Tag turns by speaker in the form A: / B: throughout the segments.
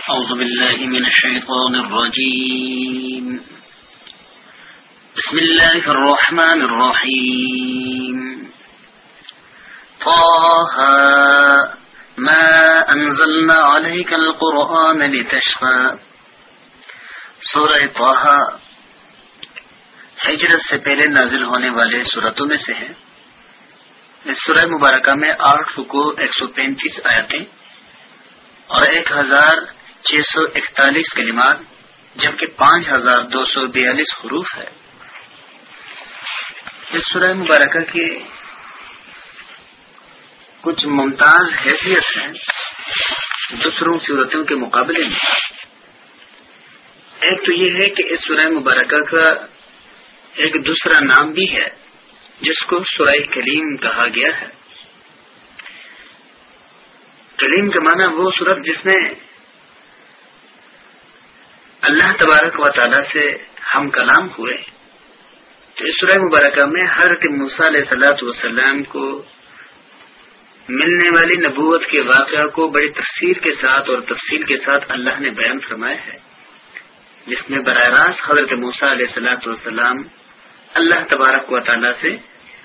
A: أعوذ بالله من الشيطان الرجيم. بسم الله الرحمن الرحيم. طه، ما أنزلنا عليك القرآن لتشقى. سورة طه حجرت سے پہلے نازل ہونے والے صورتوں میں سے ہے. اس سورہ مبارکہ میں آٹھ رکو ایک سو پینتیس آیتیں اور ایک ہزار چھ سو اکتالیس کلمات، جبکہ پانچ ہزار دو سو بیالیس حروف ہے اس سورہ مبارکہ کی کچھ ممتاز حیثیت ہے دوسروں صورتوں کے مقابلے میں۔ ایک تو یہ ہے کہ اس سورہ مبارکہ کا ایک دوسرا نام بھی ہے، جس کو سورہ کلیم کہا گیا ہے۔ کلیم کا معنی وہ صورت جس میں اللہ تبارک و تعالی سے ہم کلام ہوئے۔ تو اس سورہ مبارکہ میں حضرت موسیٰ علیہ صلاحت وسلام کو ملنے والی نبوت کے واقعہ کو بڑی تفصیل کے ساتھ اور تفصیل کے ساتھ اللہ نے بیان فرمایا ہے، جس میں براہ راست حضرت موسیٰ علیہ صلاحت وسلام اللہ تبارک و تعالی سے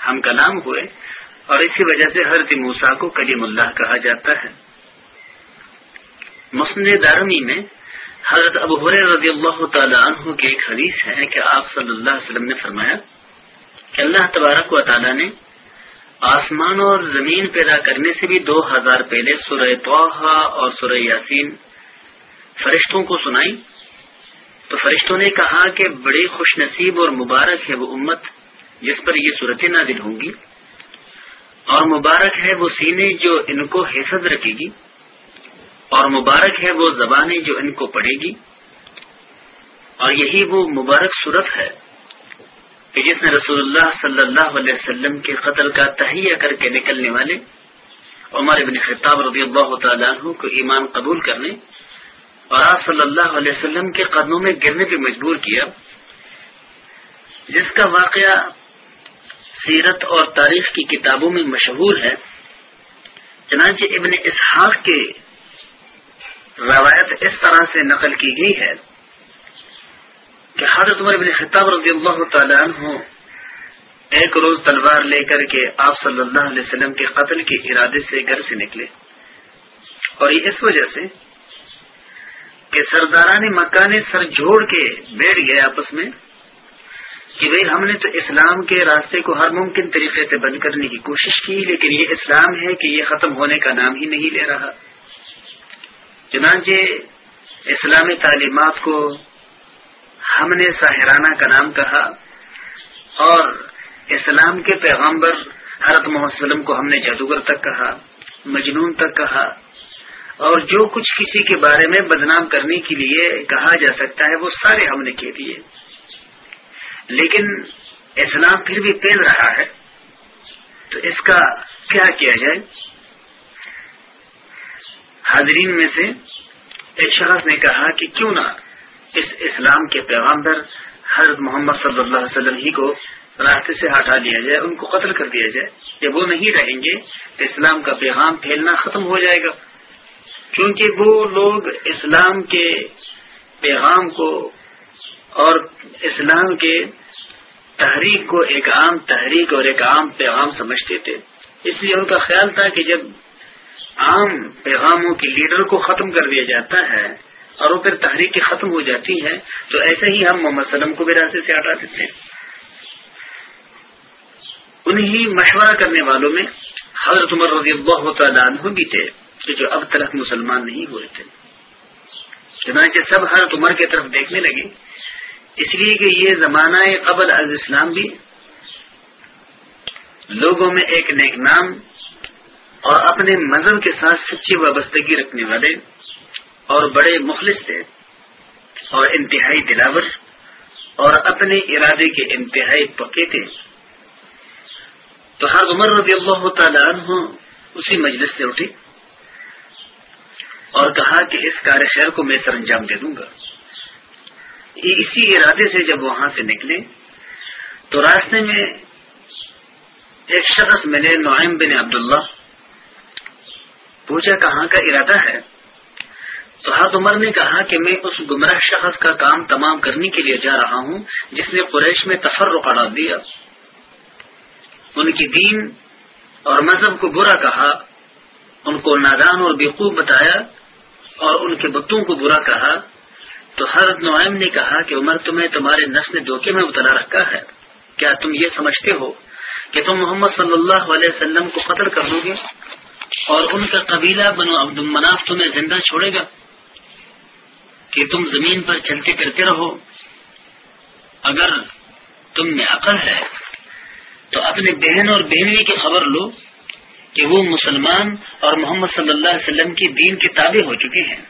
A: ہم کلام ہوئے اور اسی وجہ سے حضرت موسیٰ کو کلیم اللہ کہا جاتا ہے۔ مسند دارمی میں حضرت ابو رضی اللہ تعالی عنہ کے ایک حدیث ہے کہ آپ صلی اللہ علیہ وسلم نے فرمایا کہ اللہ تبارک و تعالی نے آسمان اور زمین پیدا کرنے سے بھی دو ہزار پہلے سورہ توحا اور سورہ یاسین فرشتوں کو سنائی۔ تو فرشتوں نے کہا کہ بڑی خوش نصیب اور مبارک ہے وہ امت جس پر یہ صورتیں نادل ہوں گی اور مبارک ہے وہ سینے جو ان کو حفظ رکھے گی۔ اور مبارک ہے وہ زبانیں جو ان کو پڑے گی۔ اور یہی وہ مبارک صورت ہے کہ جس نے رسول اللہ صلی اللہ علیہ وسلم کے قتل کا تہیہ کر کے نکلنے والے عمر ابن خطاب رضی اللہ تعالیٰ عنہ کو ایمان قبول کرنے اور آپ صلی اللہ علیہ وسلم کے قدموں میں گرنے پہ مجبور کیا، جس کا واقعہ سیرت اور تاریخ کی کتابوں میں مشہور ہے، چنانچہ ابن اسحاق کے روایت اس طرح سے نقل کی گئی ہے کہ حضرت عمر بن خطاب رضی اللہ تعالیٰ عنہ ایک روز تلوار لے کر کے آپ صلی اللہ علیہ وسلم کے قتل کے ارادے سے گھر سے نکلے اور یہ اس وجہ سے کہ سرداران مکہ نے سر جوڑ کے بیٹھ گئے آپس میں کہ بھئی ہم نے تو اسلام کے راستے کو ہر ممکن طریقے سے بند کرنے کی کوشش کی، لیکن یہ اسلام ہے کہ یہ ختم ہونے کا نام ہی نہیں لے رہا۔ چنانچہ اسلامی تعلیمات کو ہم نے ساحرانہ کا نام کہا اور اسلام کے پیغمبر حرت محمد وسلم کو ہم نے جادوگر تک کہا، مجنون تک کہا اور جو کچھ کسی کے بارے میں بدنام کرنے کے لیے کہا جا سکتا ہے، وہ سارے ہم نے کہہ دیے۔ لیکن اسلام پھر بھی تیز رہا ہے۔ تو اس کا کیا کیا جائے؟ حاضرین میں سے ایک شخص نے کہا کہ کیوں نہ اس اسلام کے پیغامبر حضرت محمد صلی اللہ علیہ وسلم ہی کو راستے سے ہٹا لیا جائے، ان کو قتل کر دیا جائے۔ جب وہ نہیں رہیں گے تو اسلام کا پیغام پھیلنا ختم ہو جائے گا۔ کیونکہ وہ لوگ اسلام کے پیغام کو اور اسلام کے تحریک کو ایک عام تحریک اور ایک عام پیغام سمجھتے تھے۔ اس لیے ان کا خیال تھا کہ جب عام پیغاموں کے لیڈر کو ختم کر دیا جاتا ہے اور وہ پھر تحریک ختم ہو جاتی ہے، تو ایسے ہی ہم محمد وسلم کو بھی راستے سے ہٹا دیتے ہیں۔ انہی مشورہ کرنے والوں میں حضرت عمر رضی اللہ تعالیٰ عنہ بھی تھے، جو اب تک مسلمان نہیں ہوئے تھے۔ چنانچہ سب حضرت عمر کی طرف دیکھنے لگے۔ اس لیے کہ یہ زمانہ قبل از اسلام بھی لوگوں میں ایک نیک نام اور اپنے مذہب کے ساتھ سچی وابستگی رکھنے والے اور بڑے مخلص تھے اور انتہائی دلاور اور اپنے ارادے کے انتہائی پکے تھے۔ تو ہر عمر رضی اللہ تعالیٰ عنہ اسی مجلس سے اٹھی اور کہا کہ اس کار خیر کو میں سر انجام دے دوں گا۔ اسی ارادے سے جب وہاں سے نکلے تو راستے میں ایک شخص ملے نعیم بن عبداللہ پوچھا کہاں کا ارادہ ہے؟ تو عمر نے کہا کہ میں اس گمراہ شخص کا کام تمام کرنے کے لیے جا رہا ہوں، جس نے قریش میں تفر قرار دیا۔ ان کی دین اور مذہب کو برا کہا، ان کو نادان اور بیوقوف بتایا اور ان کے بتوں کو برا کہا۔ تو حضرت نعیم نے کہا کہ عمر، تمہیں تمہارے نس نے دھوکے میں اتلا رکھا ہے۔ کیا تم یہ سمجھتے ہو کہ تم محمد صلی اللہ علیہ وسلم کو قتل کر دو گے؟ اور ان کا قبیلہ بنو عبد المناف تمہیں زندہ چھوڑے گا کہ تم زمین پر چلتے کرتے رہو۔ اگر تم میں عقل ہے، تو اپنے بہن اور بہنوی کی خبر لو کہ وہ مسلمان اور محمد صلی اللہ علیہ وسلم کی دین کے تابع ہو چکے ہیں۔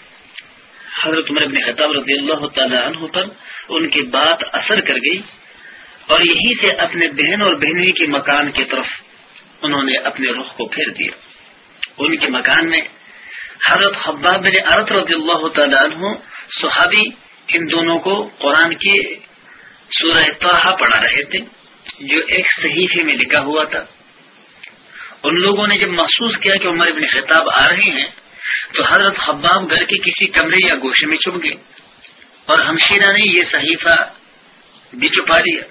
A: حضرت عمر ابن خطاب رضی اللہ تعالی عنہ پر ان کی بات اثر کر گئی اور یہیں سے اپنے بہن اور بہنوی کے مکان کی طرف انہوں نے اپنے رخ کو پھیر دیا۔ ان کے مکان میں حضرت حباب بن عرت رضی اللہ تعالی عنہ صحابی ان دونوں کو قرآن کی سورہ طاہا پڑھا رہے تھے، جو ایک صحیفے میں لکھا ہوا تھا۔ ان لوگوں نے جب محسوس کیا کہ عمر ابن خطاب آ رہے ہیں، تو حضرت حباب گھر کے کسی کمرے یا گوشے میں چھپ گئے اور ہمشیرہ نے یہ صحیفہ بھی چھپا دیا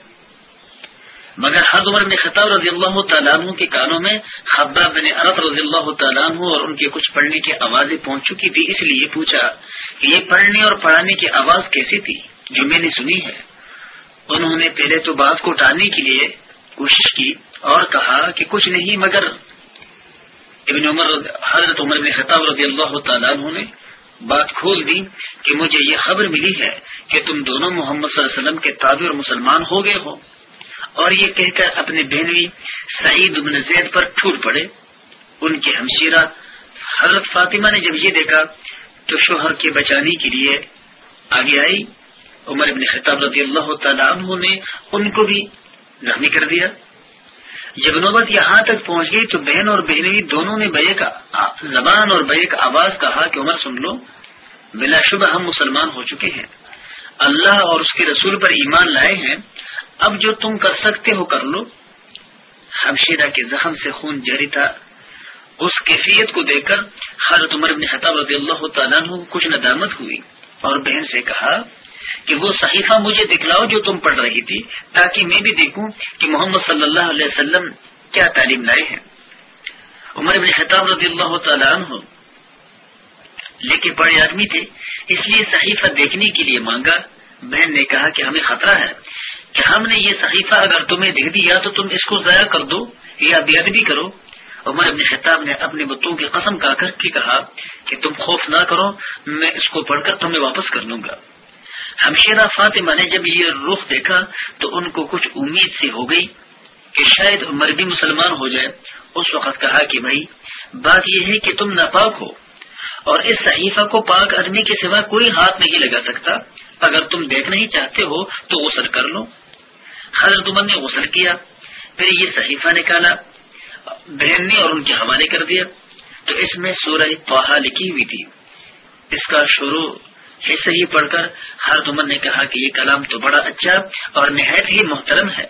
A: مگر حضرت عمر بن خطاب رضی اللہ تعالیٰ عنہ کے کانوں میں حباب بن عرب رضی اللہ تعالیٰ عنہ اور ان کے کچھ پڑھنے کی آوازیں پہنچ چکی تھی، اس لیے پوچھا کہ یہ پڑھنے اور پڑھانے کی آواز کیسی تھی؟ جو میں نے سنی ہے۔ انہوں نے پہلے تو بات کو ٹالنے کے لیے کوشش کی اور کہا کہ کچھ نہیں، مگر ابن عمر حضرت عمر بن خطاب رضی اللہ تعالیٰ عنہ نے بات کھول دی کہ مجھے یہ خبر ملی ہے کہ تم دونوں محمد صلی اللہ علیہ وسلم کے تابع اور مسلمان ہو گئے ہو۔ اور یہ کہہ کر اپنے بہنوی سعید بن زید پر ٹوٹ پڑے۔ ان کی ہمشیرہ حضرت فاطمہ نے جب یہ دیکھا تو شوہر کے بچانے کے لیے آگے آئی۔ عمر ابن خطاب رضی اللہ تعالیٰ عنہ نے ان کو بھی زخمی کر دیا۔ جب نوبت یہاں تک پہنچ گئی تو بہن اور بہنوی دونوں نے بے کا زبان اور بے کا آواز کہا کہ عمر سن لو، بلا شبہ ہم مسلمان ہو چکے ہیں۔ اللہ اور اس کے رسول پر ایمان لائے ہیں۔ اب جو تم کر سکتے ہو کر لو۔ ہمشیرہ کے زخم سے خون جاری تھا۔ اس کیفیت کو دیکھ کر حضرت عمر بن خطاب رضی اللہ تعالیٰ کچھ ندامت ہوئی اور بہن سے کہا کہ وہ صحیفہ مجھے دکھلاؤ جو تم پڑھ رہی تھی تاکہ میں بھی دیکھوں کہ محمد صلی اللہ علیہ وسلم کیا تعلیم لائے ہیں۔ عمر بن خطاب رضی اللہ تعالیٰ عنہ لے کے بڑے آدمی تھے، اس لیے صحیفہ دیکھنے کے لیے مانگا۔ بہن نے کہا کہ ہمیں خطرہ ہے۔ کہ ہم نے یہ صحیفہ اگر تمہیں دے دیا تو تم اس کو ضائع کر دو یا بے کرو۔ عمر ابن خطاب نے اپنے بتوں کی قسم کا کر کے کہا کہ تم خوف نہ کرو، میں اس کو پڑھ کر تمہیں واپس کر لوں گا۔ ہمشیرہ فاطمہ نے جب یہ رخ دیکھا تو ان کو کچھ امید سی ہو گئی کہ شاید عمر بھی مسلمان ہو جائے۔ اس وقت کہا کہ بھائی، بات یہ ہے کہ تم ناپاک ہو اور اس صحیفہ کو پاک آدمی کے سوا کوئی ہاتھ نہیں لگا سکتا۔ اگر تم دیکھنا ہی چاہتے ہو تو غسل کر لو۔ حضرت عمر نے غسل کیا، پھر یہ صحیفہ نکالا، بہن نے اور ان کے حوالے کر دیا۔ تو اس میں سورہ توحا لکھی ہوئی تھی۔ اس کا شروع حصہ ہی پڑھ کر حضرت عمر نے کہا کہ یہ کلام تو بڑا اچھا اور نہایت ہی محترم ہے۔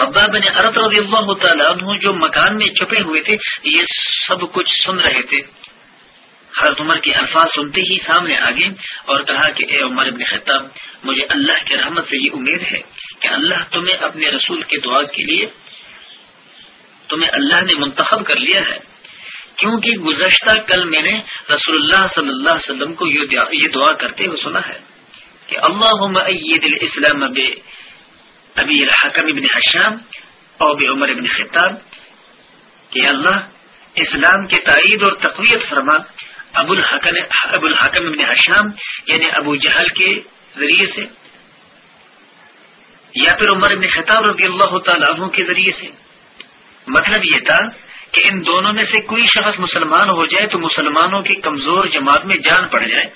A: حبا بن عرب رضی اللہ تعالیٰ عنہ جو مکان میں چھپے ہوئے تھے، یہ سب کچھ سن رہے تھے۔ حضرت عمر کے الفاظ سنتے ہی سامنے آگے اور کہا کہ اے عمر ابن خطاب، مجھے اللہ کے رحمت سے یہ امید ہے کہ اللہ تمہیں اپنے رسول کے دعا کے لیے تمہیں اللہ نے منتخب کر لیا ہے۔ کیونکہ گزشتہ کل میں نے رسول اللہ صلی اللہ علیہ وسلم کو یہ دعا کرتے ہوئے سنا ہے کہ اللہ الاسلام بے ابی الحکم ابن حشام اور بے عمر ابن خطاب، کہ اللہ اسلام کے تائید اور تقویت فرما ابو الحکم ابو الحکم ابن حشام یعنی ابو جہل کے ذریعے سے، یا پھر عمر ابن خطاب رضی اللہ تعالیٰ عنہ کے ذریعے سے۔ مطلب یہ تھا کہ ان دونوں میں سے کوئی شخص مسلمان ہو جائے تو مسلمانوں کی کمزور جماعت میں جان پڑ جائے۔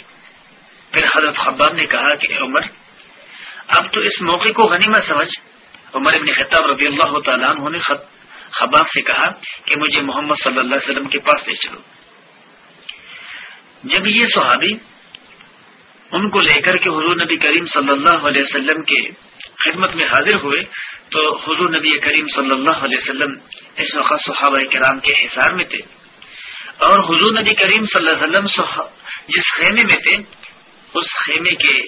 A: پھر حضرت خباب نے کہا کہ عمر، اب تو اس موقع کو غنیمت سمجھ۔ عمر ابن خطاب رضی اللہ تعالیٰ عنہ نے خباب سے کہا کہ مجھے محمد صلی اللہ علیہ وسلم کے پاس لے چلو۔ جب یہ صحابی ان کو لے کر کے حضور نبی کریم صلی اللہ علیہ وسلم کے خدمت میں حاضر ہوئے، تو حضور نبی کریم صلی اللہ علیہ وسلم اس وقت صحابہ کرام کے حصار میں تھے۔ اور حضور نبی کریم صلی اللہ علیہ وسلم جس خیمے میں تھے، اس خیمے کے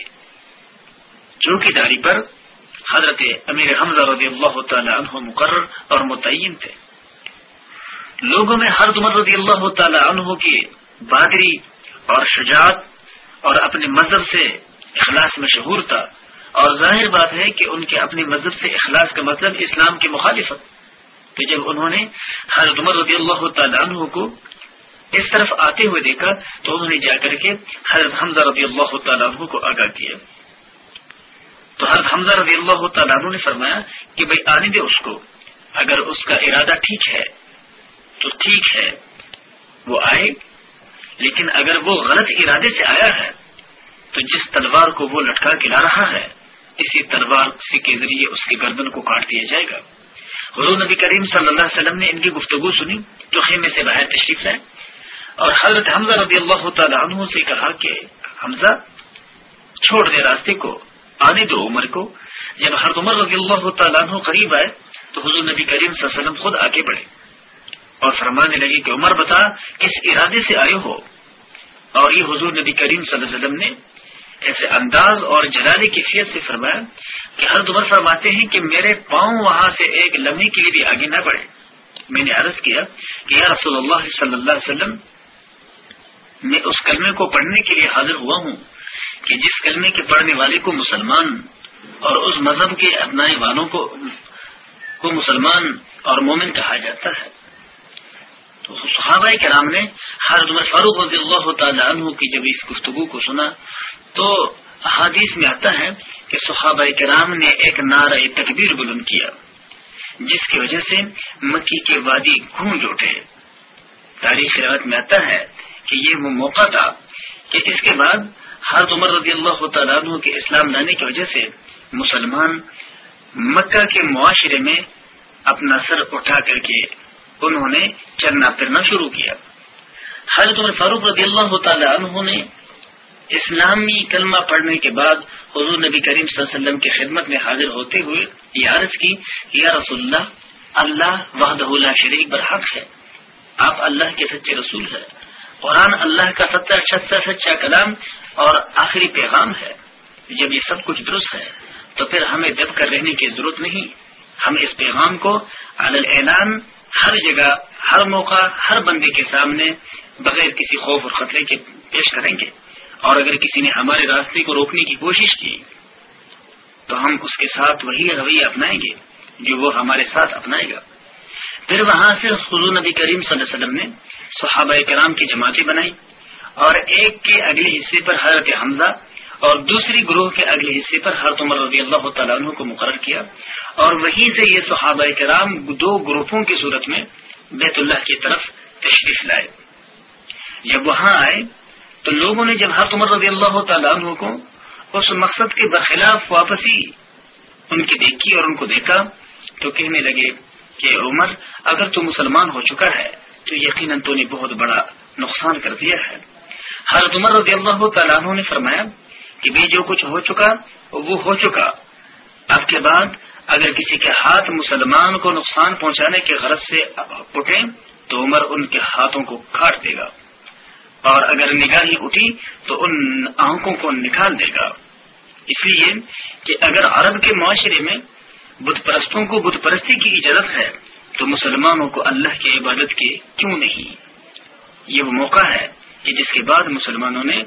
A: چوکی داری پر حضرت امیر حمزہ رضی اللہ تعالی عنہ مقرر اور متعین تھے۔ لوگوں میں ہر عمر رضی اللہ تعالی عنہ کی بہادری اور شجاعت اور اپنے مذہب سے اخلاص مشہور تھا۔ اور ظاہر بات ہے کہ ان کے اپنے مذہب سے اخلاص کا مطلب اسلام کی مخالفت۔ کہ جب انہوں نے حضرت عمر رضی اللہ تعالیٰ عنہ کو اس طرف آتے ہوئے دیکھا تو انہوں نے جا کر کے حضرت حمزہ رضی اللہ تعالیٰ عنہ کو آگاہ کیا۔ تو حضرت حمزہ رضی اللہ تعالیٰ عنہ نے فرمایا کہ بھائی آنے دے اس کو۔ اگر اس کا ارادہ ٹھیک ہے تو ٹھیک ہے۔ وہ آئے۔ لیکن اگر وہ غلط ارادے سے آیا ہے، تو جس تلوار کو وہ لٹکا کے لا رہا ہے، اسی تلوار کے ذریعے اس کی گردن کو کاٹ دیا جائے گا۔ حضور نبی کریم صلی اللہ علیہ وسلم نے ان کی گفتگو سنی، جو خیمے سے باہر تشریف لائے۔ اور حضرت حمزہ رضی اللہ تعالیٰ عنہ سے کہا کہ، حمزہ، چھوڑ دے راستے کو، آنے دو عمر کو۔ جب ہر عمر رضی اللہ تعالیٰ عنہ قریب آئے، تو حضور نبی کریم صلی اللہ علیہ وسلم خود آگے بڑھے۔ اور فرمانے لگے کہ عمر بتا، کس ارادے سے آئے ہو؟ اور یہ حضور نبی کریم صلی اللہ علیہ وسلم نے ایسے انداز اور جلالی کی فیت سے فرمایا کہ ہر دمر فرماتے ہیں کہ میرے پاؤں وہاں سے ایک لمحے کے لیے بھی آگے نہ بڑھے۔ میں نے عرض کیا کہ یا رسول اللہ صلی اللہ علیہ وسلم، میں اس کلمے کو پڑھنے کے لیے حاضر ہوا ہوں کہ جس کلمے کے پڑھنے والے کو مسلمان اور اس مذہب کے اپنائے والوں کو کو مسلمان اور مومن کہا جاتا ہے۔ صحابہ کرام نے ہر عمر فاروق رضی اللہ تعالیٰ عنہ کی جب اس گفتگو کو سنا، تو حادیث میں آتا ہے کہ صحابہ کرام نے ایک نعرہ تکبیر بلند کیا، جس کی وجہ سے مکی کے وادی گونج اٹھے۔ تاریخ روایت میں آتا ہے کہ یہ وہ موقع تھا کہ اس کے بعد ہر عمر رضی اللہ تعالیٰ عنہ کے اسلام لانے کی وجہ سے مسلمان مکہ کے معاشرے میں اپنا سر اٹھا کر کے انہوں نے چلنا پھرنا شروع کیا۔ حضرت عمر فاروق رضی اللہ تعالیٰ عنہ نے اسلامی کلمہ پڑھنے کے بعد حضور نبی کریم صلی اللہ علیہ وسلم کی خدمت میں حاضر ہوتے ہوئے یہ عرض کی یا رسول اللہ اللہ وحدہ اللہ شریک برحق ہے۔ آپ اللہ کے سچے رسول ہے قرآن اللہ کا ستر اچھا سچا سچا کلام اور آخری پیغام ہے۔ جب یہ سب کچھ درست ہے، تو پھر ہمیں دب کر رہنے کی ضرورت نہیں۔ ہم اس پیغام کو اعلان ہر جگہ، ہر موقع، ہر بندے کے سامنے بغیر کسی خوف اور خطرے کے پیش کریں گے۔ اور اگر کسی نے ہمارے راستے کو روکنے کی کوشش کی، تو ہم اس کے ساتھ وہی رویہ اپنائیں گے جو وہ ہمارے ساتھ اپنائے گا۔ پھر وہاں سے حضور نبی کریم صلی اللہ علیہ وسلم نے صحابہ کرام کی جماعتیں بنائی۔ اور ایک کے اگلے حصے پر حضرت حمزہ اور دوسری گروہ کے اگلے حصے پر حضرت عمر رضی اللہ تعالیٰ عنہ کو مقرر کیا۔ اور وہیں سے یہ صحابہ کرام دو گروپوں کی صورت میں بیت اللہ کی طرف تشریف لائے۔ جب وہاں آئے تو لوگوں نے جب حق عمر رضی اللہ تعالیٰ عنہ کو اس مقصد کے برخلاف واپسی ان کی دیکھی اور ان کو دیکھا تو کہنے لگے کہ عمر، اگر تو مسلمان ہو چکا ہے تو یقیناً تو نے بہت بڑا نقصان کر دیا ہے۔ حضرت عمر رضی اللہ تعالیٰ عنہ نے فرمایا کہ بھی جو کچھ ہو چکا وہ ہو چکا۔ اب کے بعد اگر کسی کے ہاتھ مسلمان کو نقصان پہنچانے کے غرض سے اٹھے، تو عمر ان کے ہاتھوں کو کاٹ دے گا۔ اور اگر نگاہی اٹھی، تو ان آنکھوں کو نکال دے گا۔ اس لیے کہ اگر عرب کے معاشرے میں بت پرستوں کو بت پرستی کی اجازت ہے، تو مسلمانوں کو اللہ کی عبادت کے کیوں نہیں؟ یہ وہ موقع ہے کہ جس کے بعد مسلمانوں نے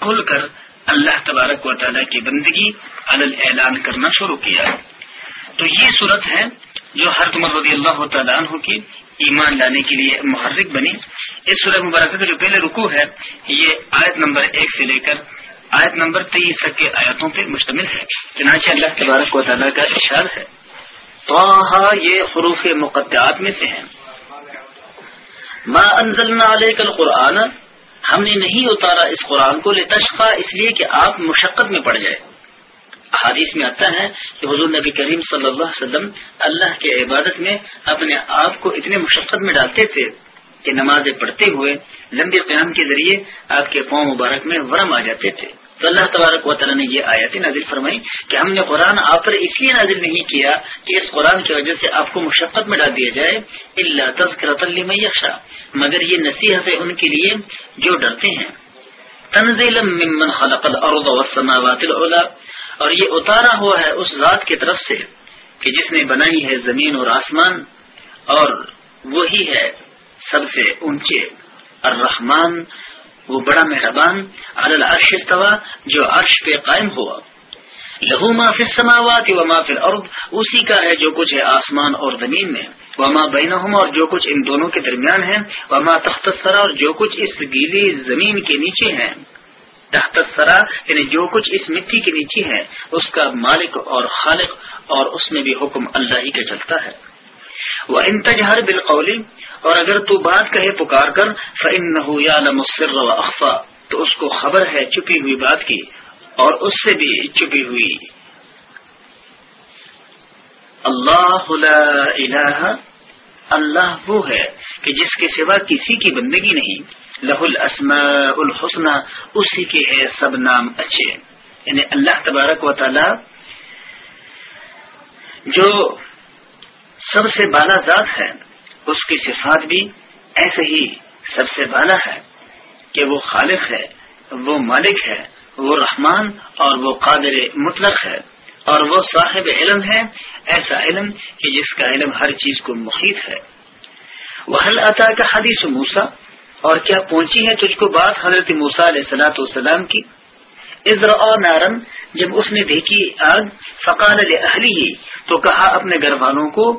A: کھل کر اللہ تبارک و تعالیٰ کی بندگی علل اعلان کرنا شروع کیا۔ تو یہ صورت ہے جو ہر تمر رضی اللہ تعالیٰ عنہ کی ایمان لانے کے لیے محرک بنی۔ اس سورہ مبارکہ کا جو پہلے رکو ہے، یہ آیت نمبر ایک سے لے کر آیت نمبر تیئیس تک کے آیتوں پہ مشتمل ہے۔ چنانچہ اللہ تبارک و تعالیٰ کا اشار ہے۔ تو یہ حروف مقدعات میں سے ہیں۔ ما انزلنا علیک القرآن، ہم نے نہیں اتارا اس قرآن کو لتشقا، اس لیے کہ آپ مشقت میں پڑ جائے۔ حادیث میں آتا ہے کہ حضور نبی کریم صلی اللہ علیہ وسلم اللہ کے عبادت میں اپنے آپ کو اتنے مشقت میں ڈالتے تھے کہ نمازیں پڑھتے ہوئے لمبے قیام کے ذریعے آپ کے پاؤں مبارک میں ورم آ جاتے تھے۔ تو اللہ تبارک و تعالیٰ نے یہ آیات نازل فرمائی کہ ہم نے قرآن آپ پر اس لیے نازل نہیں کیا کہ اس قرآن کی وجہ سے آپ کو مشقت میں ڈال دیا جائے۔ اللہ تذکرۃ یکشا مگر یہ نصیحت ہے ان کے لیے جو ڈرتے ہیں۔ تنزیل ممن خلق الارض والسماوات العلا۔ اور یہ اتارا ہوا ہے اس ذات کی طرف سے کہ جس نے بنائی ہے زمین اور آسمان، اور وہی ہے سب سے اونچے۔ الرحمن، وہ بڑا مہربان العرش استوا جو عرش پہ قائم ہوا۔ لہو ما فی السماوات و ما فی الارض، اسی کا ہے جو کچھ ہے آسمان اور زمین میں۔ وما بینہما، اور جو کچھ ان دونوں کے درمیان ہے۔ وما تحت السرا اور جو کچھ اس گیلی زمین کے نیچے ہے۔ تحت السرا یعنی جو کچھ اس مٹی کے نیچے ہے، اس کا مالک اور خالق اور اس میں بھی حکم اللہ ہی کا چلتا ہے۔ وہ انتجہر بالقولی اور اگر تو بات کہے پکار کر فن یا و اخفا تو اس کو خبر ہے چپی ہوئی بات کی، اور اس سے بھی چپی ہوئی۔ اللہ لا الہ، اللہ وہ ہے کہ جس کے سوا کسی کی بندگی نہیں لہ الاسماء الحسن اسی کے ہے سب نام اچھے یعنی اللہ تبارک و تعالی جو سب سے بالا ذات ہے، اس کی صفات بھی ایسے ہی سب سے بالا ہے کہ وہ خالق ہے، وہ مالک ہے، وہ رحمان اور وہ قادر مطلق ہے۔ اور وہ صاحب علم ہے، ایسا علم کہ جس کا علم ہر چیز کو محیط ہے۔ وہ حل عطا کا حدیث موسا اور کیا پہنچی ہے تجھ کو بات حضرت موسا علیہ سلاۃ والسلام کی؟ عزر اور نارن جب اس نے دیکھی آگ، فقال اہلی تو کہا اپنے گھر والوں کو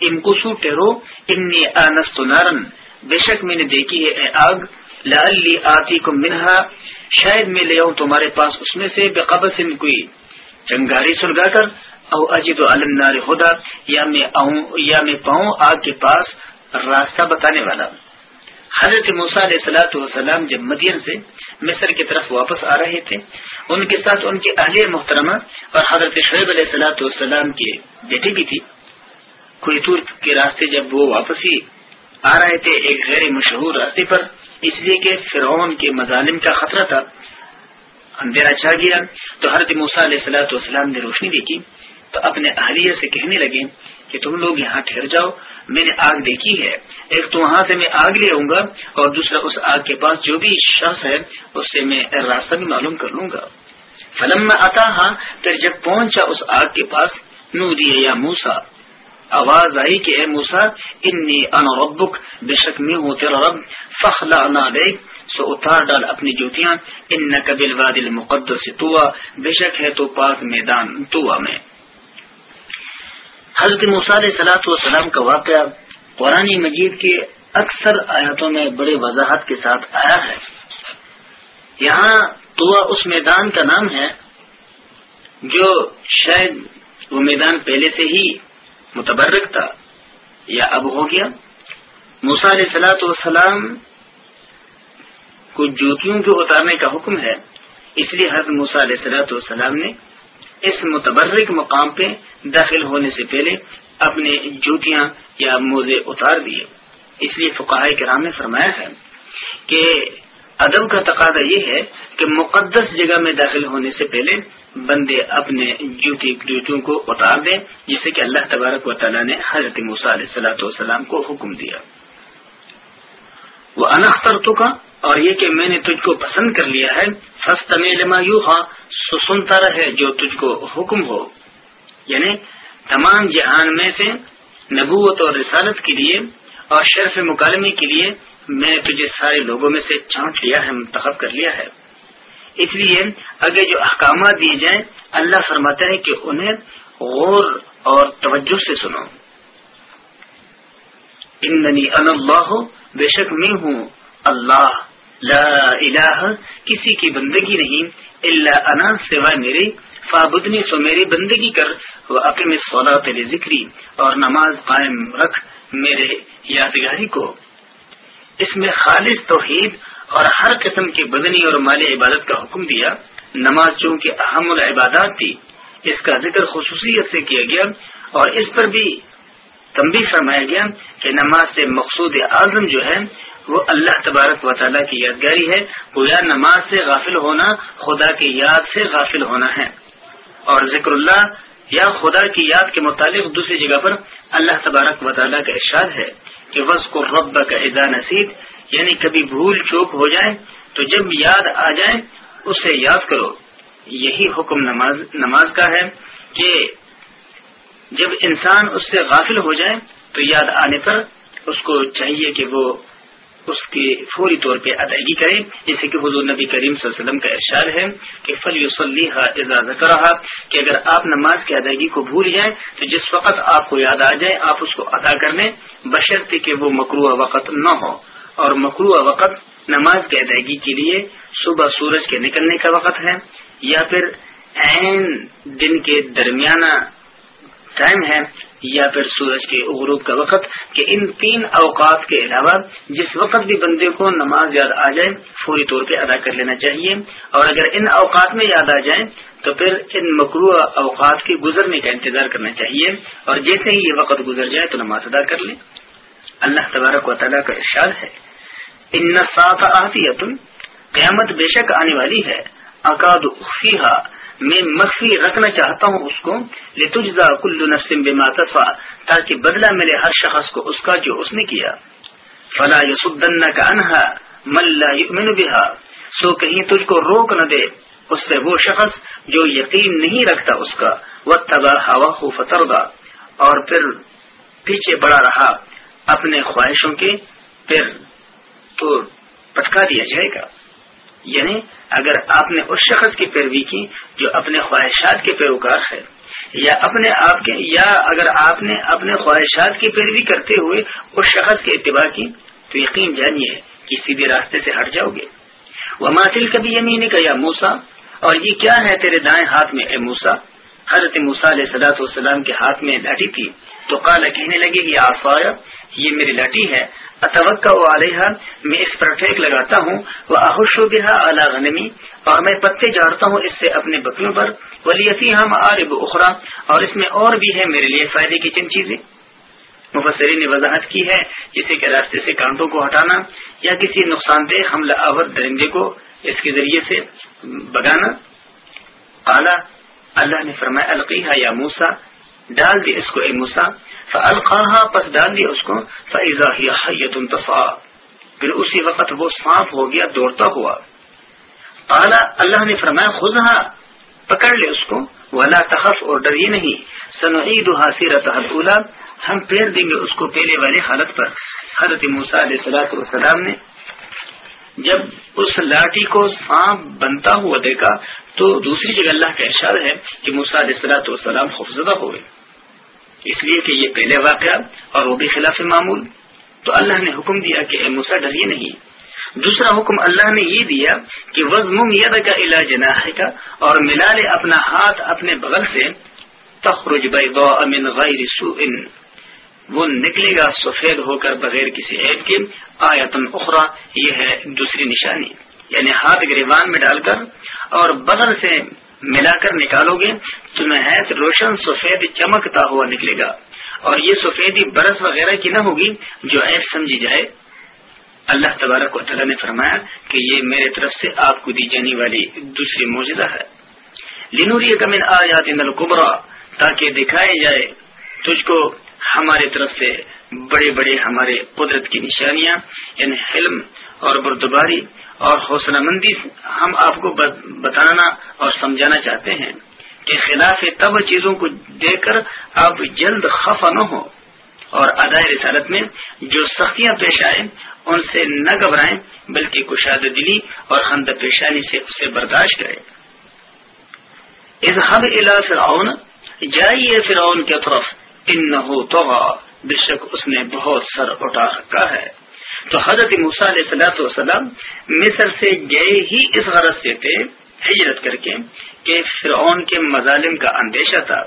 A: امکسو ٹہرو انی آنست نارن بے شک میں نے دیکھی ہے اے آگ لی آتی کو منہا، شاید میں لے آؤں تمہارے پاس اس میں سے، بے قبل سے کوئی چنگاری سلگا کر، او اجد النار خدا یا میں آؤں، یا میں پاؤں آگ کے پاس راستہ بتانے والا۔ حضرت موسا علیہ سلاۃ وسلام جب مدین سے مصر کی طرف واپس آ رہے تھے، ان کے ساتھ ان کی اہلیہ محترمہ اور حضرت شعیب علیہ سلاۃ والسلام کی بیٹی بھی تھی کوئی کے راستے جب وہ واپس ہی آ رہے تھے، ایک غیر مشہور راستے پر، اس لیے کہ فرعون کے مظالم کا خطرہ تھا۔ اندھیرا چھا گیا، تو حضرت موسا علیہ سلاۃ والسلام نے روشنی دیکھی، تو اپنے اہلیہ سے کہنے لگے کہ تم لوگ یہاں ٹھہر جاؤ میں نے آگ دیکھی ہے۔ ایک تو وہاں سے میں آگ لے آؤں گا اور دوسرا اس آگ کے پاس جو بھی شخص ہے اس سے میں راستہ بھی معلوم کر لوں گا۔ فلم میں آتا ہاں پھر جب پہنچا اس آگ کے پاس نو یا موسا آواز آئی کہ اے موسا انی انا ربک، بے شک میں ہوں تیرا رب۔ فخلا سو اتار ڈال اپنی جوتیاں۔ ان قبل وادل مقدس توا بے شک ہے تو پاک میدان توا میں۔ حضرت علیہ سلاۃ والسلام کا واقعہ قرآن مجید کے اکثر آیاتوں میں بڑے وضاحت کے ساتھ آیا ہے۔ یہاں توا اس میدان کا نام ہے جو شاید وہ میدان پہلے سے ہی متبرک تھا یا اب ہو گیا۔ موسا علیہ سلاۃ والسلام کو جوتیوں کے اتارنے کا حکم ہے، اس لیے حضرت موسا علیہ سلاۃ والسلام نے اس متبرک مقام پہ داخل ہونے سے پہلے اپنے جوتیاں یا موزے اتار دیے۔ اس لیے فقاہ کرام نے فرمایا ہے کہ ادب کا تقاضا یہ ہے کہ مقدس جگہ میں داخل ہونے سے پہلے بندے اپنے جوتی جوتیوں کو اتار دیں جسے کہ اللہ تبارک و تعالیٰ نے حضرت موسیٰ علیہ صلاح والسلام کو حکم دیا۔ وہ انختر تو کا اور یہ کہ میں نے تجھ کو پسند کر لیا ہے فسٹ میں یو سو سنتا رہے جو تجھ کو حکم ہو۔ یعنی تمام جہان میں سے نبوت اور رسالت کے لیے اور شرف مکالمے کے لیے میں تجھے سارے لوگوں میں سے چانٹ لیا ہے، منتخب کر لیا ہے۔ اس لیے اگر جو احکامات دیے جائیں، اللہ فرماتا ہے کہ انہیں غور اور توجہ سے سنو۔ ان اللہ، بے شک میں ہوں اللہ۔ لا الہ، کسی کی بندگی نہیں اللہ انا، سوائے میرے۔ فابدنی سو میری بندگی کر۔ وہ اپنے سولا تیرے ذکری اور نماز قائم رکھ میرے یادگاری کو۔ اس میں خالص توحید اور ہر قسم کی بدنی اور مالی عبادت کا حکم دیا۔ نماز چونکہ اہم العبادات تھی، اس کا ذکر خصوصیت سے کیا گیا۔ اور اس پر بھی تمبی فرمایا گیا کہ نماز سے مقصود اعظم جو ہے وہ اللہ تبارک و تعالیٰ کی یادگاری ہے۔ گویا نماز سے غافل ہونا، خدا کی یاد سے غافل ہونا ہے۔ اور ذکر اللہ یا خدا کی یاد کے متعلق دوسری جگہ پر اللہ تبارک و تعالیٰ کا ارشاد ہے کہ وز کو رب کا ادا نصیب یعنی کبھی بھول چوک ہو جائے، تو جب یاد آ جائے، اسے یاد کرو۔ یہی حکم نماز نماز کا ہے کہ جب انسان اس سے غافل ہو جائے، تو یاد آنے پر اس کو چاہیے کہ وہ اس کی فوری طور پہ ادائیگی کرے جیسے کہ حضور نبی کریم صلی اللہ علیہ وسلم کا ارشاد ہے کہ فل یوسلی اجازت رہا کہ اگر آپ نماز کی ادائیگی کو بھول جائیں، تو جس وقت آپ کو یاد آ جائے، آپ اس کو ادا کر لیں، بشرطے کہ وہ مکرو وقت نہ ہو۔ اور مکرو وقت نماز کی ادائیگی کے لیے صبح سورج کے نکلنے کا وقت ہے، یا پھر عین دن کے درمیانہ ٹائم ہے یا پھر سورج کے غروب کا وقت کہ ان تین اوقات کے علاوہ جس وقت بھی بندے کو نماز یاد آ جائے، فوری طور پہ ادا کر لینا چاہیے۔ اور اگر ان اوقات میں یاد آ جائیں تو پھر ان مکرو اوقات کے گزرنے کا انتظار کرنا چاہیے۔ اور جیسے ہی یہ وقت گزر جائے تو نماز ادا کر لیں۔ اللہ تبارک و تعالیٰ کا ارشاد ہے، ان سات آتی قیامت بے شک آنے والی ہے۔ اکاد اخفیہ میں مخفی رکھنا چاہتا ہوں اس کو لتجزا کل نفس بما تسا تاکہ بدلہ ملے ہر شخص کو اس کا جو اس نے کیا۔ فلا یسدن کا انہا ملا یؤمن بها۔ سو کہیں تجھ کو روک نہ دے، اس سے وہ شخص جو یقین نہیں رکھتا اس کا۔ وہ تبا ہوا ہو فتردا اور پھر پیچھے بڑا رہا، اپنے خواہشوں کے پھر تو پٹکا دیا جائے گا۔ یعنی اگر آپ نے اس شخص کی پیروی کی جو اپنے خواہشات کے پیروکار ہے، یا اپنے آپ کے، یا اگر آپ نے اپنے خواہشات کی پیروی کرتے ہوئے اس شخص کے اتباع کی، تو یقین جانیے کہ سیدھے راستے سے ہٹ جاؤ گے۔ وہ ماتل کبھی یمین کا یا موسا اور یہ کیا ہے تیرے دائیں ہاتھ میں اے موسا حضرت موسا علیہ صلاح والسلام کے ہاتھ میں لاٹھی تھی۔ تو کالا کہنے لگے کہ آسویا یہ میری لاٹھی ہے، اتوقع علیہ میں اس پر ٹھیک لگاتا ہوں وہ احش و بحا اعلیٰ غنمی اور میں پتے جاڑتا ہوں اس سے اپنے بکریوں پر ولیسی ہم عارب اخرا اور اس میں اور بھی ہے میرے لیے فائدے کی چند چیزیں۔ مفسری نے وضاحت کی ہے، جسے کہ راستے سے کانٹوں کو ہٹانا یا کسی نقصان دہ حملہ آور درندے کو اس کے ذریعے سے بگانا۔ اعلیٰ اللہ نے فرمایا القیہ یا موسا ڈال دی اس کو اے موسا فالقاها پس ڈال دیا اس کو فیضا حیت تصا پھر اسی وقت وہ سانپ ہو گیا، دوڑتا ہوا۔ پالا اللہ نے فرمایا خزہ پکڑ لے اس کو۔ ولا تخف، اور ڈریے نہیں۔ سنعید حاصرت اولا ہم پھیر دیں گے اس کو پہلے والی حالت پر۔ حضرت موسیٰ علیہ صلاح والسلام نے جب اس لاٹھی کو سانپ بنتا ہوا دیکھا، تو دوسری جگہ اللہ کا اشار ہے کہ موسیٰ علیہ صلاح والسلام خوفزدہ ہوئے اس لیے کہ یہ پہلے واقعہ اور وہ بھی خلاف معمول۔ تو اللہ نے حکم دیا کہ اے موسا ڈریے نہیں۔ دوسرا حکم اللہ نے یہ دیا کہ وزم ید کا علاج نہ کا اور ملا لے اپنا ہاتھ اپنے بغل سے تخرج امن غیر سوء۔ وہ نکلے گا سفید ہو کر بغیر کسی عیب کے۔ آیتن اخرا یہ ہے دوسری نشانی۔ یعنی ہاتھ گریوان میں ڈال کر اور بغل سے ملا کر نکالو گے تو محض روشن سفید چمکتا ہوا نکلے گا اور یہ سفیدی برس وغیرہ کی نہ ہوگی جو ایپ سمجھی جائے۔ اللہ تبارک و تعالیٰ نے فرمایا کہ یہ میرے طرف سے آپ کو دی جانے والی دوسری موجودہ ہے۔ لنوری کمن آ جاتی نلکبرا تاکہ دکھائے جائے تجھ کو ہمارے طرف سے بڑے بڑے ہمارے قدرت کی نشانیاں یعنی حلم اور بردباری اور حوصلہ مندی ہم آپ کو بتانا اور سمجھانا چاہتے ہیں کہ خلاف تب چیزوں کو دیکھ کر آپ جلد خفا نہ ہو اور ادائے رسالت میں جو سختیاں پیش آئے ان سے نہ گھبرائیں، بلکہ کشاد دلی اور خند پیشانی سے اسے برداشت کرے اظہب الا فرعون جائیے فرعون کی طرف ان نہ ہو تو بے شک اس نے بہت سر اٹھا رکھا ہے۔ تو حضرت علیہ صلاحت وسلم مصر سے گئے ہی اس غرض سے تھے ہجرت کر کے کہ فرعون کے مظالم کا اندیشہ تھا۔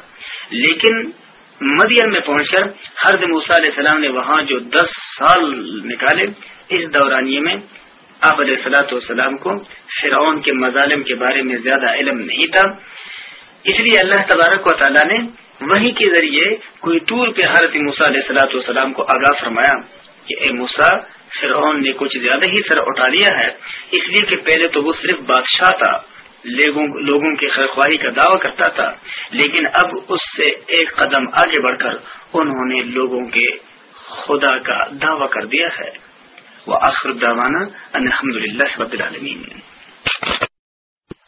A: لیکن مدین میں پہنچ کر حرد موسیٰ علیہ السلام نے وہاں جو دس سال نکالے، اس دورانیے میں آپ علیہ سلاۃ والسلام کو فرعون کے مظالم کے بارے میں زیادہ علم نہیں تھا۔ اس لیے اللہ تبارک و تعالیٰ نے وہی کے ذریعے کوئی طور پہ حضرت موسیٰ علیہ سلاۃ والسلام کو آگاہ فرمایا کہ اے موسا فرعون نے کچھ زیادہ ہی سر اٹھا لیا ہے۔ اس لیے کہ پہلے تو وہ صرف بادشاہ تھا، لوگوں کی خواہی کا دعویٰ کرتا تھا۔ لیکن اب اس سے ایک قدم آگے بڑھ کر انہوں نے لوگوں کے خدا کا دعویٰ کر دیا ہے۔
B: وآخر دعوانا الحمد لله رب العالمين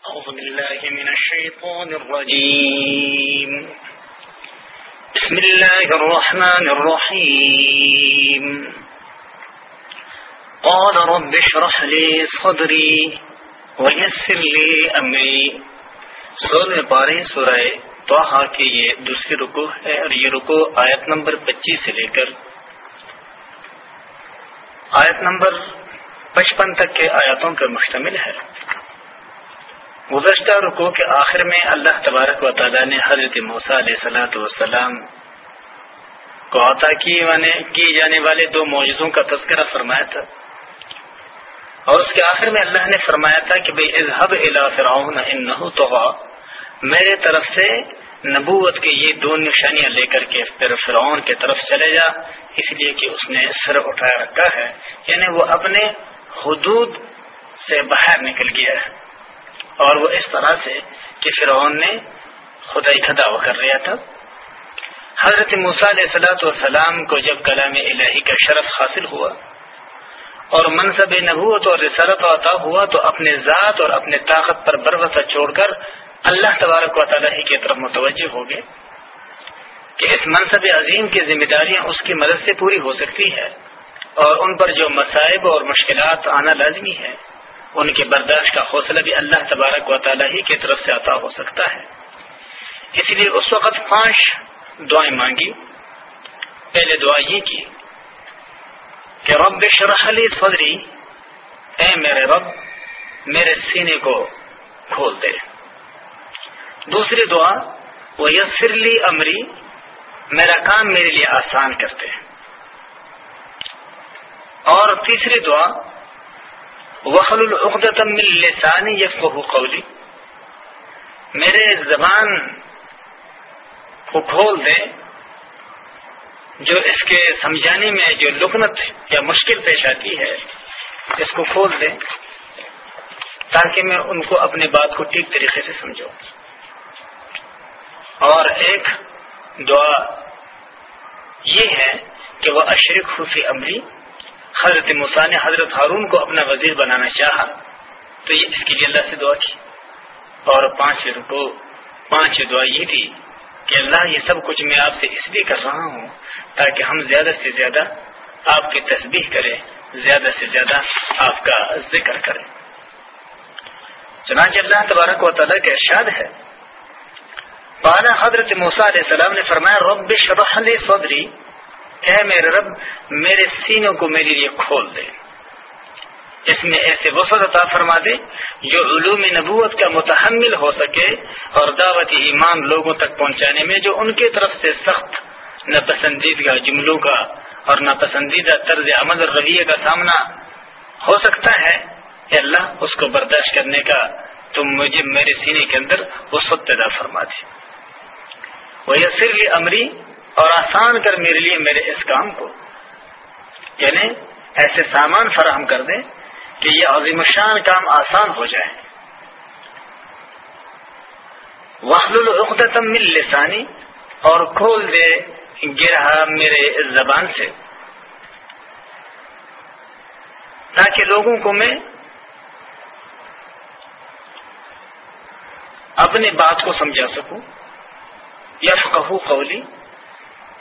A: أعوذ بالله من الشيطان الرجيم بسم الله الرحمن الرحيم قال رب اشرح لي صدري ويسر لي أمري۔ سورہ پارے سورہ توحا کی یہ دوسری رکو ہے اور یہ رکو آیت نمبر پچیس سے لے کر آیت نمبر پچپن تک کے آیاتوں پر مشتمل ہے۔ گزشتہ رکو کے آخر میں اللہ تبارک و تعالیٰ نے حضرت موسیٰ علیہ صلاحت والسلام کو عطا کی یعنی کی جانے والے دو معجزوں کا تذکرہ فرمایا تھا۔ اور اس کے آخر میں اللہ نے فرمایا تھا کہ بھائی اظہب الا فرعون انہو توغا میرے طرف سے نبوت کے یہ دو نشانیاں لے کر کے پھر فرعون کے طرف چلے جا، اس لیے کہ اس نے سر اٹھایا رکھا ہے۔ یعنی وہ اپنے حدود سے باہر نکل گیا ہے۔ اور وہ اس طرح سے کہ فرعون نے خدا خدا کر رہا تھا۔ حضرت علیہ صلاحت والسلام کو جب کلام الہی کا شرف حاصل ہوا اور منصب نبوت اور رسالت عطا ہوا تو اپنے ذات اور اپنے طاقت پر بروسہ چھوڑ کر اللہ تبارک و تعالیٰ ہی کی طرف متوجہ ہو گئے کہ اس منصب عظیم کی ذمہ داریاں اس کی مدد سے پوری ہو سکتی ہے اور ان پر جو مصائب اور مشکلات آنا لازمی ہے ان کے برداشت کا حوصلہ بھی اللہ تبارک و تعالیٰ ہی کی طرف سے عطا ہو سکتا ہے۔ اس لیے اس وقت پانچ دعائیں مانگی۔ پہلے دعا یہ کی کہ رب شرح لی صدری۔ اے میرے رب، میرے سینے کو کھول دے۔ دوسری دعا وہ یسرلی امری میرا کام میرے لیے آسان کرتے۔ اور تیسری دعا وحل العقدم لسانی یفقہ قولی میرے زبان کو کھول دے۔ جو اس کے سمجھانے میں جو لکنت یا مشکل پیش آتی ہے، اس کو کھول دیں تاکہ میں ان کو اپنے بات کو ٹھیک طریقے سے سمجھوں۔ اور ایک دعا یہ ہے کہ وہ اشرک خوفی عملی حضرت مسا نے حضرت ہارون کو اپنا وزیر بنانا چاہا، تو یہ اس کے لیے اللہ سے دعا کی۔ اور پانچ رکو پانچ دعا یہ تھی کہ اللہ یہ سب کچھ میں آپ سے اس لیے کر رہا ہوں تاکہ ہم زیادہ سے زیادہ آپ کی تسبیح کریں، زیادہ سے زیادہ آپ کا ذکر کریں۔ چنانچہ اللہ تبارک و تعالیٰ کا ارشاد ہے۔ پانا حضرت موسا علیہ السلام نے فرمایا، رب شرح صدری کہ میرے رب، میرے سینوں کو میرے لیے کھول دے۔ اس میں ایسے وسط عطا فرما دے جو علوم نبوت کا متحمل ہو سکے اور دعوت ایمان لوگوں تک پہنچانے میں جو ان کی طرف سے سخت، ناپسندیدہ جملوں کا اور ناپسندیدہ طرز عمل اور رویے کا سامنا ہو سکتا ہے۔ کہ اللہ، اس کو برداشت کرنے کا تم مجھے میرے سینے کے اندر وسط پیدا فرما دے۔ وہ یسر امری اور آسان کر میرے لیے میرے اس کام کو۔ یعنی ایسے سامان فراہم کر دیں کہ یہ عظیم شان کام آسان ہو جائے۔ وحل العقدم مل لسانی اور کھول دے گرہ میرے زبان سے۔ تاکہ لوگوں کو میں اپنی بات کو سمجھا سکوں۔ یا فقہ قولی،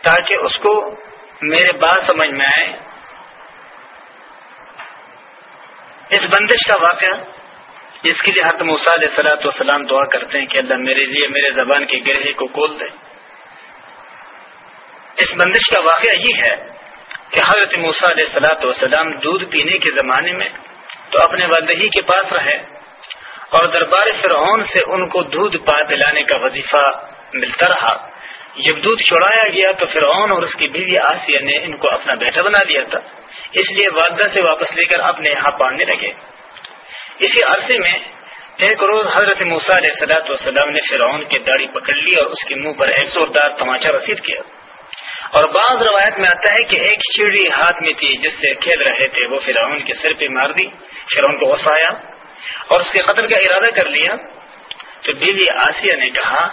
A: تاکہ اس کو میرے بات سمجھ میں آئے۔ اس بندش کا واقعہ جس کے لیے حتم علیہ سلاۃ وسلام دعا کرتے ہیں کہ اللہ میرے لیے میرے زبان کے گرہے کو کھول دے۔ اس بندش کا واقعہ یہ ہے کہ حضرت علیہ سلاۃ وسلام دودھ پینے کے زمانے میں تو اپنے والدہی کے پاس رہے اور دربار فرعون سے ان کو دودھ پا دلانے کا وظیفہ ملتا رہا۔ جب دودھ چھوڑایا گیا تو فرعون اور اس کی بیوی آسیہ نے ان کو اپنا بیٹا بنا دیا تھا۔ اس لیے والدہ سے واپس لے کر اپنے یہاں پڑھنے لگے۔ اسی عرصے میں ایک روز حضرت موسا علیہ سلاۃ والسلام نے فرعون کی داڑھی پکڑ لی اور اس کے منہ پر ایک زوردار تماچا رسید کیا۔ اور بعض روایت میں آتا ہے کہ ایک چڑی ہاتھ میں تھی جس سے کھیل رہے تھے۔ وہ فرعون کے سر پہ مار دی، فرعون کو غصہ اور اس کے قتل کا ارادہ کر لیا۔ تو بیوی آسیہ نے کہا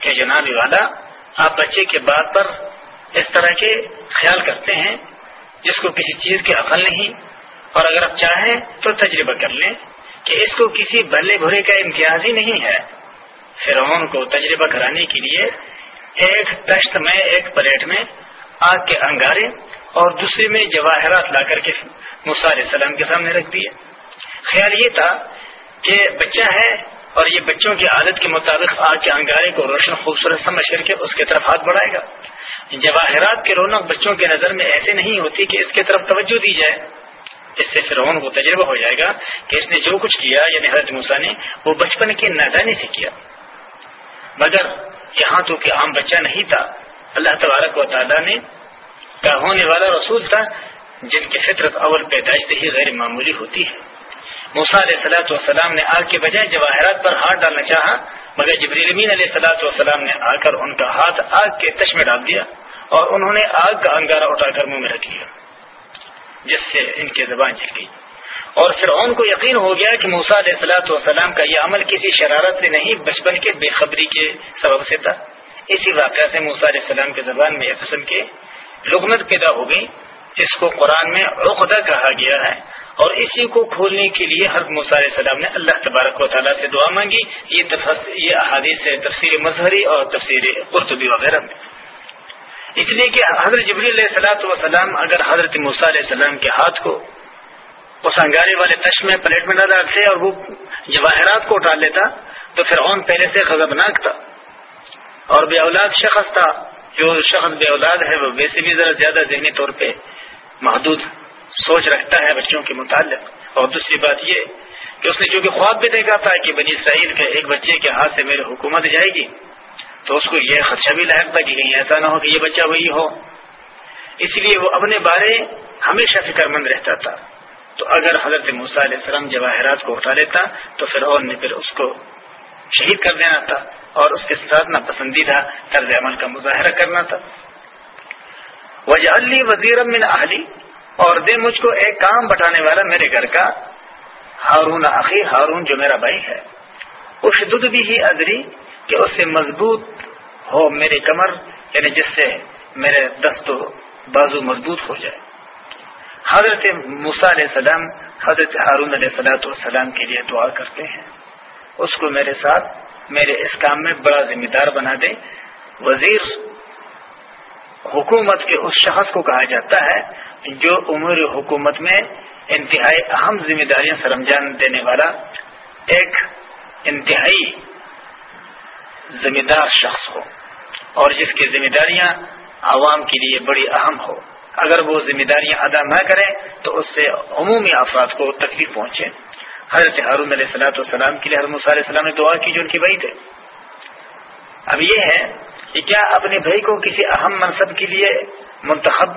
A: کہ جناب والا آپ بچے کے بات پر اس طرح کے خیال کرتے ہیں جس کو کسی چیز کی عقل نہیں اور اگر آپ چاہیں تو تجربہ کر لیں کہ اس کو کسی بھلے بھرے کا امتیاز ہی نہیں ہے۔ فرعون کو تجربہ کرانے کے لیے ایک ٹشت میں، ایک پلیٹ میں آگ کے انگارے اور دوسری میں جواہرات لا کر کے علیہ السلام کے سامنے رکھ دیے۔ خیال یہ تھا کہ بچہ ہے اور یہ بچوں کی عادت کے مطابق آگ کے انگارے کو روشن خوبصورت سمجھ کر کے اس کی طرف ہاتھ بڑھائے گا۔ جواہرات کی رونق بچوں کی نظر میں ایسے نہیں ہوتی کہ اس کی طرف توجہ دی جائے۔ اس سے فرعون کو تجربہ ہو جائے گا کہ اس نے جو کچھ کیا یعنی حضرت موسا نے، وہ بچپن کی نادانی سے کیا۔ مگر یہاں تو کہ عام بچہ نہیں تھا۔ اللہ تبارک و تعالیٰ نے کا ہونے والا رسول تھا، جن کی فطرت اول پیدائش سے ہی غیر معمولی ہوتی ہے۔ موسا علیہ سلاۃ والسلام نے آگ کے بجائے جواہرات پر ہاتھ ڈالنا چاہا، مگر جبریل امین علیہ سلاۃ والسلام نے آ کر ان کا ہاتھ آگ کے تش میں ڈال دیا اور انہوں نے آگ کا انگارہ اٹھا کر منہ میں رکھ لیا، جس سے ان کی زبان چل گئی اور فرعون کو یقین ہو گیا کہ موسا علیہ السلاۃ والسلام کا یہ عمل کسی شرارت سے نہیں، بچپن کے بے خبری کے سبب سے تھا۔ اسی واقعہ سے موسا علیہ السلام کے زبان میں قسم کے لغمت پیدا ہو گئی اس کو قرآن میں عقدہ کہا گیا ہے۔ اور اسی کو کھولنے کے لیے ہر علیہ السلام نے اللہ تبارک و تعالیٰ سے دعا مانگی۔ یہ یہ احادیث ہے، تفسیر مظہری اور تفسیر قرطبی وغیرہ میں۔ اس لیے کہ حضرت جبری علیہ السلاۃ وسلام اگر حضرت علیہ السلام کے ہاتھ کو اس انگارے والے تش میں پلیٹ میں نہ ڈالتے اور وہ جواہرات کو ڈال لیتا تو پھر اون پہلے سے خزبناک تھا۔ اور بے اولاد شخص تھا۔ جو شخص بے اولاد ہے وہ ویسے بھی ذرا زیادہ ذہنی طور پہ محدود سوچ رکھتا ہے بچوں کے متعلق۔ اور دوسری بات یہ کہ اس نے جو کہ خواب بھی دیکھا تھا کہ بنی اسرائیل کے ایک بچے کے ہاتھ سے میری حکومت جائے گی، تو اس کو یہ خدشہ بھی لاحق تھا کہ کہیں ایسا نہ ہو کہ یہ بچہ وہی ہو۔ اس لیے وہ اپنے بارے ہمیشہ فکر مند رہتا تھا۔ تو اگر حضرت موسیٰ علیہ السلام جواہرات کو اٹھا لیتا، تو پھر اور نے پھر اس کو شہید کر دینا تھا اور اس کے ساتھ نہ پسندیدہ طرز عمل کا مظاہرہ کرنا تھا۔ وجہ علی وزیر من اہلی اور دے مجھ کو ایک کام بٹانے والا میرے گھر کا ہارون عقی ہارون جو میرا بھائی ہے، اس دودھ بھی ہی ادری کہ اس سے مضبوط ہو میری کمر یعنی جس سے میرے دست و بازو مضبوط ہو جائے۔ حضرت علیہ السلام، حضرت ہارون علیہ صلاحت والسلام کے لیے دعا کرتے ہیں۔ اس کو میرے ساتھ، میرے اس کام میں بڑا ذمہ دار بنا دے۔ وزیر حکومت کے اس شخص کو کہا جاتا ہے جو عمر حکومت میں انتہائی اہم ذمہ داریاں سرمجان دینے والا ایک انتہائی ذمہ دار شخص ہو اور جس کی ذمہ داریاں عوام کے لیے بڑی اہم ہو۔ اگر وہ ذمہ داریاں ادا نہ کرے تو اس سے عمومی افراد کو تکلیف پہنچے۔ حضرت ہارون علیہ السلاۃ والسلام کے لیے حرمۃ علیہ السلام نے دعا کی جو ان کی بھائی تھے۔ اب یہ ہے کہ کیا اپنے بھائی کو کسی اہم منصب کے لیے منتخب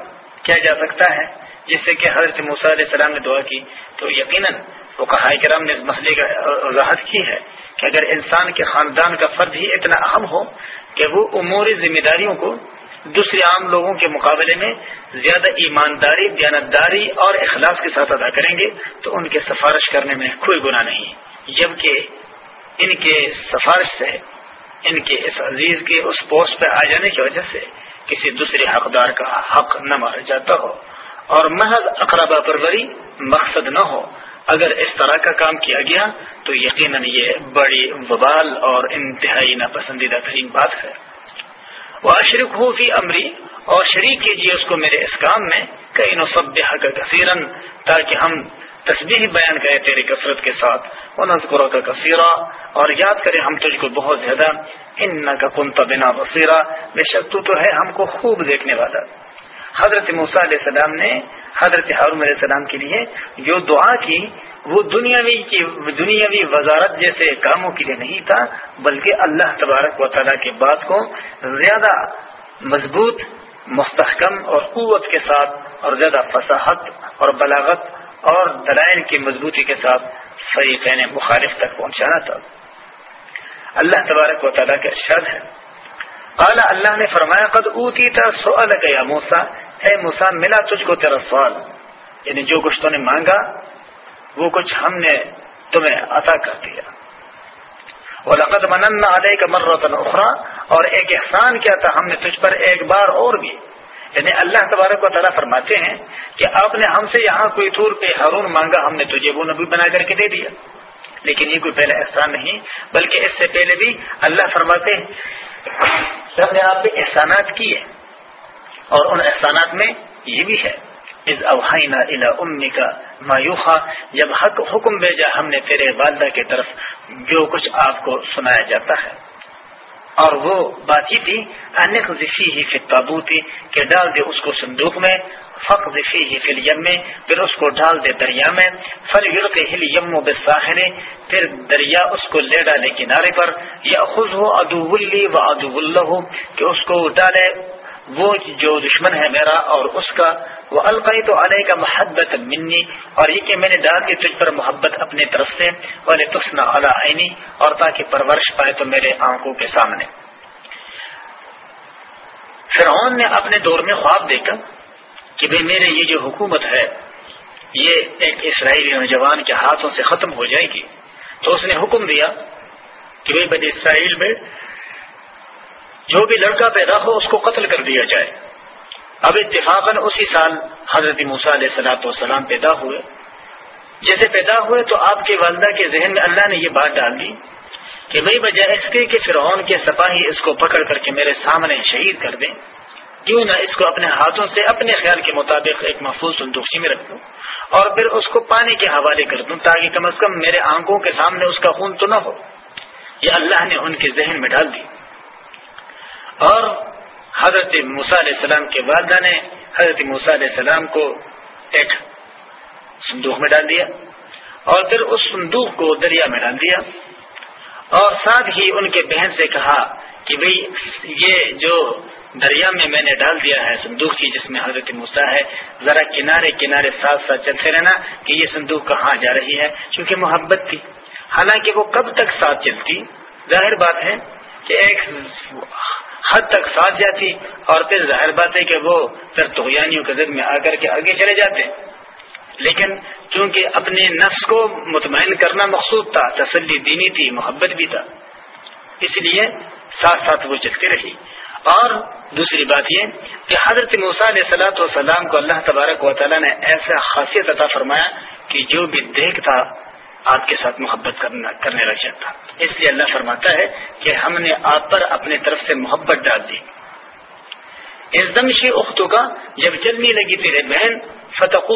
A: کیا جا سکتا ہے جس سے کہ حضرت موسیٰ علیہ السلام نے دعا کی تو یقیناً وہ کرام نے اس مسئلے کا وضاحت کی ہے کہ اگر انسان کے خاندان کا فرد ہی اتنا اہم ہو کہ وہ امور ذمہ داریوں کو دوسرے عام لوگوں کے مقابلے میں زیادہ ایمانداری، دیانتداری اور اخلاص کے ساتھ ادا کریں گے، تو ان کے سفارش کرنے میں کوئی گناہ نہیں۔ جبکہ ان کے سفارش سے، ان کے اس عزیز کے اس پوسٹ پہ آ جانے کی وجہ سے کسی دوسرے حقدار کا حق نہ مارا جاتا ہو اور محض اقربا پروری مقصد نہ ہو۔ اگر اس طرح کا کام کیا گیا تو یقیناً یہ بڑی وبال اور انتہائی ناپسندیدہ ترین بات ہے۔ وہ اشرک ہو فی امری اور شریک کیجیے اس کو میرے اس کام میں۔ کئی نصب حق کثیرن تاکہ ہم تصویر بیان کرے تیری کثرت کے ساتھ۔ وہ نذکروں کا کثیرہ اور یاد کرے ہم تجھ کو بہت زیادہ۔ ان کا کنتا بنا بصیرہ بے شک تو ہے ہم کو خوب دیکھنے والا۔ حضرت موسیٰ علیہ السلام نے حضرت ہارون علیہ السلام کے لیے جو دعا کی، وہ دنیاوی کی، دنیاوی وزارت جیسے کاموں کے لیے نہیں تھا، بلکہ اللہ تبارک و تعالیٰ کے بات کو زیادہ مضبوط، مستحکم اور قوت کے ساتھ اور زیادہ فصاحت اور بلاغت اور دلائل کی مضبوطی کے ساتھ فریقین مخالف تک پہنچانا تھا۔ اللہ تبارک و تعالیٰ کے ارشاد ہے۔ اعلیٰ اللہ نے فرمایا، قد اوتی تھا سوال گیا موسا اے موسا ملا تجھ کو تیرا سوال۔ یعنی جو کچھ تو نے مانگا، وہ کچھ ہم نے تمہیں عطا کر دیا۔ وہ لقت منن علیہ کا مرتن اخرا اور ایک احسان کیا تھا ہم نے تجھ پر ایک بار اور بھی۔ یعنی اللہ تبارک و تعالیٰ فرماتے ہیں کہ آپ نے ہم سے یہاں کوئی طور پہ ہارون مانگا، ہم نے تجھے وہ نبی بنا کر کے دے دیا۔ لیکن یہ کوئی پہلا احسان نہیں، بلکہ اس سے پہلے بھی اللہ فرماتے ہیں ہم نے آپ پہ احسانات کیے۔ اور ان احسانات میں یہ بھی ہے از اوہائنا الا امی کا مایوخا جب حق حکم بھیجا ہم نے تیرے والدہ کی طرف جو کچھ آپ کو سنایا جاتا ہے۔ اور وہ بات یہ تھی انک ذفی ہی پھر تابوتی کہ ڈال دے اس کو صندوق میں، فق ذفی ہی فل یم میں پھر اس کو ڈال دے دریا میں فل یورق ہل یم و پھر دریا اس کو لے ڈالے کنارے پر یا خود ہو ادو و ادو اللہ کہ اس کو ڈالے، وہ جو دشمن ہے میرا اور اس کا وہ القی تو علیہ کا محبت منی اور یہ کہ میں نے ڈال دی تجھ پر محبت اپنے طرف سے والے تسن اللہ عینی اور تاکہ پرورش پائے تو میرے آنکھوں کے سامنے۔ فرعون نے اپنے دور میں خواب دیکھا کہ بھائی میرے یہ جو حکومت ہے، یہ ایک اسرائیلی نوجوان کے ہاتھوں سے ختم ہو جائے گی۔ تو اس نے حکم دیا کہ بھائی بد اسرائیل میں جو بھی لڑکا پیدا ہو، اس کو قتل کر دیا جائے۔ اب اتفاقاً اسی سال حضرت موسیٰ علیہ سلاۃ والسلام پیدا ہوئے۔ جیسے پیدا ہوئے تو آپ کے والدہ کے ذہن میں اللہ نے یہ بات ڈال دی کہ بھائی بجائے اس کے کہ فرعون کے سپاہی اس کو پکڑ کر کے میرے سامنے شہید کر دیں، کیوں نہ اس کو اپنے ہاتھوں سے اپنے خیال کے مطابق ایک محفوظ سندوخی میں رکھ دوں اور پھر اس کو پانی کے حوالے کر دوں تاکہ کم از کم میرے آنکھوں کے سامنے اس کا خون تو نہ ہو۔ یہ اللہ نے ان کے ذہن میں ڈال دی۔ اور حضرت موسیٰ علیہ السلام کے والدہ نے حضرت موسیٰ علیہ السلام کو ایک صندوق میں ڈال دیا اور پھر اس صندوق کو دریا میں ڈال دیا اور ساتھ ہی ان کے بہن سے کہا کہ بھئی یہ جو دریا میں میں نے ڈال دیا ہے صندوق کی جس میں حضرت موسا ہے، ذرا کنارے کنارے ساتھ ساتھ چلتے رہنا کہ یہ صندوق کہاں جا رہی ہے کیونکہ محبت تھی۔ حالانکہ وہ کب تک ساتھ چلتی؟ ظاہر بات ہے کہ ایک حد تک ساتھ جاتی اور پھر ظاہر بات ہے کہ وہ پھر تویانیوں کے ضد میں آ کر کے آگے چلے جاتے۔ لیکن چونکہ اپنے نفس کو مطمئن کرنا مقصود تھا، تسلی دینی تھی، محبت بھی تھا، اس لیے ساتھ ساتھ وہ چلتی رہی۔ اور دوسری بات یہ کہ حضرت موسیٰ علیہ سلاۃ والسلام کو اللہ تبارک و تعالیٰ نے ایسا خاصیت عطا فرمایا کہ جو بھی دیکھتا آپ کے ساتھ محبت کرنا کرنے لگ جاتا۔ اس لیے اللہ فرماتا ہے کہ ہم نے آپ پر اپنے طرف سے محبت ڈال دی۔ اس دمشی اختو کا جب چلنے لگی تیرے بہن فتح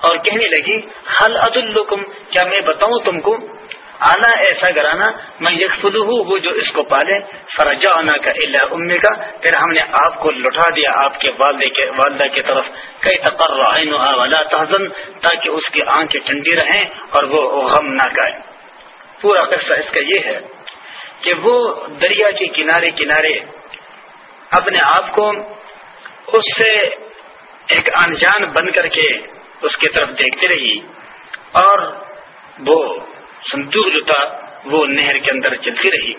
A: اور کہنے لگی حل عد الکم کیا میں بتاؤں تم کو؟ آنا ایسا گرانا میں یک ہوں وہ جو اس کو پالے فرجا آنا کا اللہ امی کا، پھر ہم نے آپ کو لٹا دیا، آپ کے والدے کے والدہ کی طرف، کئی تقرر تحزن، تاکہ اس کی آنکھیں ٹھنڈی رہیں اور وہ غم نہ گائے۔ پورا قصہ اس کا یہ ہے کہ وہ دریا کے کنارے کنارے اپنے آپ کو اس سے ایک انجان بن کر کے اس کی طرف دیکھتے رہی اور وہ صندوق جو تھا وہ نہر کے اندر چلتی رہی۔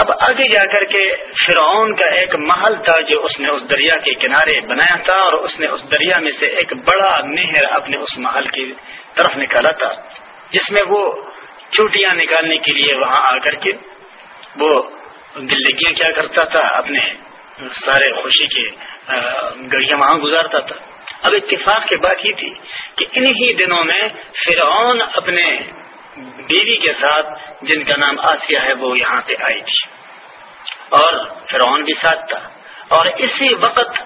A: اب آگے جا کر کے فرعون کا ایک محل تھا جو اس نے اس دریا کے کنارے بنایا تھا اور اس نے اس دریا میں سے ایک بڑا نہر اپنے اس محل کی طرف نکالا تھا، جس میں وہ چوٹیاں نکالنے کے لیے وہاں آ کر کے وہ دلگیاں کیا کرتا تھا، اپنے سارے خوشی کے گڑیاں وہاں گزارتا تھا۔ اب اتفاق کی بات یہ تھی کہ انہی دنوں میں فرعون اپنے بیوی کے ساتھ جن کا نام آسیہ ہے، وہ یہاں پہ آئی تھی۔ اور فرعون بھی ساتھ تھا۔ اور اسی وقت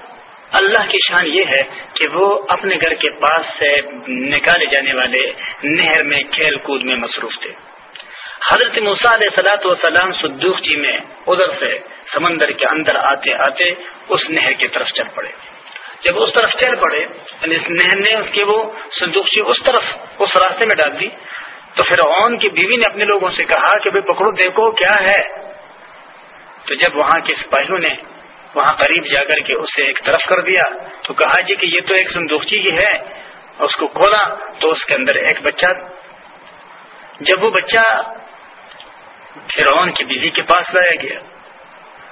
A: اللہ کی شان یہ ہے کہ وہ اپنے گھر کے پاس سے نکالے جانے والے نہر میں، کھیل کود میں مصروف تھے۔ حضرت علیہ سلاۃ وسلام سدوخ جی میں ادھر سے سمندر کے اندر آتے آتے اس نہر کی طرف چل پڑے۔ جب اس طرف چل پڑے یعنی اس نہر نے اس کے وہ سندوق جی اس طرف، اس راستے میں ڈال دی۔ تو پھر اون کی بیوی نے اپنے لوگوں سے کہا کہ بھائی پکڑو، دیکھو کیا ہے۔ تو جب وہاں کے سپاہیوں نے وہاں قریب جا کر کے اسے ایک طرف کر دیا، تو کہا جی کہ یہ تو ایک سندوخچی ہی ہے اس کو کھولا تو اس کے اندر ایک بچہ۔ جب وہ بچہ فرعون کی بیوی کے پاس لایا گیا،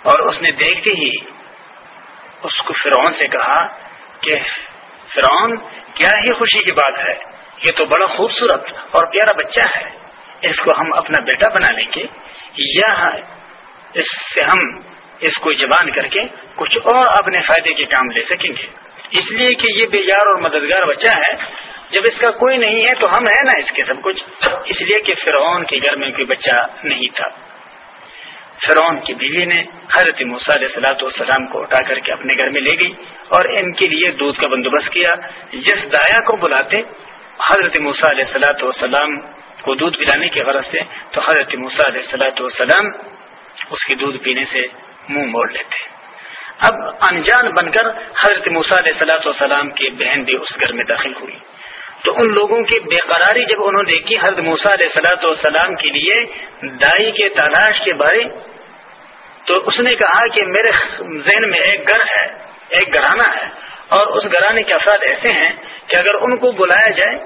A: اور اس نے دیکھتے ہی اس کو فرعون سے کہا کہ فرعون، کیا ہی خوشی کی بات ہے؟ یہ تو بڑا خوبصورت اور پیارا بچہ ہے۔ اس کو ہم اپنا بیٹا بنا لیں گے۔ یا اس سے ہم اس کو جبان کر کے کچھ اور اپنے فائدے کے کام لے سکیں گے۔ اس لیے کہ یہ بے یار اور مددگار بچہ ہے۔ جب اس کا کوئی نہیں ہے تو ہم ہیں نا اس کے سب کچھ۔ اس لیے کہ فرعون کے گھر میں کوئی بچہ نہیں تھا۔ فرعون کی بیوی نے حضرت علیہ سلاۃ والسلام کو اٹھا کر کے اپنے گھر میں لے گئی اور ان کے لیے دودھ کا بندوبست کیا۔ جس دایا کو بلاتے حضرت علیہ سلاۃ والسلام کو دودھ پلانے کے غرض سے تو حضرت علیہ سلاۃ والسلام اس کے دودھ پینے سے منہ موڑ لیتے۔ اب انجان بن کر حضرت علیہ سلاۃ والسلام کی بہن بھی اس گھر میں داخل ہوئی۔ تو ان لوگوں کی بے قراری جب انہوں نے دیکھی حضرت علیہ سلاۃ والسلام کے لیے دائی کے تلاش کے بارے، تو اس نے کہا کہ میرے ذہن میں ایک گھر ہے، ایک گھرانہ ہے۔ اور اس گھرانے کے افراد ایسے ہیں کہ اگر ان کو بلایا جائے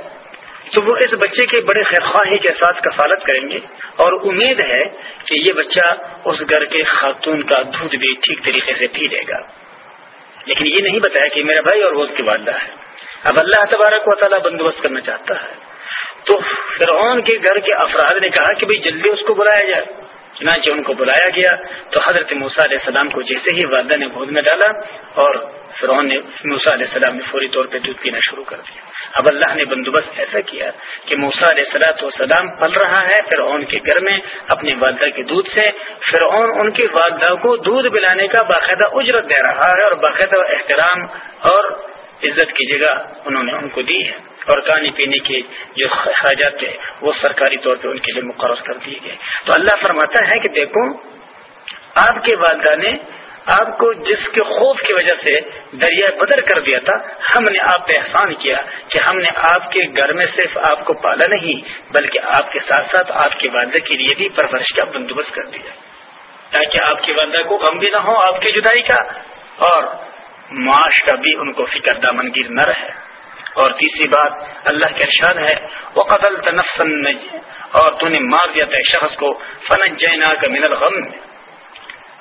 A: تو وہ اس بچے کے بڑے خیرخواہی کے ساتھ کفالت کریں گے اور امید ہے کہ یہ بچہ اس گھر کے خاتون کا دودھ بھی ٹھیک طریقے سے پی لے گا۔ لیکن یہ نہیں بتایا کہ میرا بھائی اور وہ اس کی والدہ ہے اب اللہ تبارک و تعالیٰ بندوبست کرنا چاہتا ہے۔ تو فرعون کے گھر کے افراد نے کہا کہ بھائی جلدی اس کو بلایا جائے۔ چنانچہ ان کو بلایا گیا تو حضرت موسیٰ علیہ السلام کو جیسے ہی والدہ نے گود میں ڈالا اور فرعون نے موسیٰ علیہ السلام نے فوری طور پہ دودھ پینا شروع کر دیا۔ اب اللہ نے بندوبست ایسا کیا کہ موسیٰ علیہ سلاۃ والسلام پل رہا ہے، فرعون کے گھر میں اپنی والدہ کے دودھ سے۔ فرعون ان کی والدہ کو دودھ پلانے کا باقاعدہ اجرت دے رہا ہے اور باقاعدہ احترام اور عزت کی جگہ انہوں نے ان کو دی ہے۔ اور کھانے پینے کے جو خراجات تھے وہ سرکاری طور پہ ان کے لیے مقرر کر دیے گئے۔ تو اللہ فرماتا ہے کہ دیکھو، آپ کے والدہ نے آپ کو جس کے خوف کی وجہ سے دریا بدر کر دیا تھا، ہم نے آپ پہ احسان کیا کہ ہم نے آپ کے گھر میں صرف آپ کو پالا نہیں، بلکہ آپ کے ساتھ ساتھ آپ کی والدہ کے لیے بھی پرورش کا بندوبست کر دیا۔ تاکہ آپ کی والدہ کو غم بھی نہ ہو، آپ کی جدائی کا، اور معاش کا بھی ان کو فکر دامن گیر نہ رہے۔ اور تیسری بات، اللہ کے ارشاد ہے وہ قتل تنفسن اور تو نے مار دیا تھا شخص کو فن جینا کا من الغم۔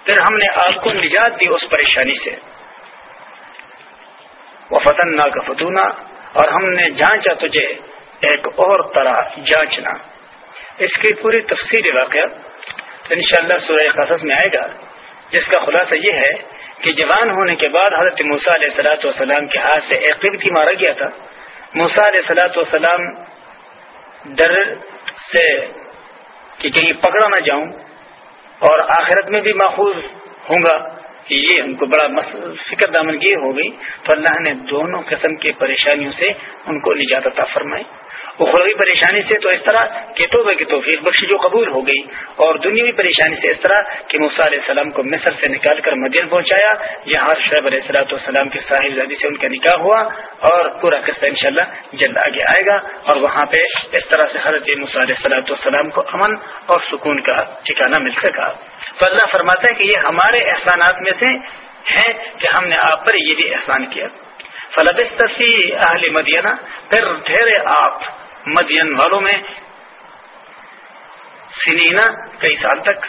A: پھر ہم نے آپ کو نجات دی اس پریشانی سے۔ وہ فتن کا فتونا، اور ہم نے جانچا تجھے ایک اور طرح جانچنا۔ اس کی پوری تفصیل واقعہ ان شاء اللہ سورہ قصص میں آئے گا، جس کا خلاصہ یہ ہے کہ جوان ہونے کے بعد حضرت موسا علیہ سلاۃ والسلام کے ہاتھ سے ایک قبطی مارا گیا تھا۔ موسا علیہ سلاۃ والسلام ڈر سے کہ کہیں پکڑا نہ جاؤں اور آخرت میں بھی ماخوذ ہوں گا کہ یہ ان کو بڑا فکر دامنگیر ہو گئی۔ تو اللہ نے دونوں قسم کے پریشانیوں سے ان کو نجات عطا فرمائی۔ اخروی پریشانی سے تو اس طرح کہ توبہ کی توفیق بخشی جو قبول ہو گئی اور دنیاوی پریشانی سے اس طرح کہ موسیٰ علیہ السلام کو مصر سے نکال کر مدین پہنچایا، یہاں شعیب علیہ السلاۃ والسلام کے صاحب زادی سے ان کا نکاح ہوا اور پورا قصہ انشاءاللہ جلد آگے آئے گا اور وہاں پہ اس طرح سے حضرت موسیٰ علیہ السلاۃ والسلام کو امن اور سکون کا ٹھکانہ مل سکا۔ تو اللہ فرماتا ہے کہ یہ ہمارے احسانات میں سے ہیں کہ ہم نے آپ پر یہ بھی احسان کیا۔ فلبستی اہل مدینہ پھر ٹھہرے آپ مدین والوں میں سنینا کئی سال تک۔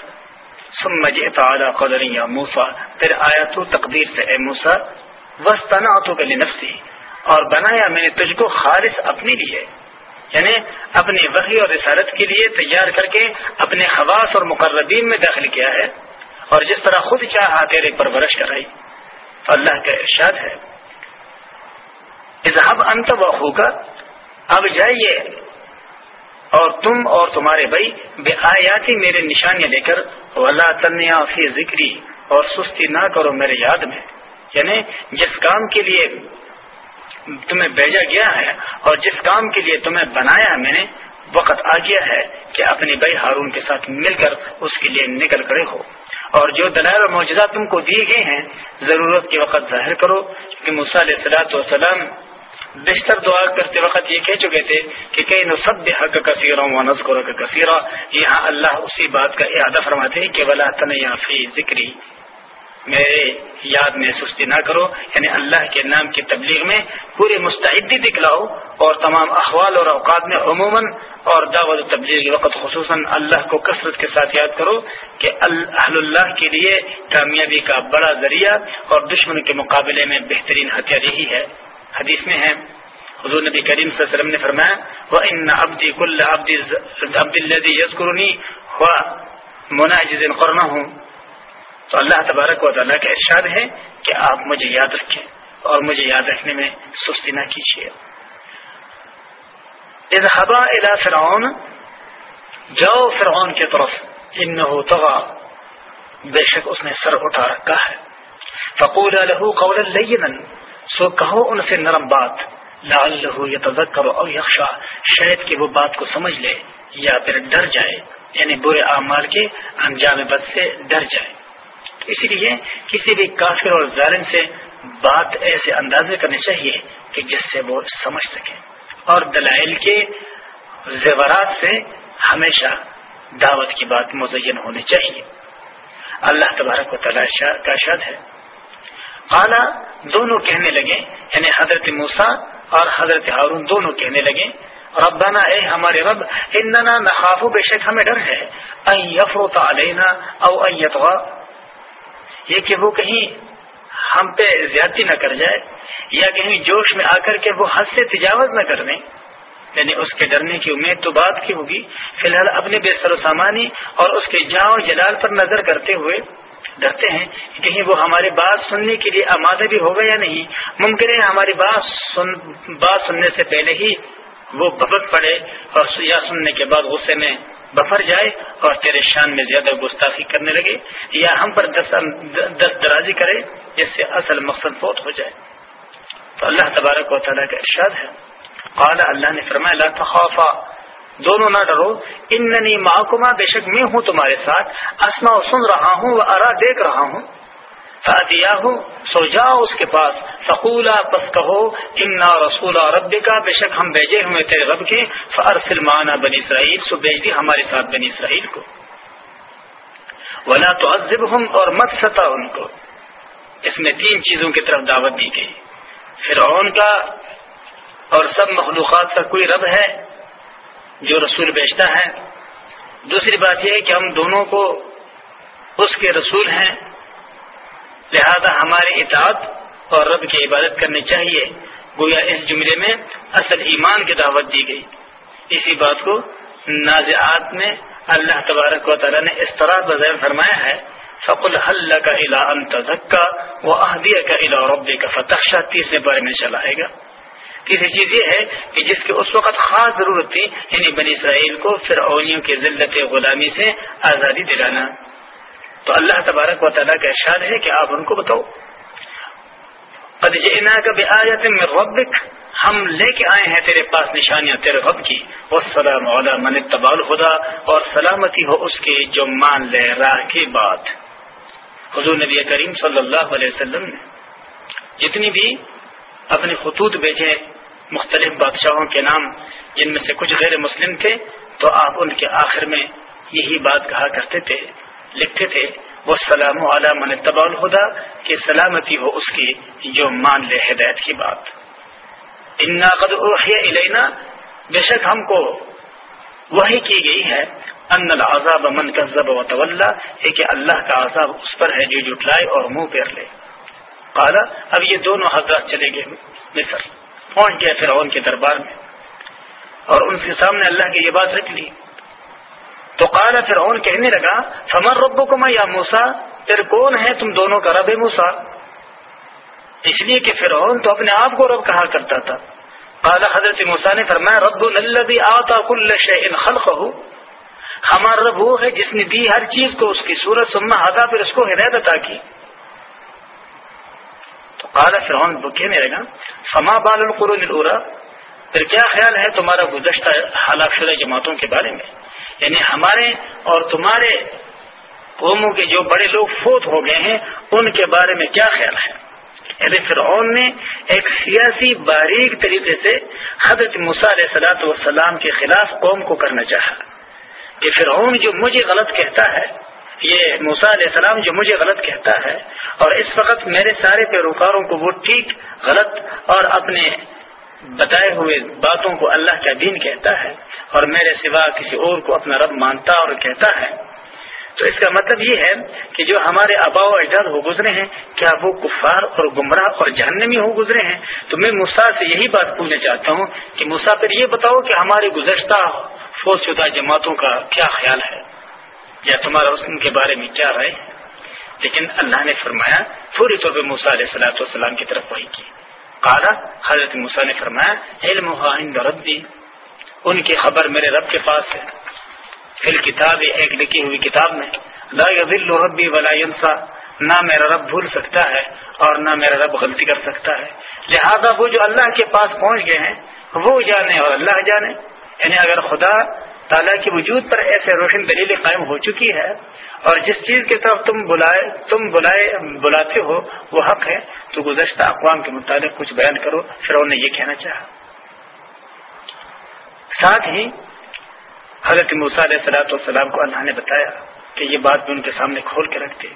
A: قدر یا موسا پھر آیا تو تقدیر سے، اے موسا وسطنا تو گلی نفسی اور بنایا میں نے تجھ کو خالص اپنے لیے یعنی اپنی وحی اور رسالت کے لیے تیار کر کے اپنے خواص اور مقربین میں داخل کیا ہے۔ اور جس طرح خود چاہا تیرے پرورش کرائی۔ اللہ کا ارشاد ہے۔ اظہب انت و کا اب جائیے اور تم اور تمہارے بھائی بے آیاتی میرے نشانیاں لے کر ولا تنیا فی ذکری اور سستی نہ کرو میرے یاد میں۔ یعنی جس کام کے لیے تمہیں بھیجا گیا ہے اور جس کام کے لیے تمہیں بنایا ہے میں نے، وقت آ گیا ہے کہ اپنے بھائی ہارون کے ساتھ مل کر اس کے لیے نکل کھڑے ہو۔ اور جو دلائل اور موجودہ تم کو دیے گئے ہیں، ضرورت کے وقت ظاہر کرو۔ کہ مصع سلاۃ وسلم بیشتر دعا کرتے وقت یہ کہہ چکے تھے کہ کئی نصب حق کثیر و نذکر کا کثیرہ یہاں اللہ اسی بات کا ارادہ فرماتے ہیں کہ ولا تنیا فی ذکری۔ میرے یاد میں سستی نہ کرو یعنی اللہ کے نام کی تبلیغ میں پوری مستعدی دکھلاؤ اور تمام احوال اور اوقات میں عموماً اور دعوت تبلیغ وقت، خصوصاً اللہ کو کثرت کے ساتھ یاد کرو کہ اہل اللہ کے لیے کامیابی کا بڑا ذریعہ اور دشمن کے مقابلے میں بہترین ہتھیار یہی ہے۔ حدیث میں ہے، حضور نبی کریم صلی اللہ علیہ وسلم نے فرمایا وہ ان ابدی کل عبد الدی یسکرنی ہوا مناجز قرنا ہوں تو اللہ تبارک و تعالیٰ کا ارشاد ہے کہ آپ مجھے یاد رکھیں اور مجھے یاد رکھنے میں سستی نہ کیجیے۔ اذهبا الى فرعون، جاؤ فرعون کی طرف انه طغى۔ بے شک اس نے سر اٹھا رکھا ہے۔ فقول له قولا لینا سو کہو ان سے نرم بات لعله يتذكر او يخشى شاید کہ وہ بات کو سمجھ لے یا پھر ڈر جائے یعنی برے اعمال کے انجام بد سے ڈر جائے۔ اسی لیے کسی بھی کافر اور ظالم سے بات ایسے اندازے کرنی چاہیے کہ جس سے وہ سمجھ سکے۔ اور دلائل کے زیورات سے ہمیشہ دعوت کی بات مزین ہونی چاہیے۔ اللہ تبارک و تعالیٰ کا شاد ہے۔ اعلیٰ دونوں کہنے لگے یعنی حضرت موسا اور حضرت ہارون دونوں کہنے لگے، ربنا، اے ہمارے رب، اننا نخاف، بے شک ہمیں ڈر ہے، ان یفرط علینا او ان یہ کہ وہ کہیں ہم پہ زیادتی نہ کر جائے، یا کہیں جوش میں آ کر کے وہ حد سے تجاوز نہ کر دیں۔ یعنی اس کے ڈرنے کی امید تو بات کی ہوگی، فی الحال اپنے بے سر و سامانی اور اس کے جاؤ جلال پر نظر کرتے ہوئے ڈرتے ہیں کہ کہیں وہ ہماری بات سننے کے لیے آمادہ بھی ہوگا یا نہیں۔ ممکن ہے ہماری بات سن بات سننے سے پہلے ہی وہ ببک پڑے اور یا سننے کے بعد غصے میں بفر جائے اور تیرے شان میں زیادہ گستاخی کرنے لگے یا ہم پر دست درازی کرے جس سے اصل مقصد فوت ہو جائے۔ تو اللہ تبارک و تعالیٰ کا ارشاد ہے۔ قال اللہ نے فرمایا، لا تخافا دونوں نہ ڈرو۔ اننی محکمہ بے شک میں ہوں تمہارے ساتھ۔ اسما سن رہا ہوں و ارا، دیکھ رہا ہوں۔ ہوں سو جاؤ اس کے پاس۔ فقولا بس کہو، انا رسول رب کا بے شک ہم بیجے ہوئے تیرے رب کے۔ فر سلمانہ بنی اسرائیل، سو بیچ دی ہمارے ساتھ بنی اسرائیل کو۔ ولا تو عزب ہوں اور مت ستا ان کو۔ اس میں تین چیزوں کی طرف دعوت دی گئی فرعون کا اور سب مخلوقات کا کوئی رب ہے۔ جو رسول بیچتا ہے۔ دوسری بات یہ ہے کہ ہم دونوں کو اس کے رسول ہیں۔ لہذا ہماری اطاعت اور رب کی عبادت کرنی چاہیے۔ گویا اس جملے میں اصل ایمان کی دعوت دی گئی۔ اسی بات کو نازعات میں اللہ تبارک و تعالیٰ نے اس طرح بظاہر فرمایا ہے۔ فقل حل کا الا انتظکا وہ احدیہ کا الا رب کا فتح شاہ تیسرے بارے میں چلائے گا۔ تیسری چیز یہ ہے کہ جس کی اس وقت خاص ضرورت تھی یعنی بنی اسرائیل کو فرعونیوں کی ذلت غلامی سے آزادی دلانا۔ تو اللہ تبارک و تعالیٰ کا ارشاد ہے کہ آپ ان کو بتاؤ۔ کا ربک، ہم لے کے آئے ہیں تیرے پاس نشانیاں، تیرے رب کی۔ وہ سلام من تبال خدا اور سلامتی ہو اس کی جو مان لے، راہ کی بات۔ حضور نبی کریم صلی اللہ علیہ وسلم نے جتنی بھی اپنے خطوط بیچے مختلف بادشاہوں کے نام، جن میں سے کچھ غیر مسلم تھے، تو آپ ان کے آخر میں یہی بات کہا کرتے تھے، لکھتے تھے وہ سلام من تبا الخدا کہ سلامتی ہو اس کی جو مان لے ہدایت کی بات. انا قد الینا بے شک ہم کو وہی کی گئی ہے، ان العذاب من کذب و طلّہ کہ اللہ کا عذاب اس پر ہے جو جٹلائے اور منہ پیر لے۔ قالا، اب یہ دونوں حضرات چلے گئے مصر۔ پہنچ گئے فرعون کے دربار میں اور ان کے سامنے اللہ کی یہ بات رکھ لی۔ تو قال فرعون کہنے لگا فمر ربو کما یا موسا پھر کون ہے تم دونوں کا رب موسا اس لیے کہ فرعون تو اپنے آپ کو رب کہا کرتا تھا۔ قال حضرت موسا نے فرمایا رب الذي آتا کل شيء خلقه ہمارا رب وہ ہے جس نے دی ہر چیز کو اس کی صورت سما ہدا، پھر اس کو ہدایت عطا کی۔ قال فرعون کہنے لگا، فما بال القرون الاولى پھر کیا خیال ہے تمہارا گزشتہ ہلاک شدہ جماعتوں کے بارے میں؟ یعنی ہمارے اور تمہارے قوموں کے جو بڑے لوگ فوت ہو گئے ہیں، ان کے بارے میں کیا خیال ہے؟ یعنی فرعون نے ایک سیاسی باریک طریقے سے حضرت علیہ سلاۃ والسلام کے خلاف قوم کو کرنا چاہا کہ فرعون جو مجھے غلط کہتا ہے یہ موسا علیہ السلام جو مجھے غلط کہتا ہے، اور اس وقت میرے سارے پیروکاروں کو وہ ٹھیک، غلط اور اپنے بتائے ہوئے باتوں کو اللہ کا دین کہتا ہے، اور میرے سوا کسی اور کو اپنا رب مانتا اور کہتا ہے۔ تو اس کا مطلب یہ ہے کہ جو ہمارے آبا و اجداد ہو گزرے ہیں، کیا وہ کفار اور گمراہ اور جہنمی ہو گزرے ہیں؟ تو میں مسا سے یہی بات پوچھنا چاہتا ہوں کہ مسا پھر یہ بتاؤ کہ ہمارے گزشتہ فوج شدہ جماعتوں کا کیا خیال ہے؟ یا تمہارا اس کے بارے میں کیا رائے لیکن اللہ نے فرمایا، پوری طور پہ موسا علیہ السلاۃ والسلام کی طرف وہی کی۔ کالا حضرت موسا نے فرمایا علم عند ربی، ان کی خبر میرے رب کے پاس ہے۔ پھر کتاب ایک لکھی ہوئی کتاب میں، لا يذل ربی ولا ينسى نہ میرا رب بھول سکتا ہے اور نہ میرا رب غلطی کر سکتا ہے۔ لہذا وہ جو اللہ کے پاس پہنچ گئے ہیں، وہ جانے اور اللہ جانے۔ یعنی اگر خدا تعالیٰ کے وجود پر ایسے روشن دلیل قائم ہو چکی ہے اور جس چیز کی طرف تم بلائے تم بلائے، بلاتے ہو، وہ حق ہے، تو گزشتہ اقوام کے متعلق کچھ بیان کرو۔ پھر انہوں نے یہ کہنا چاہا۔ ساتھ ہی حضرت علیہ سلاۃ والسلام کو اللہ نے بتایا کہ یہ بات بھی ان کے سامنے کھول کے رکھتے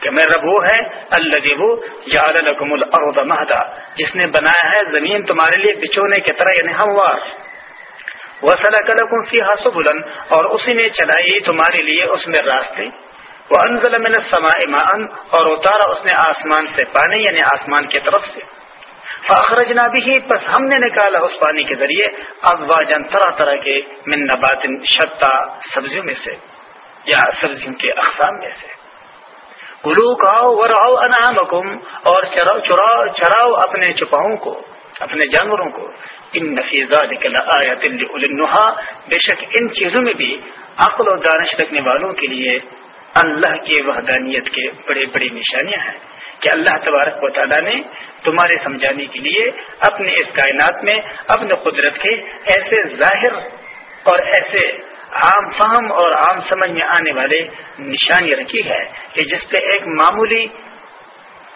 A: کہ میں رب وہ ہے اللہ یا مہدا۔ جس نے بنایا ہے زمین تمہارے لیے بچونے کی طرح یعنی ہموار فی حاصل بلند اور اسی نے چلائی تمہارے لیے اس میں راستے۔ وہ انزل من السماء ماء اور اتارا اس نے آسمان سے پانی یعنی آسمان کی طرف سے۔ فاخرجنا بھی بس ہم نے نکالا اس پانی کے ذریعے۔ ازواجن طرح طرح کے، من نبات، شتا سبزیوں میں سے، یا سبزیوں کے اقسام میں سے۔ گلو کھاؤ ورعو انعامکم اور چراؤ چراؤ چراؤ اپنے چپاؤں کو، اپنے جانوروں کو۔ ان نفیزہ آیا بے شک ان چیزوں میں بھی عقل و دانش رکھنے والوں کے لیے اللہ کی وحدانیت کے بڑے بڑی نشانیاں ہیں کہ اللہ تبارک و تعالیٰ نے تمہارے سمجھانے کے لیے اپنے اس کائنات میں اپنے قدرت کے ایسے ظاہر اور ایسے عام فہم اور عام سمجھ میں آنے والے نشانی رکھی ہے کہ جس پہ ایک معمولی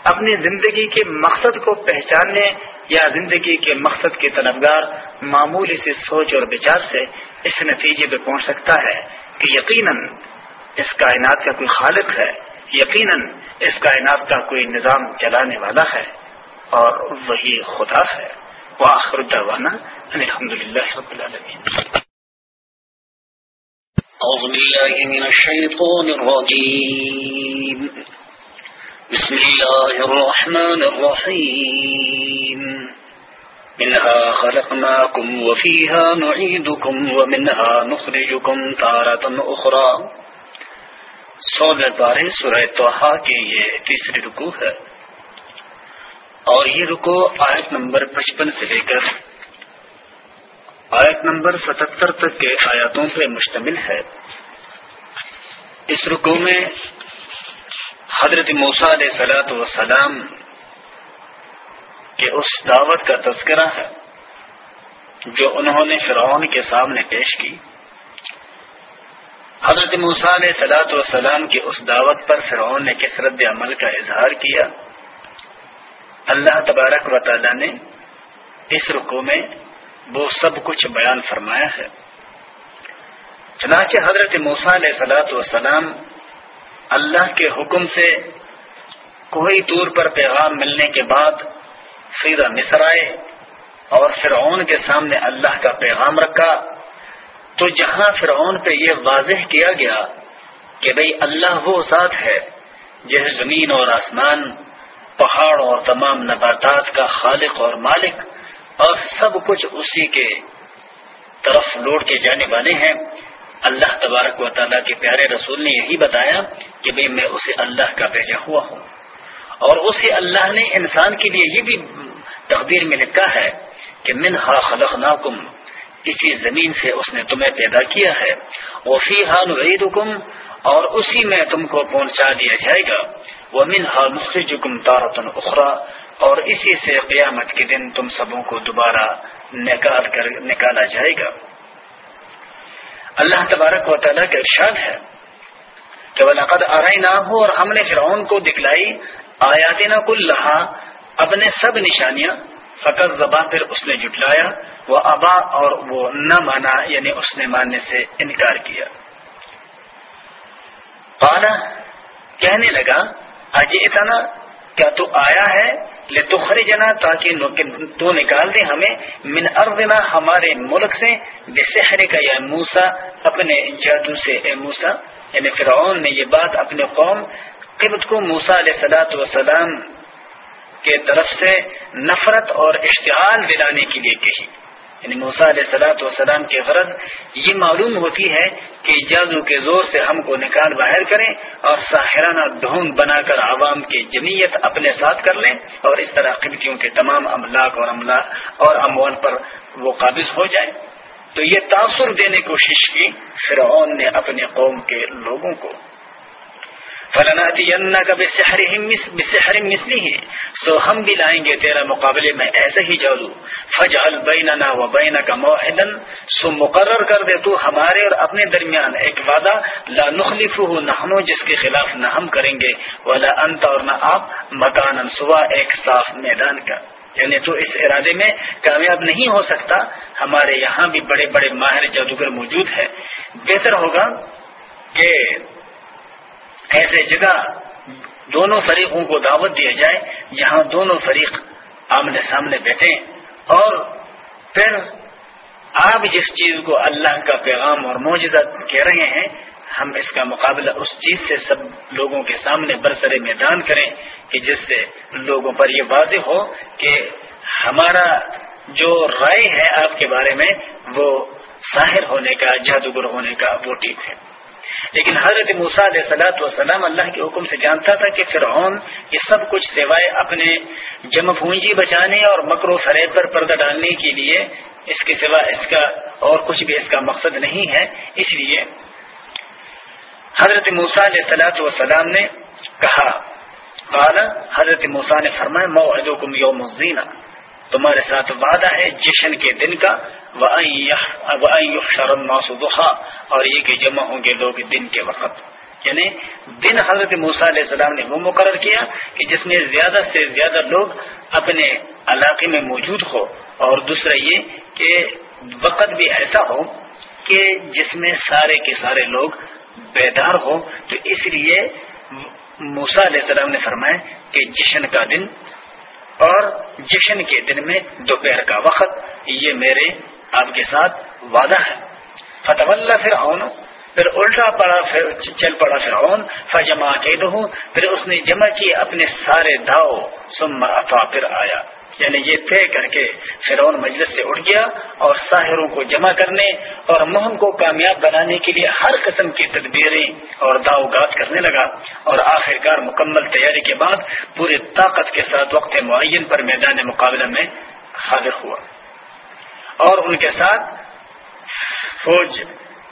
A: اپنی زندگی کے مقصد کو پہچاننے یا زندگی کے مقصد کے طلبگار معمولی سے سوچ اور بچار سے اس نتیجے پہ پہنچ سکتا ہے کہ یقیناً اس کائنات کا کوئی خالق ہے، یقیناً اس کائنات کا کوئی نظام چلانے والا ہے اور وہی خدا ہے۔ وآخر دعوانا الحمد للہ رب العالمین۔ أعوذ بالله من الشيطان الرجيم بسم الله الرحمن الرحيم. منها خلقناكم وفيها نعيدكم ومنها نخرجكم تارة أخرى. سولہ بارہ سورہ توحا کی یہ تیسری رکو ہے. اور یہ رکو آیت نمبر پچپن سے لے کر آیت نمبر ستہتر تک کے آیاتوں پہ مشتمل ہے. اس رکو میں حضرت موسا علیہ سلاۃ وسلام کے اس دعوت کا تذکرہ ہے جو انہوں نے فرعون کے سامنے پیش کی۔ حضرت موسا علیہ سلاۃ وسلام کی اس دعوت پر فرعون نے کس رد عمل کا اظہار کیا۔ اللہ تبارک و تعالی نے اس رکو میں وہ سب کچھ بیان فرمایا ہے۔ چنانچہ حضرت موسا علیہ سلاۃ وسلام اللہ کے حکم سے کوئی طور پر پیغام ملنے کے بعد سیدھا مصر آئے اور فرعون کے سامنے اللہ کا پیغام رکھا، تو جہاں فرعون پہ یہ واضح کیا گیا کہ بھئی اللہ وہ ذات ہے جہ زمین اور آسمان، پہاڑ اور تمام نباتات کا خالق اور مالک اور سب کچھ اسی کے طرف لوٹ کے جانے والے ہیں۔ اللہ تبارک و تعالیٰ کے پیارے رسول نے یہی بتایا کہ بھئی میں اسے اللہ کا بھیجا ہوا ہوں۔ اور اسے اللہ نے انسان کے لیے یہ بھی تقدیر میں لکھا ہے کہ منہا خلق اسی زمین سے اس نے تمہیں پیدا کیا ہے۔ وہ فی حال اور اسی میں تم کو پہنچا دیا جائے گا۔ وہ منہا مخرجکم تارتن اخرا اور اسی سے قیامت کے دن تم سبوں کو دوبارہ نکال کر نکالا جائے گا۔ اللہ تبارک و تعالیٰ کا ارشاد ہے کہ وہ نقد آرائی نہ ہو اور ہم نے فرعون کو دکھلائی آیات نہ کل لہا اپنے سب نشانیاں فقط زباں پھر اس نے جٹلایا وہ ابا اور وہ نہ مانا یعنی اس نے ماننے سے انکار کیا۔ پالا کہنے لگا اج اتنا کیا تو آیا ہے؟ لے تو جنا تاکہ تو نکال دے ہمیں من ارضنا ہمارے ملک سے، بے سحر کا یا موسا اپنے جادو سے۔ اے موسا یعنی فرعون نے یہ بات اپنے قوم، قبط کو موسا علیہ سلاۃ وسلام کے طرف سے نفرت اور اشتعال دلانے کے لیے کہی۔ یعنی موسا علیہ سلاۃ وسلام کی غرض یہ معلوم ہوتی ہے کہ جادو کے زور سے ہم کو نکال باہر کریں اور ساحرانہ ڈھونگ بنا کر عوام کی جمعیت اپنے ساتھ کر لیں اور اس طرح قبتیوں کے تمام املاک اور اور اموال پر وہ قابض ہو جائے تو یہ تاثر دینے کی کوشش کی۔ فرعون نے اپنے قوم کے لوگوں کو بسحر مسلی سو ہم بھی لائیں گے تیرا مقابلے میں ایسا ہی جادو. فج البین و بین کا معدن سو مقرر کر دے تو ہمارے اور اپنے درمیان ایک وعدہ. لا نخلف نہ جس کے خلاف نہ ہم کریں گے. ولا انت اور نہ آپ مکان سوا ایک صاف میدان کا. یعنی تو اس ارادے میں کامیاب نہیں ہو سکتا. ہمارے یہاں بھی بڑے بڑے ماہر جادوگر موجود ہے بہتر ہوگا کہ ایسے جگہ دونوں فریقوں کو دعوت دیا جائے جہاں دونوں فریق آمنے سامنے بیٹھے اور پھر آپ جس چیز کو اللہ کا پیغام اور معجزہ کہہ رہے ہیں، ہم اس کا مقابلہ اس چیز سے سب لوگوں کے سامنے برسر میدان کریں کہ جس سے لوگوں پر یہ واضح ہو کہ ہمارا جو رائے ہے آپ کے بارے میں، وہ ساحر ہونے کا، جادوگر ہونے کا، وہ ٹھیک ہے۔ لیکن حضرت موسا علیہ سلاۃ وسلام اللہ کے حکم سے جانتا تھا کہ فرعون یہ سب کچھ سوائے اپنے جم پونجی بچانے اور مکر و فریب پر پردہ ڈالنے کے لیے اس کے سوا اس کا اور کچھ بھی اس کا مقصد نہیں ہے۔ اس لیے حضرت موسا علیہ سلاۃ وسلام نے کہا حضرت موسا نے فرمایا مو یوم الزینہ۔ تمہارے ساتھ وعدہ ہے جشن کے دن کا۔ شرم ماسودہ اور یہ کہ جمع ہوں گے لوگ دن کے وقت۔ یعنی دن حضرت موسیٰ علیہ السلام نے وہ مقرر کیا کہ جس میں زیادہ سے زیادہ لوگ اپنے علاقے میں موجود ہو۔ اور دوسرا یہ کہ وقت بھی ایسا ہو کہ جس میں سارے کے سارے لوگ بیدار ہو تو اس لیے موسا علیہ السلام نے فرمایا کہ جشن کا دن اور جشن کے دن میں دوپہر کا وقت یہ میرے آپ کے ساتھ وعدہ ہے۔ فتح اللہ پھر پھر الٹا پڑا پھر چل پڑا پھر فجما کے پھر اس نے جمع کی اپنے سارے داؤ سم افا پھر آیا۔ یعنی یہ طے کر کے فرعون مجلس سے اٹھ گیا اور ساحروں کو جمع کرنے اور مہم کو کامیاب بنانے کے لیے ہر قسم کی تدبیریں اور داؤ گات کرنے لگا اور آخرکار مکمل تیاری کے بعد پوری طاقت کے ساتھ وقت معین پر میدان مقابلہ میں حاضر ہوا۔ اور ان کے ساتھ فوج،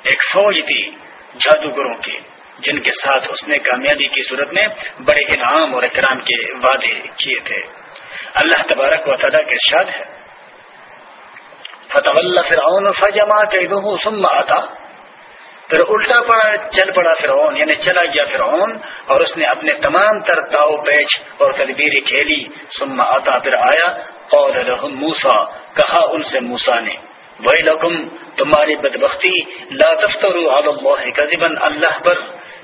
A: ایک فوج تھی جادوگروں کی، جن کے ساتھ اس نے کامیابی کی صورت میں بڑے انعام اور اکرام کے وعدے کیے تھے۔ اللہ تبارک و تعالیٰ کے ارشاد ہے۔ فتح اللہ فرعون فجما ثم آتا پھر الٹا پڑا، چل پڑا فرعون یعنی چلا گیا فرعون، اور اس نے اپنے تمام تر تاؤ پیچ اور تدبیری کھیلی، ثم آتا پھر آیا۔ اور لهم موسا کہا ان سے موسا نے وہی تمہاری بدبختی، لا تفتروا علی اللہ کذبا، اللہ پر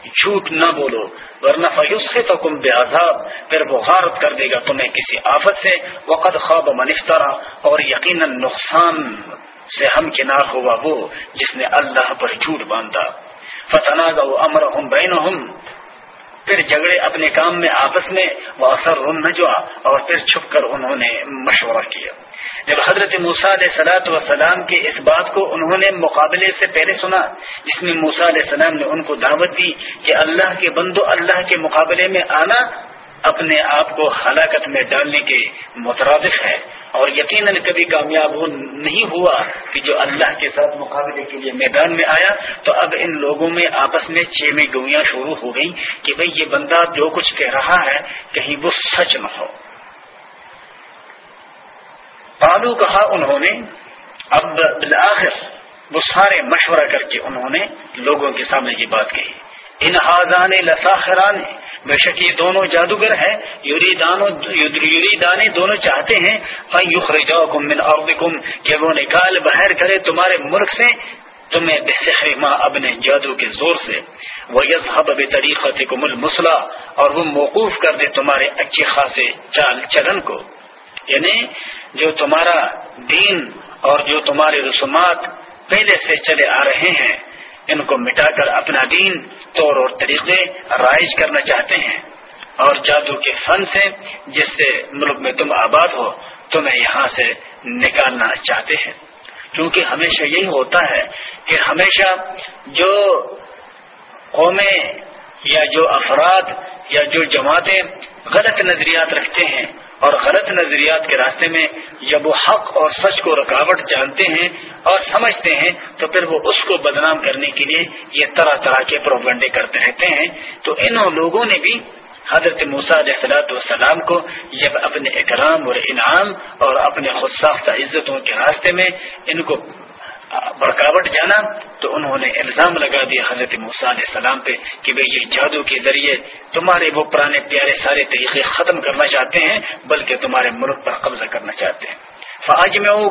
A: جھوٹ نہ بولو، ورنہ فیوس تو کم بے عذاب پھر وہ غارت کر دے گا تمہیں کسی آفت سے۔ وقت خواب منفترا اور یقیناً نقصان سے ہم کنار ہوا وہ جس نے اللہ پر جھوٹ باندھا۔ فتناز امر ہم بین پھر جھگڑے اپنے کام میں آپس میں وہ اثر نجوا اور پھر چھپ کر انہوں نے مشورہ کیا۔ جب حضرت موسا علیہ سلاۃ وسلام کی اس بات کو انہوں نے مقابلے سے پہلے سنا، جس میں موسا علیہ السلام نے ان کو دعوت دی کہ اللہ کے بندو، اللہ کے مقابلے میں آنا اپنے آپ کو ہلاکت میں ڈالنے کے مترادف ہے۔ اور یقیناً کبھی کامیاب وہ نہیں ہوا کہ جو اللہ کے ساتھ مقابلے کے لیے میدان میں آیا، تو اب ان لوگوں میں آپس میں چھ میں گویاں شروع ہو گئی کہ بھئی یہ بندہ جو کچھ کہہ رہا ہے، کہیں وہ سچ نہ ہو۔ پالو کہا انہوں نے، اب بالآخر وہ سارے مشورہ کر کے انہوں نے لوگوں کے سامنے یہ بات کہی۔ ان حاضان لساخران، بے شک یہ دونوں جادوگر ہیں یوری دانے دونوں چاہتے ہیں من ارضکم، کہ وہ نکال بہر کرے تمہارے ملک سے، تمہیں بے ماں اپنے جادو کے زور سے۔ وہ یزحب طریقت کو مل اور وہ موقوف کر دے تمہارے اچھے خاصے چال چلن کو۔ یعنی جو تمہارا دین اور جو تمہارے رسومات پہلے سے چلے آ رہے ہیں، ان کو مٹا کر اپنا دین، طور اور طریقے رائج کرنا چاہتے ہیں۔ اور جادو کے فن سے، جس سے ملک میں تم آباد ہو، تمہیں یہاں سے نکالنا چاہتے ہیں۔ کیونکہ ہمیشہ یہی ہوتا ہے کہ ہمیشہ جو قومیں یا جو افراد یا جو جماعتیں غلط نظریات رکھتے ہیں اور غلط نظریات کے راستے میں جب وہ حق اور سچ کو رکاوٹ جانتے ہیں اور سمجھتے ہیں، تو پھر وہ اس کو بدنام کرنے کے لیے یہ طرح طرح کے پروگنڈے کرتے رہتے ہیں۔ تو ان لوگوں نے بھی حضرت موسا علیہ السلاۃ والسلام کو جب اپنے اکرام اور انعام اور اپنے خود ساختہ عزتوں کے راستے میں ان کو برکاوٹ جانا تو انہوں نے الزام لگا دیا حضرت موسیٰ علیہ السلام پہ کہ بھئی یہ جادو کے ذریعے تمہارے وہ پرانے پیارے سارے طریقے ختم کرنا چاہتے ہیں، بلکہ تمہارے ملک پر قبضہ کرنا چاہتے ہیں۔ فاج میں ہوں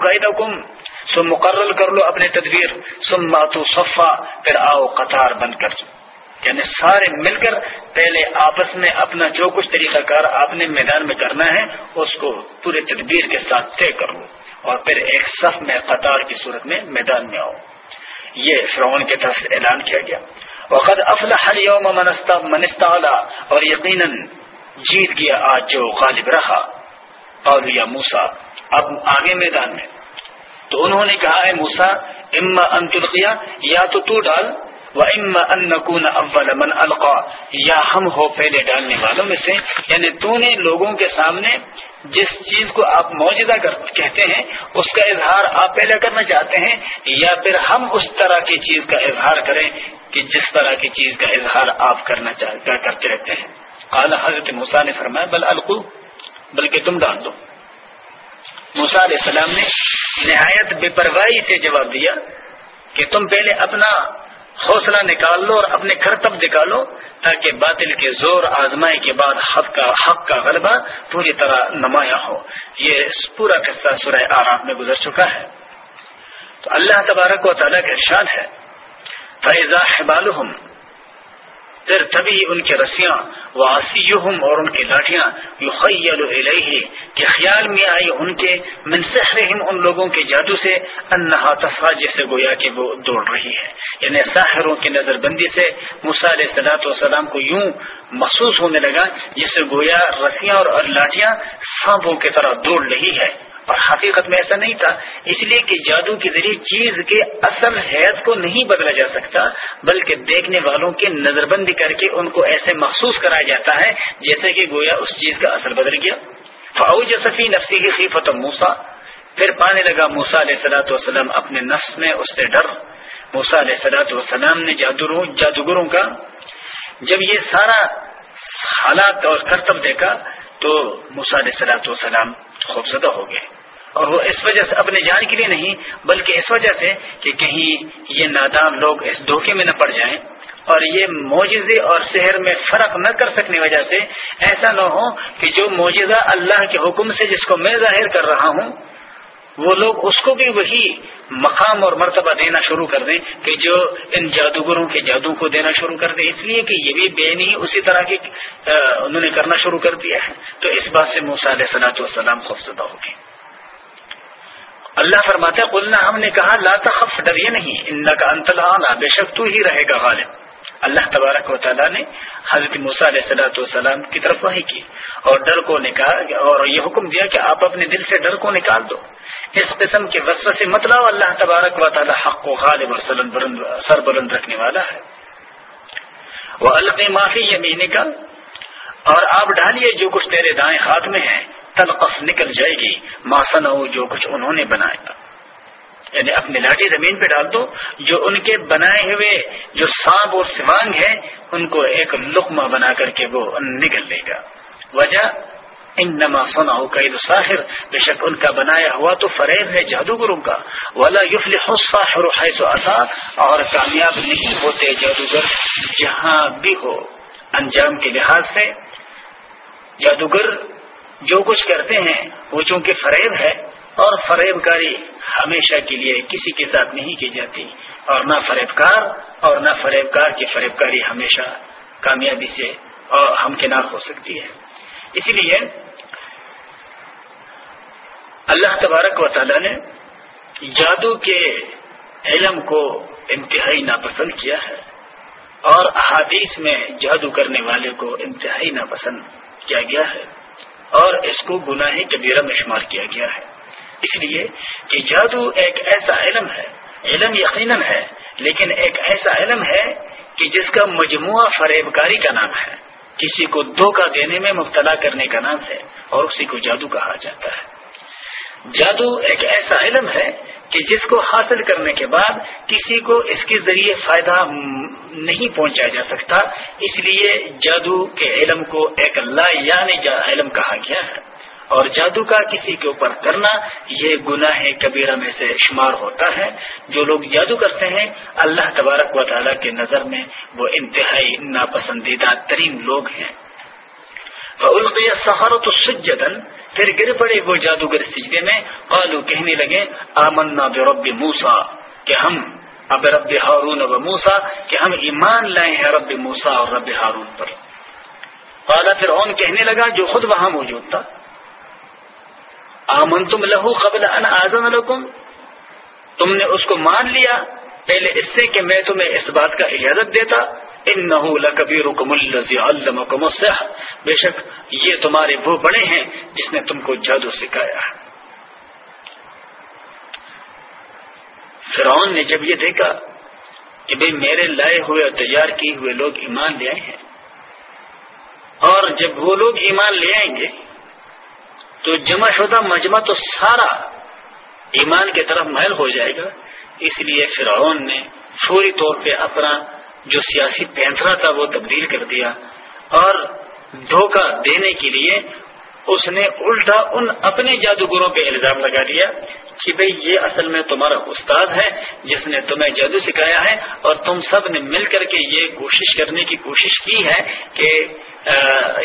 A: سم مقرر کر لو اپنے تدبیر سم ماتو صفا، پھر آؤ قطار بند کر۔ یعنی سارے مل کر پہلے آپس میں اپنا جو کچھ طریقہ کار آپ نے میدان میں کرنا ہے، اس کو پورے تدبیر کے ساتھ طے کرو اور پھر ایک صف میں قطار کی صورت میں میدان میں آؤ۔ یہ فرعون کی طرف سے اعلان کیا گیا۔ وقت افلاح اليوم منستا اور یقیناً جیت گیا آج جو غالب رہا۔ قالوا یا موسا اب آگے میدان میں۔ تو انہوں نے کہا ہے موسا اما ان تلقیا یا تو تو ڈال۔ اما ان نکون اول من القا یا ہم ہو پہلے ڈالنے والوں میں سے یعنی تو نے لوگوں کے سامنے جس چیز کو آپ موجودہ کہتے ہیں، اس کا اظہار آپ پہلے کرنا چاہتے ہیں، یا پھر ہم اس طرح کی چیز کا اظہار کریں کہ جس طرح کی چیز کا اظہار آپ کرنا چاہتے کرتے رہتے ہیں۔ اعلی حضرت مسا نے فرمایا، بل القو، بلکہ تم ڈال دو۔ موسا علیہ السلام نے نہایت بے پرواہی سے جواب دیا کہ تم پہلے اپنا حوصلہ نکال لو اور اپنے کرتب نکالو تاکہ باطل کے زور، آزمائی کے بعد حق کا حق کا غلبہ پوری طرح نمایاں ہو۔ یہ پورا قصہ سورہ آرام میں گزر چکا ہے۔ تو اللہ تبارک و تعالیٰ کا ارشاد ہے فیضا بالحم پھر تبھی ان کے رسیاں واسیہم اور ان کی لاٹیاں یخیل الیہ، کہ خیال میں آئی ان کے، من سحرہم ان لوگوں کے جادو سے، انہا تصا جیسے گویا کہ وہ دوڑ رہی ہے۔ یعنی ساحروں کی نظر بندی سے موسیٰ علیہ صلاحت والسلام کو یوں محسوس ہونے لگا، جس سے گویا رسیاں اور لاٹیاں سانپوں کی طرح دوڑ رہی ہے۔ اور حقیقت میں ایسا نہیں تھا۔ اس لیے کہ جادو کے ذریعے چیز کے اصل حیت کو نہیں بدلا جا سکتا، بلکہ دیکھنے والوں کی نظر بندی کر کے ان کو ایسے محسوس کرایا جاتا ہے جیسے کہ گویا اس چیز کا اثر بدل گیا۔ فاؤ جسفی نفسی کی خیفت موسا پھر پانے لگا موسا علیہ سلاۃ والسلام اپنے نفس میں اس سے ڈر۔ موسا علیہ سلاۃ والسلام نے جادوگروں کا جب یہ سارا حالات اور کرتب دیکھا تو موسا علیہ سلاۃ والسلام خوفزدہ ہو گئے۔ اور وہ اس وجہ سے اپنے جان کے لیے نہیں، بلکہ اس وجہ سے کہ کہیں یہ نادام لوگ اس دھوکے میں نہ پڑ جائیں۔ اور یہ معجزے اور شہر میں فرق نہ کر سکنے وجہ سے ایسا نہ ہو کہ جو معجزہ اللہ کے حکم سے جس کو میں ظاہر کر رہا ہوں، وہ لوگ اس کو بھی وہی مقام اور مرتبہ دینا شروع کر دیں کہ جو ان جادوگروں کے جادو کو دینا شروع کر دیں اس لیے کہ یہ بھی بے نہیں، اسی طرح کی انہوں نے کرنا شروع کر دیا ہے۔ تو اس بات سے موسیٰ علیہ صلاحت والسلام خوفزدہ ہو گئے۔ اللہ فرماتا ہے قلنا، ہم نے کہا، لا تخف، ڈریے نہیں ان کا انتلا بے شک تو ہی رہے گا غالب۔ اللہ تبارک و تعالیٰ نے حضرت موسیٰ علیہ صلاحت والسلام کی طرف وہی کی اور ڈر کو نکال اور یہ حکم دیا کہ آپ اپنے دل سے ڈر کو نکال دو۔ اس قسم کے وسو سے مطلب اللہ تبارک و تعالیٰ حق و غالب اور سر بلند رکھنے والا ہے۔ وہ الگ معافی یمین کا اور آپ ڈالیے جو کچھ تیرے دائیں ہاتھ میں ہیں۔ تلقف نکل جائے گی ماسن ہو جو کچھ انہوں نے بنایا۔ یعنی اپنی لاٹھی زمین پہ ڈال دو، جو ان کے بنائے ہوئے جو سانپ اور سوانگ ہے ان کو ایک لقمہ بنا کر کے وہ نکل لے گا۔ وجہ ان نما سونا ہو قید ساحر، بے شک ان کا بنایا ہوا تو فریب ہے جادوگروں کا۔ ولا یفل ساحر حیث آسا اور کامیاب نہیں ہوتے جادوگر جہاں بھی ہو۔ انجام کے لحاظ سے، جادوگر جو کچھ کرتے ہیں، وہ چونکہ فریب ہے، اور فریب کاری ہمیشہ کے لیے کسی کے ساتھ نہیں کی جاتی۔ اور نہ فریب کار اور نہ فریب کار کی فریب کاری ہمیشہ کامیابی سے اور ہمکنار ہو سکتی ہے۔ اسی لیے اللہ تبارک و تعالی نے جادو کے علم کو انتہائی ناپسند کیا ہے، اور احادیث میں جادو کرنے والے کو انتہائی ناپسند کیا گیا ہے۔ اور اس کو گناہ کبیرہ میں شمار کیا گیا ہے۔ اس لیے کہ جادو ایک ایسا علم ہے، علم یقیناً ہے، لیکن ایک ایسا علم ہے کہ جس کا مجموعہ فریب کاری کا نام ہے۔ کسی کو دھوکہ دینے میں مبتلا کرنے کا نام ہے اور اسی کو جادو کہا جاتا ہے۔ جادو ایک ایسا علم ہے کہ جس کو حاصل کرنے کے بعد کسی کو اس کے ذریعے فائدہ نہیں پہنچایا جا سکتا، اس لیے جادو کے علم کو ایک لا یعنی علم کہا گیا ہے۔ اور جادو کا کسی کے اوپر کرنا یہ گناہ کبیرہ میں سے شمار ہوتا ہے۔ جو لوگ جادو کرتے ہیں، اللہ تبارک و تعالیٰ کے نظر میں وہ انتہائی ناپسندیدہ ترین لوگ ہیں۔ سہارت سجدن پھر گر پڑے وہ جادوگر سجدے میں قالو کہنے لگے، آمنا برب موسا کہ ہم، اب رب ہارون و موسا کہ ہم ایمان لائے ہیں رب موسا اور رب ہارون پر۔ قالا پھر اون کہنے لگا، جو خود وہاں موجود تھا۔ آمن تم لہو قبل ان آزن لکم۔ تم نے اس کو مان لیا۔ پہلے اس سے کہ میں تمہیں اس بات کا اجازت دیتا۔ ان نہ بے شک یہ تمہارے وہ بڑے ہیں جس نے تم کو جادو سکھایا۔ فرعون نے جب یہ دیکھا کہ بھئی میرے لائے ہوئے اور تیار کیے ہوئے لوگ ایمان لے آئے ہیں، اور جب وہ لوگ ایمان لے آئیں گے تو جمع شدہ مجمع تو سارا ایمان کی طرف محل ہو جائے گا۔ اس لیے فرعون نے فوری طور پہ اپنا جو سیاسی پینترا تھا وہ تبدیل کر دیا اور دھوکہ دینے کے لیے اس نے الٹا ان اپنے جادوگروں پہ الزام لگا دیا کہ بھئی یہ اصل میں تمہارا استاد ہے، جس نے تمہیں جادو سکھایا ہے اور تم سب نے مل کر کے یہ کوشش کرنے کی کوشش کی ہے کہ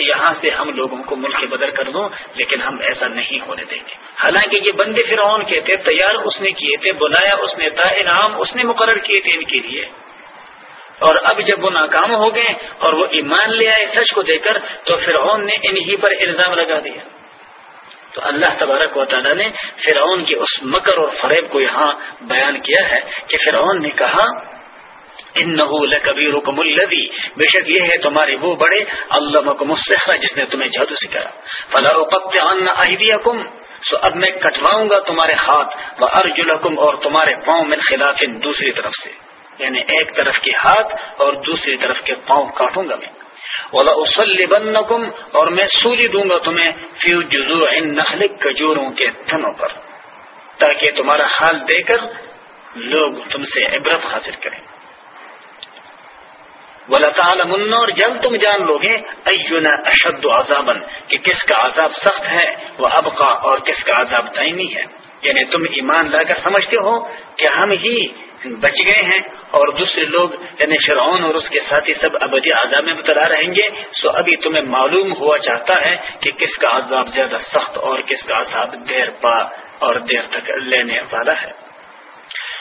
A: یہاں سے ہم لوگوں کو ملک بدر کر دوں، لیکن ہم ایسا نہیں ہونے دیں گے۔ حالانکہ یہ بندے فرعون کے تھے تیار اس نے کیے تھے بلایا اس نے تھا انعام اس نے مقرر کیے تھے ان کے لیے۔ اور اب جب وہ ناکام ہو گئے اور وہ ایمان لے آئے سچ کو دے کر، تو فرعون نے انہی پر الزام لگا دیا۔ تو اللہ تبارک و تعالیٰ نے فرعون کے اس مکر اور فریب کو یہاں بیان کیا ہے کہ فرعون نے کہا ان کبیر حکم الدی بے شک یہ ہے تمہارے وہ بڑے اللہ مکم جس نے تمہیں جادو سکھایا۔ فلاح کم سو اب میں کٹواؤں گا تمہارے ہاتھ و ارجلکم اور تمہارے پاؤں میں خلاف دوسری طرف سے۔ یعنی ایک طرف کے ہاتھ اور دوسری طرف کے پاؤں کاٹوں گا میں۔ اولا اسلی اور میں سولی دوں گا تمہیں فیو جزو ان نخلک کجوروں کے تھنوں پر، تاکہ تمہارا حال دے کر لوگ تم سے عبرت حاصل کریں۔ ولا تعالی اور جلد تم جان لو گے اینا اشد عذابن کہ کس کا عذاب سخت ہے، وہ ابقا اور کس کا عذاب دائمی ہے۔ یعنی تم ایمان لا کر سمجھتے ہو کہ ہم ہی بچ گئے ہیں اور دوسرے لوگ یعنی فرعون اور اس کے ساتھی سب ابدی عذاب میں مبتلا رہیں گے۔ سو ابھی تمہیں معلوم ہوا چاہتا ہے کہ کس کا عذاب زیادہ سخت اور کس کا عذاب دیر پا اور دیر تک لینے والا ہے۔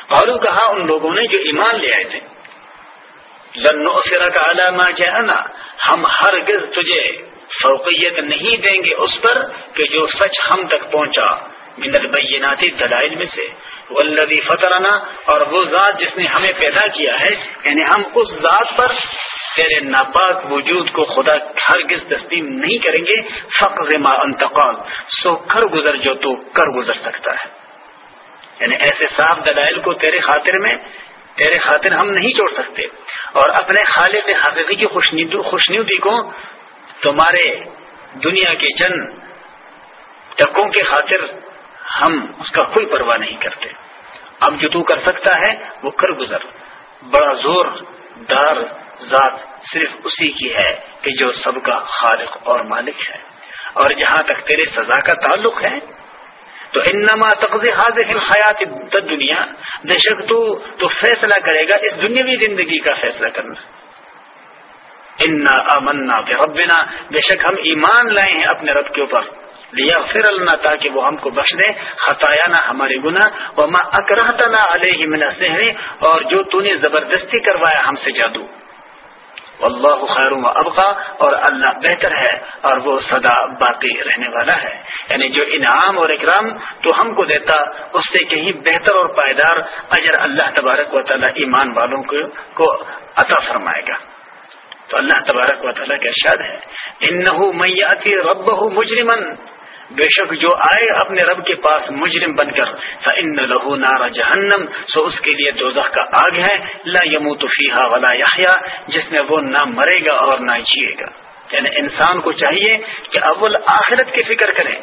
A: اور کہا ان لوگوں نے جو ایمان لے آئے تھے لنو سرا کا علامہ جانا ہم ہر گز تجھے فوقیت نہیں دیں گے اس پر کہ جو سچ ہم تک پہنچا، من البیناتی دلائل میں سے۔ والذی فطرنا، اور وہ ذات جس نے ہمیں پیدا کیا ہے یعنی ہم اس ذات پر تیرے ناپاک وجود کو خدا ہرگز تسلیم نہیں کریں گے فقر ما انتقال سو کر گزر جو تو کر گزر سکتا ہے۔ یعنی ایسے صاف دلائل کو تیرے خاطر میں، تیرے خاطر ہم نہیں چھوڑ سکتے۔ اور اپنے خالق حقیقی کی خوشنودی کو تمہارے دنیا کے چند ٹکوں کے خاطر ہم اس کا کوئی پرواہ نہیں کرتے۔ اب جو تو کر سکتا ہے، وہ کر گزر۔ بڑا زور، دار ذات صرف اسی کی ہے کہ جو سب کا خالق اور مالک ہے۔ اور جہاں تک تیرے سزا کا تعلق ہے، تو انما تقضی حاضر حیات دنیا۔ بے شک تو تو فیصلہ کرے گا اس دنیاوی زندگی کا فیصلہ کرنا۔ انا امنا ربنا بے شک ہم ایمان لائے ہیں اپنے رب کے اوپر۔ لیا، پھر اللہ تاکہ وہ ہم کو بخش دے خطایا نہ ہمارے گنا وہ ماں اکرحت نہ علیہ منا اور جو تو نے زبردستی کروایا ہم سے جادو۔ اللہ خیر و ابقا، اور اللہ بہتر ہے، اور وہ سدا باقی رہنے والا ہے۔ یعنی جو انعام اور اکرام تو ہم کو دیتا، اس سے کہیں بہتر اور پائیدار اجر اللہ تبارک و تعالی ایمان والوں کو عطا فرمائے گا۔ تو اللہ تبارک و تعالیٰ کا ارشاد ہے۔ ان میاتی رب مجرمن بے شک جو آئے اپنے رب کے پاس مجرم بن کر فن لہو نارا جہنم سو اس کے لیے دوزخ کا آگ ہے، لا یمو فیحا ولا یا جس میں وہ نہ مرے گا اور نہ جیے گا۔ یعنی انسان کو چاہیے کہ اول آخرت کی فکر کریں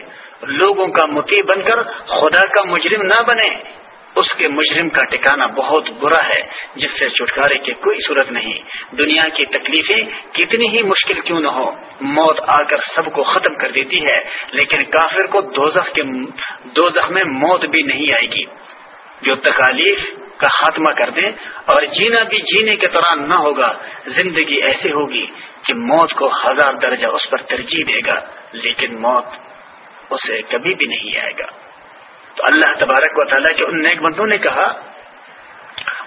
A: لوگوں کا متی بن کر، خدا کا مجرم نہ بنے۔ اس کے مجرم کا ٹکانا بہت برا ہے، جس سے چھٹکارے کی کوئی صورت نہیں۔ دنیا کی تکلیفیں کتنی ہی مشکل کیوں نہ ہو، موت آ کر سب کو ختم کر دیتی ہے، لیکن کافر کو دوزخ کے دوزخ میں موت بھی نہیں آئے گی۔ جو تکالیف کا خاتمہ کر دیں اور جینا بھی جینے کی طرح نہ ہوگا، زندگی ایسی ہوگی کہ موت کو ہزار درجہ اس پر ترجیح دے گا، لیکن موت اسے کبھی بھی نہیں آئے گا۔ تو اللہ تبارک و تعالیٰ کے ان نیک بندوں نے کہا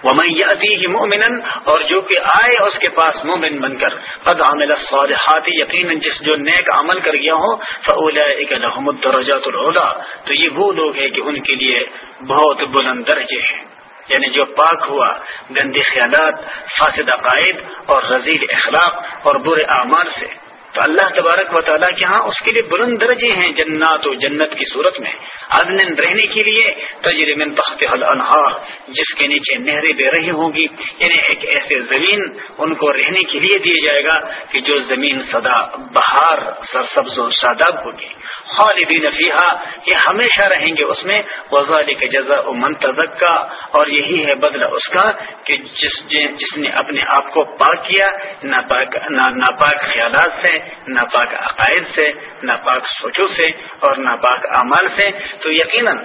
A: وہ میں اور جو کہ آئے اس کے پاس مومن بن کر، قد عامل الصالحات یقینا جس جو نیک عمل کر گیا ہو فاولئک لهم الدرجات العلا تو یہ وہ لوگ ہیں کہ ان کے لیے بہت بلند درجے ہیں۔ یعنی جو پاک ہوا، گندی خیالات فاسد عقائد اور رضیل اخلاق اور برے اعمال سے۔ تو اللہ تبارک و تعالیٰ کے ہاں اس کے لیے بلند درجے ہیں جنات و جنت کی صورت میں۔ عدن رہنے کے لیے تجرمن تخت الانہار، جس کے نیچے نہریں بے رہی ہوں گی۔ یعنی ایک ایسے زمین ان کو رہنے کے لیے دیا جائے گا کہ جو زمین سدا بہار، سرسبز و شاداب ہوگی۔ خالدین فیحا یہ ہمیشہ رہیں گے اس میں۔ وزال کے جزا و منتظک کا اور یہی ہے بدلہ اس کا کہ جس جس نے اپنے آپ کو پاک کیا، ناپاک ناپاک خیالات سے ناپاک عقائد سے، ناپاک سوچوں سے اور ناپاک اعمال سے۔ تو یقیناً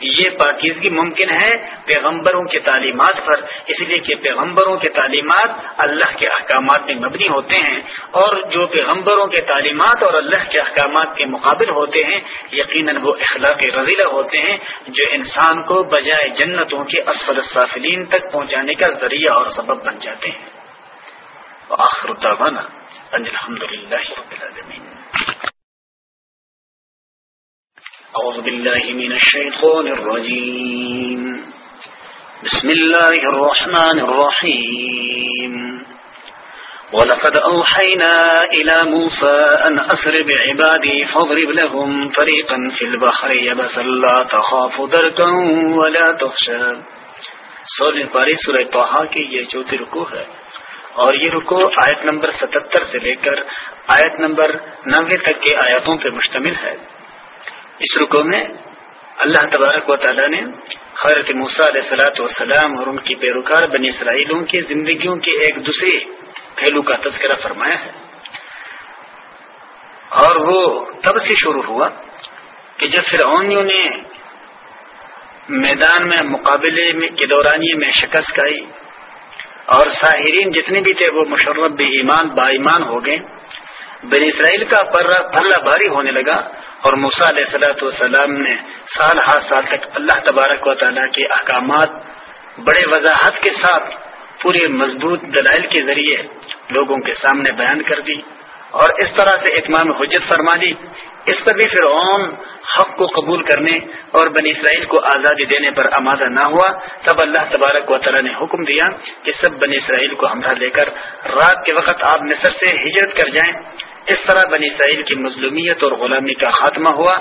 A: یہ پاکیزگی ممکن ہے پیغمبروں کی تعلیمات پر۔ اس لیے کہ پیغمبروں کے تعلیمات اللہ کے احکامات میں مبنی ہوتے ہیں اور جو پیغمبروں کے تعلیمات اور اللہ کے احکامات کے مقابل ہوتے ہیں، یقیناً وہ اخلاق رضیلہ ہوتے ہیں جو انسان کو بجائے جنتوں کے اسفل السافلین تک پہنچانے کا ذریعہ اور سبب بن جاتے ہیں۔ وآخر دعوانا أن الحمد لله رب العالمين. أعوذ بالله من الشيطان الرجيم. بسم الله الرحمن الرحيم. ولقد أوحينا إلى موسى أن أسر بعبادي فاضرب لهم فريقا في البحر يبسا لا تخاف دركا ولا تخشى. سورة پاری سورة طه کی یہ چوتھی رکو ہے اور یہ رکو آیت نمبر ستتر سے لے کر آیت نمبر نوے تک کے آیاتوں پر مشتمل ہے۔ اس رکو میں اللہ تبارک و تعالیٰ نے حضرت موسیٰ علیہ سلاۃ والسلام اور ان کی پیروکار بنی اسرائیلوں کی زندگیوں کے ایک دوسرے پہلو کا تذکرہ فرمایا ہے۔ اور وہ تب سے شروع ہوا کہ جب فرعونیوں نے میدان میں مقابلے کے دورانیے میں شکست آئی اور ساحرین جتنے بھی تھے وہ مشرف بھی ایمان با ایمان ہو گئے۔ بن اسرائیل کا پلہ بھاری ہونے لگا اور موسا علیہ صلاحت والسلام نے سال ہر سال تک اللہ تبارک و تعالیٰ کے احکامات بڑے وضاحت کے ساتھ پورے مضبوط دلائل کے ذریعے لوگوں کے سامنے بیان کر دی۔ اور اس طرح سے اتمام حجت فرما دی۔ اس پر بھی پھر اوم حق کو قبول کرنے اور بنی اسرائیل کو آزادی دینے پر آمادہ نہ ہوا۔ تب اللہ تبارک و تعالیٰ نے حکم دیا کہ سب بنی اسرائیل کو ہمراہ لے کر رات کے وقت آپ مصر سے ہجرت کر جائیں۔ اس طرح بنی اسرائیل کی مظلومیت اور غلامی کا خاتمہ ہوا۔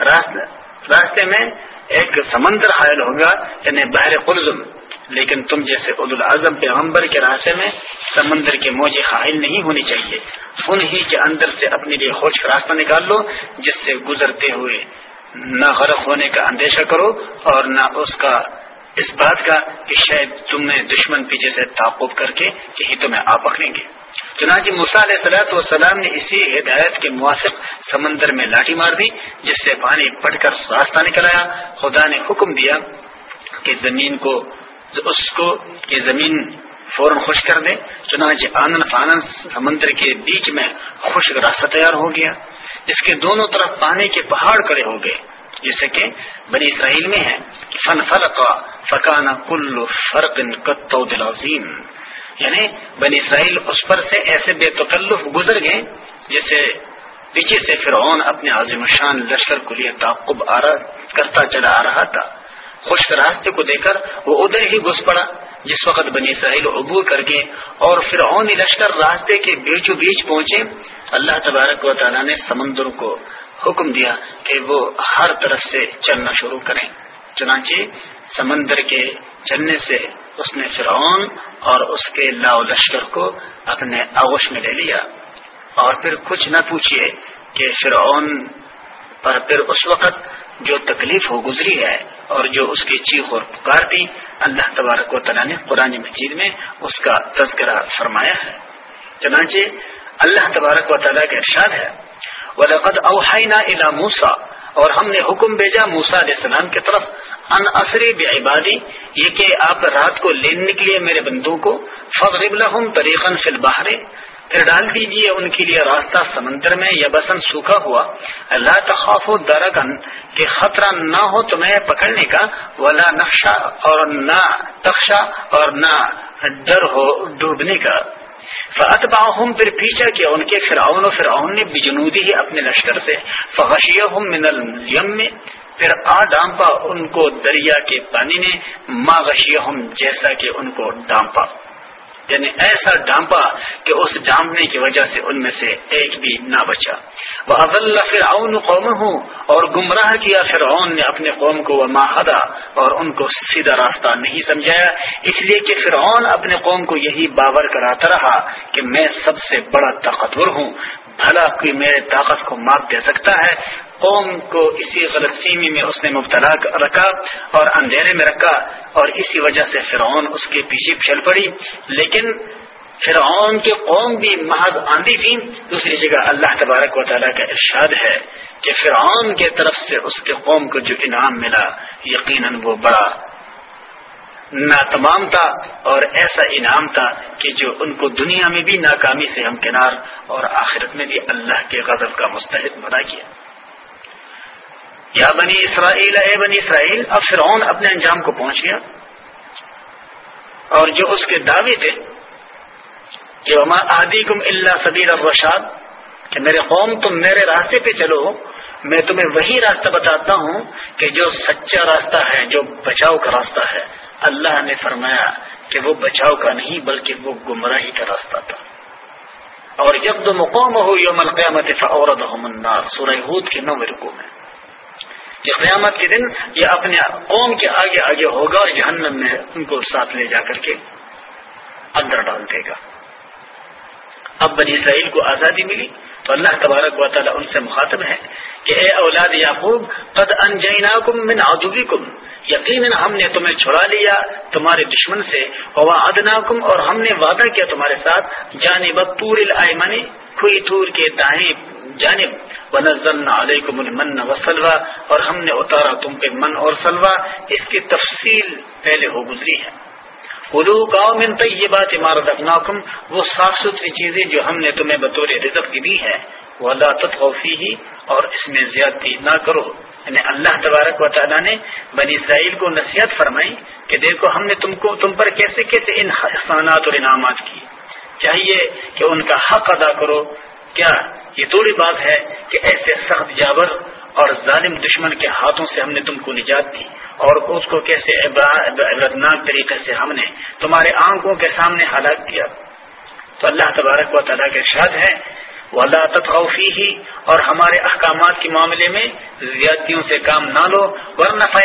A: راستے میں ایک سمندر حائل ہوگا یعنی بحر قلزم۔ لیکن تم جیسے عد العظم پیغمبر کے راستے میں سمندر کے موجے حائل نہیں ہونی چاہیے۔ انہی کے اندر سے اپنے لیے خوش راستہ نکال لو، جس سے گزرتے ہوئے نہ غرق ہونے کا اندیشہ کرو اور نہ اس کا، اس بات کا کہ شاید تم نے دشمن پیچھے سے تعقب کر کے کہیں تمہیں آ پکڑیں گے۔ چنانچہ مسا علیہ سلاۃ والسلام نے اسی ہدایت کے موافق سمندر میں لاٹھی مار دی، جس سے پانی پٹ کر راستہ نکل آیا۔ خدا نے حکم دیا کہ زمین کو، اس کو یہ زمین فوراً خوش کر دے۔ چنانچہ آنند فانند سمندر کے بیچ میں خشک راستہ تیار ہو گیا۔ اس کے دونوں طرف پانی کے پہاڑ کڑے ہو گئے، جیسے کہ بنی اسرائیل میں ہے۔ فن فرق فکانا کل فرق دلازیم یعنی بنی اسرائیل اس پر سے ایسے بے تکلف گزر گئے جیسے پیچھے سے فرعون اپنے عظیم شان لشکر کو لیے تعقب کرتا چلا آ رہا تھا۔ خشک راستے کو دیکھ کر وہ ادھر ہی گھس پڑا۔ جس وقت بنی اسرائیل عبور کر کے اور فرعون لشکر راستے کے بیچو بیچ پہنچے، اللہ تبارک و تعالیٰ نے سمندر کو حکم دیا کہ وہ ہر طرف سے چلنا شروع کریں۔ چنانچہ سمندر کے چلنے سے اس نے فرعون اور اس کے لاؤ لشکر کو اپنے آغوش میں لے لیا۔ اور پھر کچھ نہ پوچھیے کہ فرعون پر پھر اس وقت جو تکلیف ہو گزری ہے اور جو اس کی چیخ اور پکار تھی اللہ تبارک و تعالیٰ نے قرآن مجید میں اس کا تذکرہ فرمایا ہے۔ چنانچہ اللہ تبارک و تعالیٰ کا ارشاد ہے، وَلَقَدْ أَوْحَيْنَا إِلَى مُوسَى اور ہم نے حکم بھیجا موسا علیہ السلام کی طرف ان اثری بعبادی یہ کہ آپ رات کو لین نکلیے میرے بندوں کو فضرب لهم طریقا فی البحر، پھر ڈال دیجیے ان کے لیے راستہ سمندر میں یا بسن سوکھا ہوا۔ اللہ تخاف و درگن کہ خطرہ نہ ہو تمہیں پکڑنے کا، ولا نقشہ اور نہ تخشا، اور نہ ڈر ہو ڈوبنے کا۔ فعت باہم پھر پیچھا کیا ان کے فرعون، و فرعون نے بجنودی ہی اپنے لشکر سے۔ فغشیہ من الیم میں پھر آ ڈانپا ان کو دریا کے پانی نے ماں غشیہ جیسا کہ ان کو ڈانپا۔ یعنی ایسا ڈانپا کہ اس ڈانپنے کی وجہ سے ان میں سے ایک بھی نہ بچا۔ وہ اضل فرعون قوم ہوں اور گمراہ کیا فرعون نے اپنے قوم کو وہ ماہدا اور ان کو سیدھا راستہ نہیں سمجھایا۔ اس لیے کہ فرعون اپنے قوم کو یہی باور کراتا رہا کہ میں سب سے بڑا طاقتور ہوں۔ بھلا کوئی میرے طاقت کو ماپ دے سکتا ہے، قوم کو اسی غلط فہمی میں اس نے مبتلا رکھا اور اندھیرے میں رکھا اور اسی وجہ سے فرعون اس کے پیچھے پھیل پڑی۔ لیکن فرعون کے قوم بھی محض آندھی تھی دوسری جگہ اللہ تبارک و تعالیٰ کا ارشاد ہے کہ فرعون کے طرف سے اس کے قوم کو جو انعام ملا، یقیناً وہ بڑا ناتمام تھا اور ایسا انعام تھا کہ جو ان کو دنیا میں بھی ناکامی سے ہمکنار اور آخرت میں بھی اللہ کے غضب کا مستحق بنا کیا۔ یا بنی اسرائیل، اے بنی اسرائیل، اب فرعون اپنے انجام کو پہنچ گیا۔ اور جو اس کے دعوے تھے کہ آدی کم اللہ صدیر الرشاد، کہ میرے قوم تم میرے راستے پہ چلو۔ میں تمہیں وہی راستہ بتاتا ہوں کہ جو سچا راستہ ہے، جو بچاؤ کا راستہ ہے۔ اللہ نے فرمایا کہ وہ بچاؤ کا نہیں، بلکہ وہ گمراہی کا راستہ تھا۔ اور جب دو مقوم ہو یوم القیامت فعورت النار۔ سورہ ہود کے نو رکو میں۔ کہ قیامت کے دن یہ اپنے قوم کے آگے آگے ہوگا اور جہنم میں ان کو ساتھ لے جا کر کے اندر ڈال دے گا۔ اب بنی اسرائیل کو آزادی ملی۔ تو اللہ تبارک و تعالیٰ ان سے مخاطب ہے کہ اے اولاد یعقوب، قد انجیناکم من عدوکم. یقیناً ہم نے تمہیں چھڑا لیا تمہارے دشمن سے وعدناکم اور ہم نے وعدہ کیا تمہارے ساتھ. جانب طور الائمن کھوئی تور کے دائیں جانب. ونزلنا علیکم المن وسلوا اور ہم نے اتارا تم پہ من اور سلوا اس کی تفصیل پہلے ہو گزری ہے۔ اردو گاؤں میں تو یہ بات عمارت اپناکم وہ صاف ستھری چیزیں جو ہم نے تمہیں بطور رزق کی دی ہے وہ اللہ تطوفی ہی اور اس میں زیادتی نہ کرو۔ یعنی اللہ تبارک و تعالیٰ نے بنی اسرائیل کو نصیحت فرمائی کہ دیکھو ہم نے تم کو، تم پر کیسے کیسے ان احسانات اور انعامات کی چاہیے کہ ان کا حق ادا کرو۔ کیا یہ تھوڑی بات ہے کہ ایسے سخت جاور اور ظالم دشمن کے ہاتھوں سے ہم نے تم کو نجات دی؟ اور اس کو کیسے عبرتناک طریقے سے ہم نے تمہارے آنکھوں کے سامنے ہلاک کیا۔ تو اللہ تبارک و تعالیٰ کے شاد ہے وہ اللہ تطوفی ہی اور ہمارے احکامات کے معاملے میں زیادتیوں سے کام نہ لو ورنہ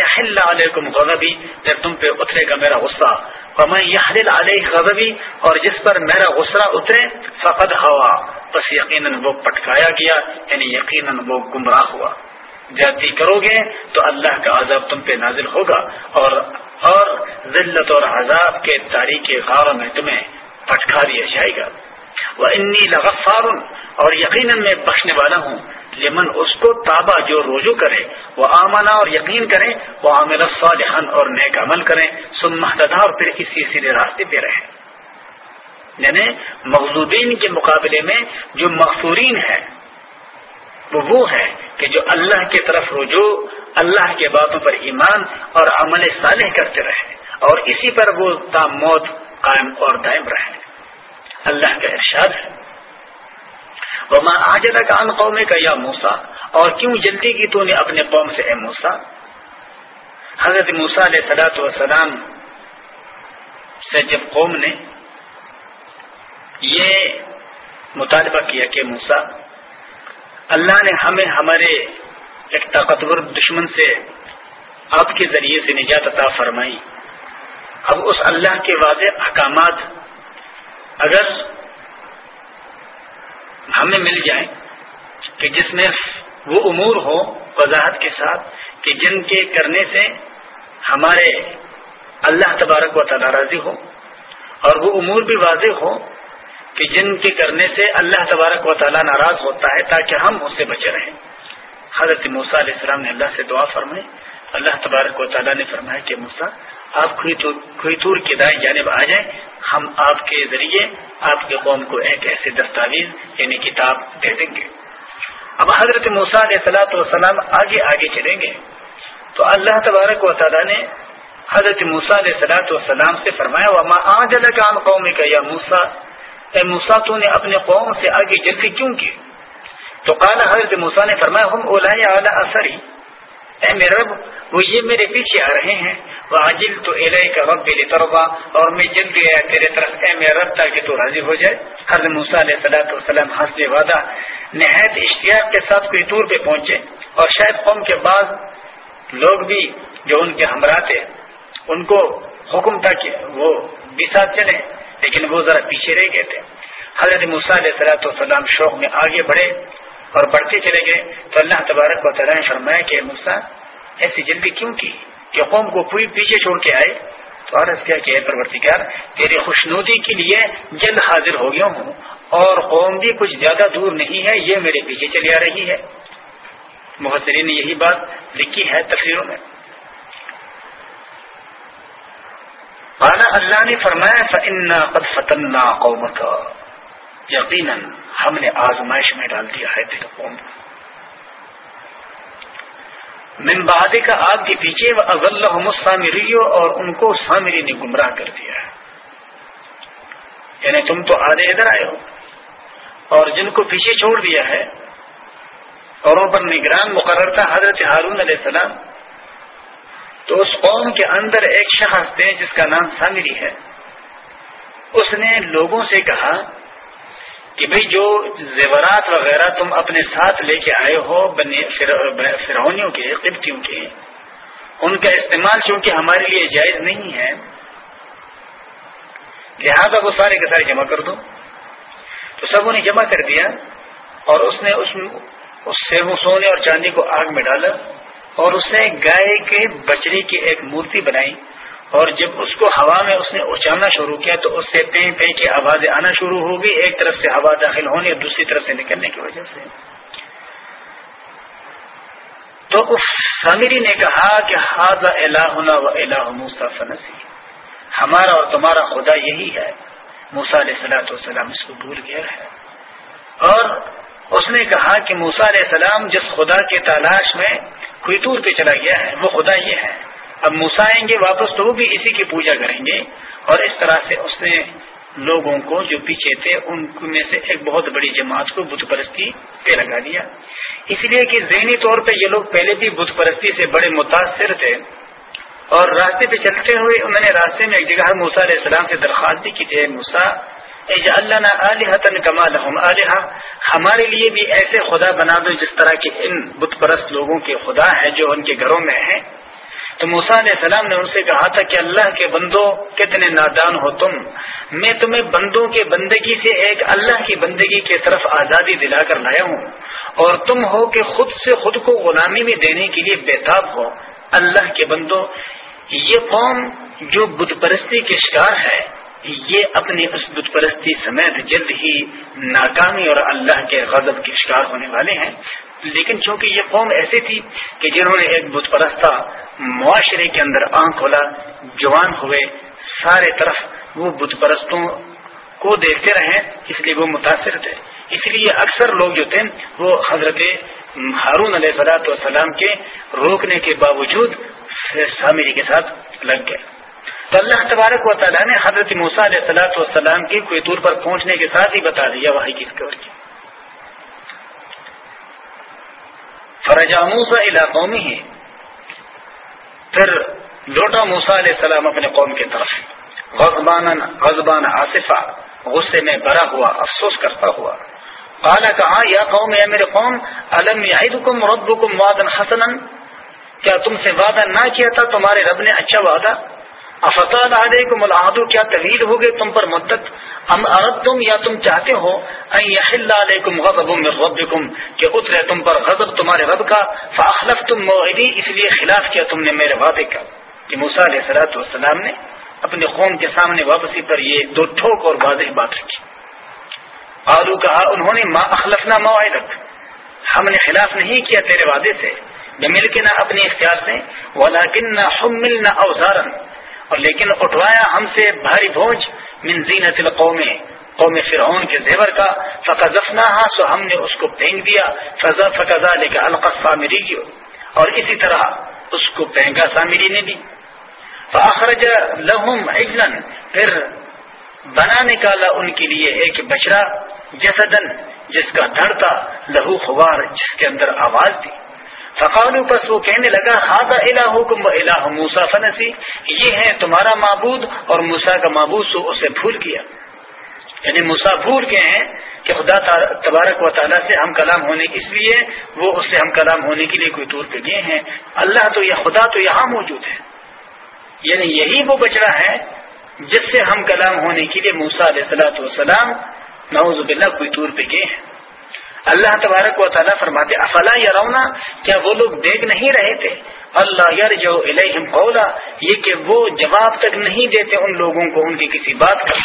A: علیکم غضبی جب تم پہ اترے گا میرا غصہ۔ اور یہ علیہ غضبی اور جس پر میرا غصہ اترے، فقد ہوا بس یقیناً وہ پٹکایا گیا یعنی یقیناً وہ گمراہ ہوا۔ جاتی کرو گے تو اللہ کا عذاب تم پہ نازل ہوگا اور اور ذلت اور عذاب کے تاریخ غار میں تمہیں پٹکا دیا جائے گا۔ وہ انی لغفار، اور یقیناً میں بخشنے والا ہوں۔ لیمن اس کو تابا جو رجوع کرے، وہ آمنا اور یقین کرے، وہ عامل صالحن اور نیک عمل کریں سن محدہ اور پھر اسی سیدھے راستے پہ رہیں یعنی مغزوبین کے مقابلے میں جو مغفورین ہے، وہ وہ ہے کہ جو اللہ کی طرف رجوع، اللہ کے باتوں پر ایمان اور عمل صالح کرتے رہے۔ اور اسی پر وہ تا موت قائم اور دائم رہے۔ اللہ کا ارشاد ہے۔ وہ ماں آج ان قوم کا یا موسا اور کیوں جلدی کی تو نے اپنے قوم سے اے موسا حضرت موسا علیہ سلاۃ وسلام سے جب قوم نے یہ مطالبہ کیا کہ موسا اللہ نے ہمیں ہمارے ایک طاقتور دشمن سے آپ کے ذریعے سے نجات عطا فرمائی۔ اب اس اللہ کے واضح احکامات اگر ہمیں مل جائیں کہ جس میں وہ امور ہو وضاحت کے ساتھ کہ جن کے کرنے سے ہمارے اللہ تبارک و تعالی راضی ہو اور وہ امور بھی واضح ہو کہ جن کے کرنے سے اللہ تبارک و تعالیٰ ناراض ہوتا ہے تاکہ ہم اس سے بچے رہیں۔ حضرت موسیٰ علیہ السلام نے اللہ سے دعا فرمائی۔ اللہ تبارک و تعالیٰ نے فرمایا کہ موسا آپ کھوئی کی دائیں جانب آ جائیں۔ ہم آپ کے ذریعے آپ کے قوم کو ایک ایسے دستاویز یعنی کتاب دے دیں گے۔ اب حضرت موسیٰ علیہ السلاۃ والسلام آگے آگے چلیں گے۔ تو اللہ تبارک و تعالیٰ نے حضرت موسیٰ علیہ سلاۃ والسلام سے فرمایا، وما آج کام قومی کا یا موسا اے موسا تو نے اپنے قوم سے آگے جلدی کیوں کی تو کالا حضرت موسا نے فرمایا، ہم اولا اعلیٰ اثر ہی اے میرے رب، وہ یہ میرے پیچھے آ رہے ہیں۔ وہ عاجل تو الہ کا رب تربا اور میں جل گیا تیرے طرف۔ اے میرا رب، تاکہ تو راضی ہو جائے۔ حضرت موسا علیہ صلاح وسلم حسب وعدہ نہایت اشتیاق کے ساتھ کوئی طور پہ پہنچے۔ اور شاید قوم کے بعض لوگ بھی جو ان کے ہمراہ تھے۔ ان کو حکم تھا کہ وہ بھی ساتھ چلے لیکن وہ ذرا پیچھے رہ گئے تھے۔ حضرت موسیٰ علیہ صلاح وسلام شوق میں آگے بڑھے اور بڑھتے چلے گئے۔ تو اللہ تبارک و تعالیٰ نے فرمایا کہ موسا ایسی جلدی کیوں کی کہ قوم کو پوری پیچھے چھوڑ کے آئے؟ تو عرض کیا کہ پرورتیکار تیری خوشنودی کے لیے جلد حاضر ہو گیا ہوں اور قوم بھی کچھ زیادہ دور نہیں ہے، یہ میرے پیچھے چلی آ رہی ہے۔ محسرین نے یہی بات لکھی ہے تفسیروں میں۔ اعلیٰ اللہ نے فرمایا فن قد فتنا قوم کا یقیناً ہم نے آزمائش میں ڈال دیا ہے دل قوم۔ من بعد کا آپ کے پیچھے وہ اغل سامری اور ان کو سامری نے گمراہ کر دیا ہے۔ یعنی تم تو آدھے ادھر آئے ہو۔ اور جن کو پیچھے چھوڑ دیا ہے اور ان پر نگران مقرر تھا حضرت ہارون علیہ السلام۔ تو اس قوم کے اندر ایک شخص تھے جس کا نام سامری ہے۔ اس نے لوگوں سے کہا کہ بھئی جو زیورات وغیرہ تم اپنے ساتھ لے کے آئے ہو بنے فرونیوں کے، قبطیوں کے، ان کا استعمال چونکہ ہمارے لیے جائز نہیں ہے، لہذا وہ سارے کے سارے جمع کر دو۔ تو سب نے جمع کر دیا اور اس نے اس سے سونے اور چاندی کو آگ میں ڈالا۔ اور اسے گائے کے بچڑے کی ایک مورتی بنائی اور جب اس کو ہوا میں اس نے اچاننا شروع کیا تو اس سے پے پے کی آوازیں آنا شروع ہو گئی ایک طرف سے ہوا داخل ہونے اور دوسری طرف سے نکلنے کی وجہ سے۔ تو اس سامری نے کہا کہ ہاضا الہ و الہ موسا فنسی ہمارا اور تمہارا خدا یہی ہے۔ موسا علیہ السلاۃ والسلام اس کو بھول گیا ہے۔ اور اس نے کہا کہ موسا علیہ السلام جس خدا کے تلاش میں کوئی دور پہ چلا گیا ہے، وہ خدا یہ ہے۔ اب موسا آئیں گے واپس تو وہ بھی اسی کی پوجا کریں گے۔ اور اس طرح سے اس نے لوگوں کو جو پیچھے تھے، ان میں سے ایک بہت بڑی جماعت کو بت پرستی پہ لگا دیا۔ اس لیے کہ ذہنی طور پہ یہ لوگ پہلے بھی بت پرستی سے بڑے متاثر تھے۔ اور راستے پہ چلتے ہوئے انہوں نے راستے میں ایک جگہ موسا علیہ السلام سے درخواست دی کہ تھے موسا اللہ کمال ہمارے لیے بھی ایسے خدا بنا دو جس طرح کے ان بت پرست لوگوں کے خدا ہیں جو ان کے گھروں میں ہیں۔ تو موسا علیہ السلام نے ان سے کہا تھا کہ اللہ کے بندوں، کتنے نادان ہو تم۔ میں تمہیں بندوں کے بندگی سے ایک اللہ کی بندگی کی طرف آزادی دلا کر لایا ہوں۔ اور تم ہو کہ خود سے خود کو غلامی میں دینے کے لیے بےتاب ہو۔ اللہ کے بندوں، یہ قوم جو بت پرستی کے شکار ہے یہ اپنی اس بت پرستی سمیت جلد ہی ناکامی اور اللہ کے غضب کے شکار ہونے والے ہیں۔ لیکن چونکہ یہ قوم ایسی تھی کہ جنہوں نے ایک بت پرستہ معاشرے کے اندر آنکھ کھولا، جوان ہوئے، سارے طرف وہ بت پرستوں کو دیکھتے رہے، اس لیے وہ متاثر تھے۔ اس لیے اکثر لوگ جو تھے، وہ حضرت ہارون علیہ صلاحت والسلام کے روکنے کے باوجود سامری کے ساتھ لگ گئے۔ تو اللہ تبارک و تعالیٰ نے حضرت موسیٰ علیہ صلاحت والسلام کی کوئی دور پر پہنچنے کے ساتھ ہی بتا دیا وہی کس کی۔ فرجا موسا علاقوں میں ہی پھر لوٹا موسا علیہ السلام اپنے قوم کی طرف۔ غزبان غزبان آصفہ غصے میں بھرا ہوا، افسوس کرتا ہوا۔ کالا کہا ہاں یا قوم یا میرے قوم علم یادم ربکم وعدا حسنا؟ کیا تم سے وعدہ نہ کیا تھا؟ تمہارے رب نے اچھا وعدہ افطال علیکم العدو کیا طویل ہو گئے تم پر مدت؟ ام ارد تم یا تم چاہتے ہو علیکم غضب من ربکم، کہ اترے تم پر غضب تمہارے رب کا فاخلف تم موعدی، اس لیے خلاف کیا تم نے میرے وعدے کا؟ کہ موسیٰ علیہ صلاحت والسلام نے اپنے قوم کے سامنے واپسی پر یہ دو ٹھوک اور واضح بات رکھی۔ آلو کہا، انہوں نے، ما اخلفنا موعدک، ہم نے خلاف نہیں کیا تیرے وعدے سے، نہ مل کے نہ اپنے اختیار سے ولیکن نہ حملنا اوزارن اور لیکن اٹھوایا ہم سے بھاری بوجھ من زینت القوم، قوم فرعون کے زیور کا فقذفنا سو ہم نے اس کو پھینک دیا فضا فقضا لے کے القص سامری اور اسی طرح اس کو پھینکا سامری نے بھی۔ فاخرج لہم عجلن پھر بنا نکالا ان کے لیے ایک بچڑا جسدن جس کا دھڑ تھا، لہو خوار، جس کے اندر آواز تھی۔ فقالو پس وہ کہنے لگا ہاضا الہکم و الہ موسا فنسی یہ ہے تمہارا معبود اور موسا کا معبود سو اسے بھول کیا یعنی موسا بھول گئے ہیں کہ خدا تبارک و تعالیٰ سے ہم کلام ہونے، اس لیے وہ اس سے ہم کلام ہونے کے لیے کوئی طور پہ گئے ہیں۔ اللہ تو یہ خدا تو یہاں موجود ہے۔ یعنی یہی وہ بچڑا ہے جس سے ہم کلام ہونے کے لیے موسا علیہ السلاۃ والسلام نوز باللہ کوئی طور پہ گئے ہیں۔ اللہ تبارک و تعالیٰ فرماتے، افلا یا رونا کیا وہ لوگ دیکھ نہیں رہے تھے؟ اللہ یار جو الہم قولا، یہ کہ وہ جواب تک نہیں دیتے ان لوگوں کو، ان کی کسی بات کا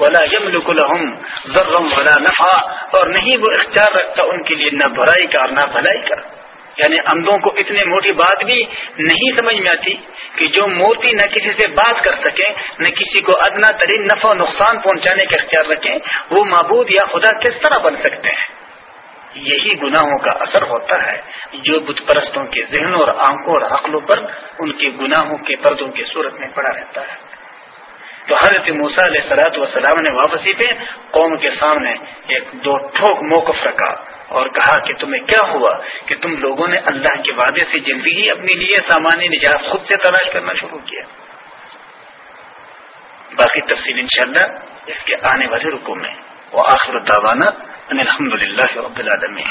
A: ولا یم لکم ذرم ولا نفع اور نہیں وہ اختیار رکھتا ان کے لیے نہ برائی کا اور نہ بھلائی کا۔ یعنی اندوں کو اتنی موٹی بات بھی نہیں سمجھ میں آتی کہ جو موتی نہ کسی سے بات کر سکیں، نہ کسی کو ادنا ترین نفع و نقصان پہنچانے کا اختیار رکھیں، وہ معبود یا خدا کس طرح بن سکتے ہیں؟ یہی گناہوں کا اثر ہوتا ہے جو بت پرستوں کے ذہنوں اور آنکھوں اور عقلوں پر ان کے گناہوں کے پردوں کی صورت میں پڑا رہتا ہے۔ تو حضرت موسا علیہ سلاۃ وسلام نے واپسی پہ قوم کے سامنے ایک دو ٹھوک موقف رکھا اور کہا کہ تمہیں کیا ہوا کہ تم لوگوں نے اللہ کے وعدے سے جلدی ہی اپنے لیے سامانی نجات خود سے تلاش کرنا شروع کیا۔ باقی تفصیل انشاءاللہ اس کے آنے والے رکو میں۔ وہ آخر داوانہ الحمد لله رب العالمين.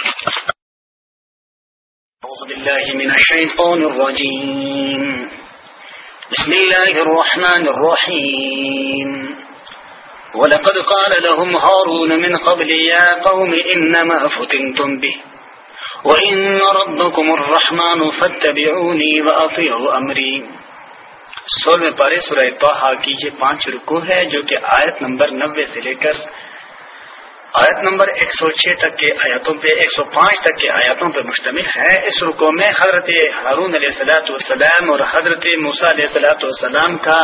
A: أعوذ بالله من الشيطان الرجيم. بسم الله الرحمن الرحيم. ولقد قال لهم هارون من قبل، يا قوم، إنما فتنتم به، وإن ربكم الرحمن فاتبعوني وأطيعوا أمري. سول پارے سورہ توحا کی یہ پانچ رکو ہے، جو کہ آیت نمبر نبے سے لے کر آیت نمبر 106 تک کے آیاتوں پہ 105 تک کے آیاتوں پہ مشتمل ہے۔ اس رکو میں حضرت ہارون علیہ صلاحت والسلام اور حضرت موسیٰ علیہ السلاۃ والسلام کا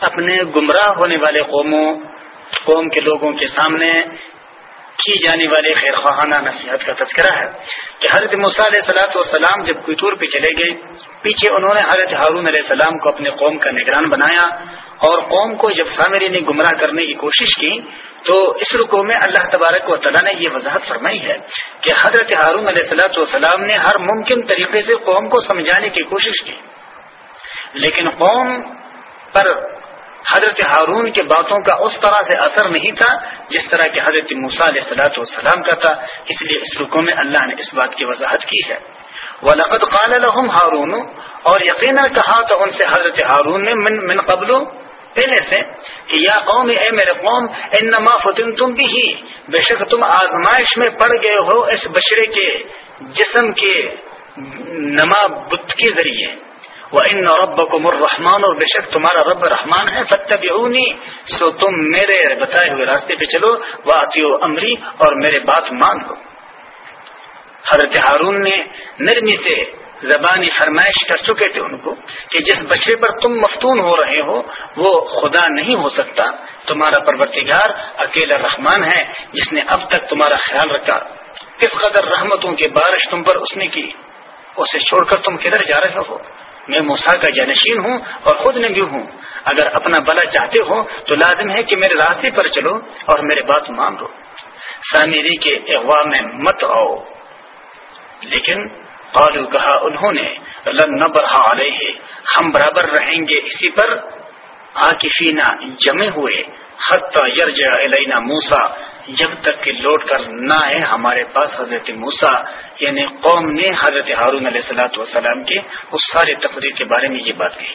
A: اپنے گمراہ ہونے والے قوموں، قوم کے لوگوں کے سامنے کی جانے والے خیر خواہانہ نصیحت کا تذکرہ ہے کہ حضرت موسیٰ علیہ السلاۃ والسلام جب کوئی طور پہ چلے گئے، پیچھے انہوں نے حضرت ہارون علیہ السلام کو اپنے قوم کا نگران بنایا اور قوم کو جب سامری نے گمراہ کرنے کی کوشش کی، تو اس رکو میں اللہ تبارک و تعالیٰ نے یہ وضاحت فرمائی ہے کہ حضرت ہارون علیہ السلاۃ والسلام نے ہر ممکن طریقے سے قوم کو سمجھانے کی کوشش کی۔ لیکن قوم پر حضرت ہارون کے باتوں کا اس طرح سے اثر نہیں تھا جس طرح کہ حضرت موسیٰ علیہ السلاۃ والسلام کا تھا۔ اس لیے اس رکو میں اللہ نے اس بات کی وضاحت کی ہے۔ وہ لقت قان ہارون، اور یقیناً کہا تو ان سے حضرت ہارون نے من من قبل پہلے سے کہ یا قوم، اے میرے قوم، انما فتن تم بھی ہی بے شک تم آزمائش میں پڑ گئے ہو اس بشرے کے جسم کے نما بت کے ذریعے۔ وہ ان رب کو رحمان اور بے شک تمہارا رب رحمان ہے فتب سو تم میرے بتائے ہوئے راستے پہ چلو وہ امری اور میرے بات مان لو حضرت ہارون نے نرمی سے زبانی فرمائش کر چکے تھے ان کو کہ جس بچے پر تم مفتون ہو رہے ہو، وہ خدا نہیں ہو سکتا۔ تمہارا پرورتگار اکیلا رحمان ہے، جس نے اب تک تمہارا خیال رکھا۔ کس قدر رحمتوں کی بارش تم پر اس نے کی، اسے چھوڑ کر تم کدھر جا رہے ہو؟ میں موسا کا جانشین ہوں اور خود نبی ہوں۔ اگر اپنا بلا چاہتے ہو تو لازم ہے کہ میرے راستے پر چلو اور میرے بات مان لو۔ سامری کے اغوا میں مت آؤ۔ لیکن قالو کہا انہوں نے، لن نبرہ علیہ، ہم برابر رہیں گے اسی پر۔ آکفینا جمے ہوئے۔ حتی یرجع الینا موسا جب تک کہ لوٹ کر نہ آئے ہمارے پاس حضرت موسا یعنی قوم نے حضرت ہارون علیہ السلاۃ والسلام کے اس سارے تقریر کے بارے میں یہ بات کہی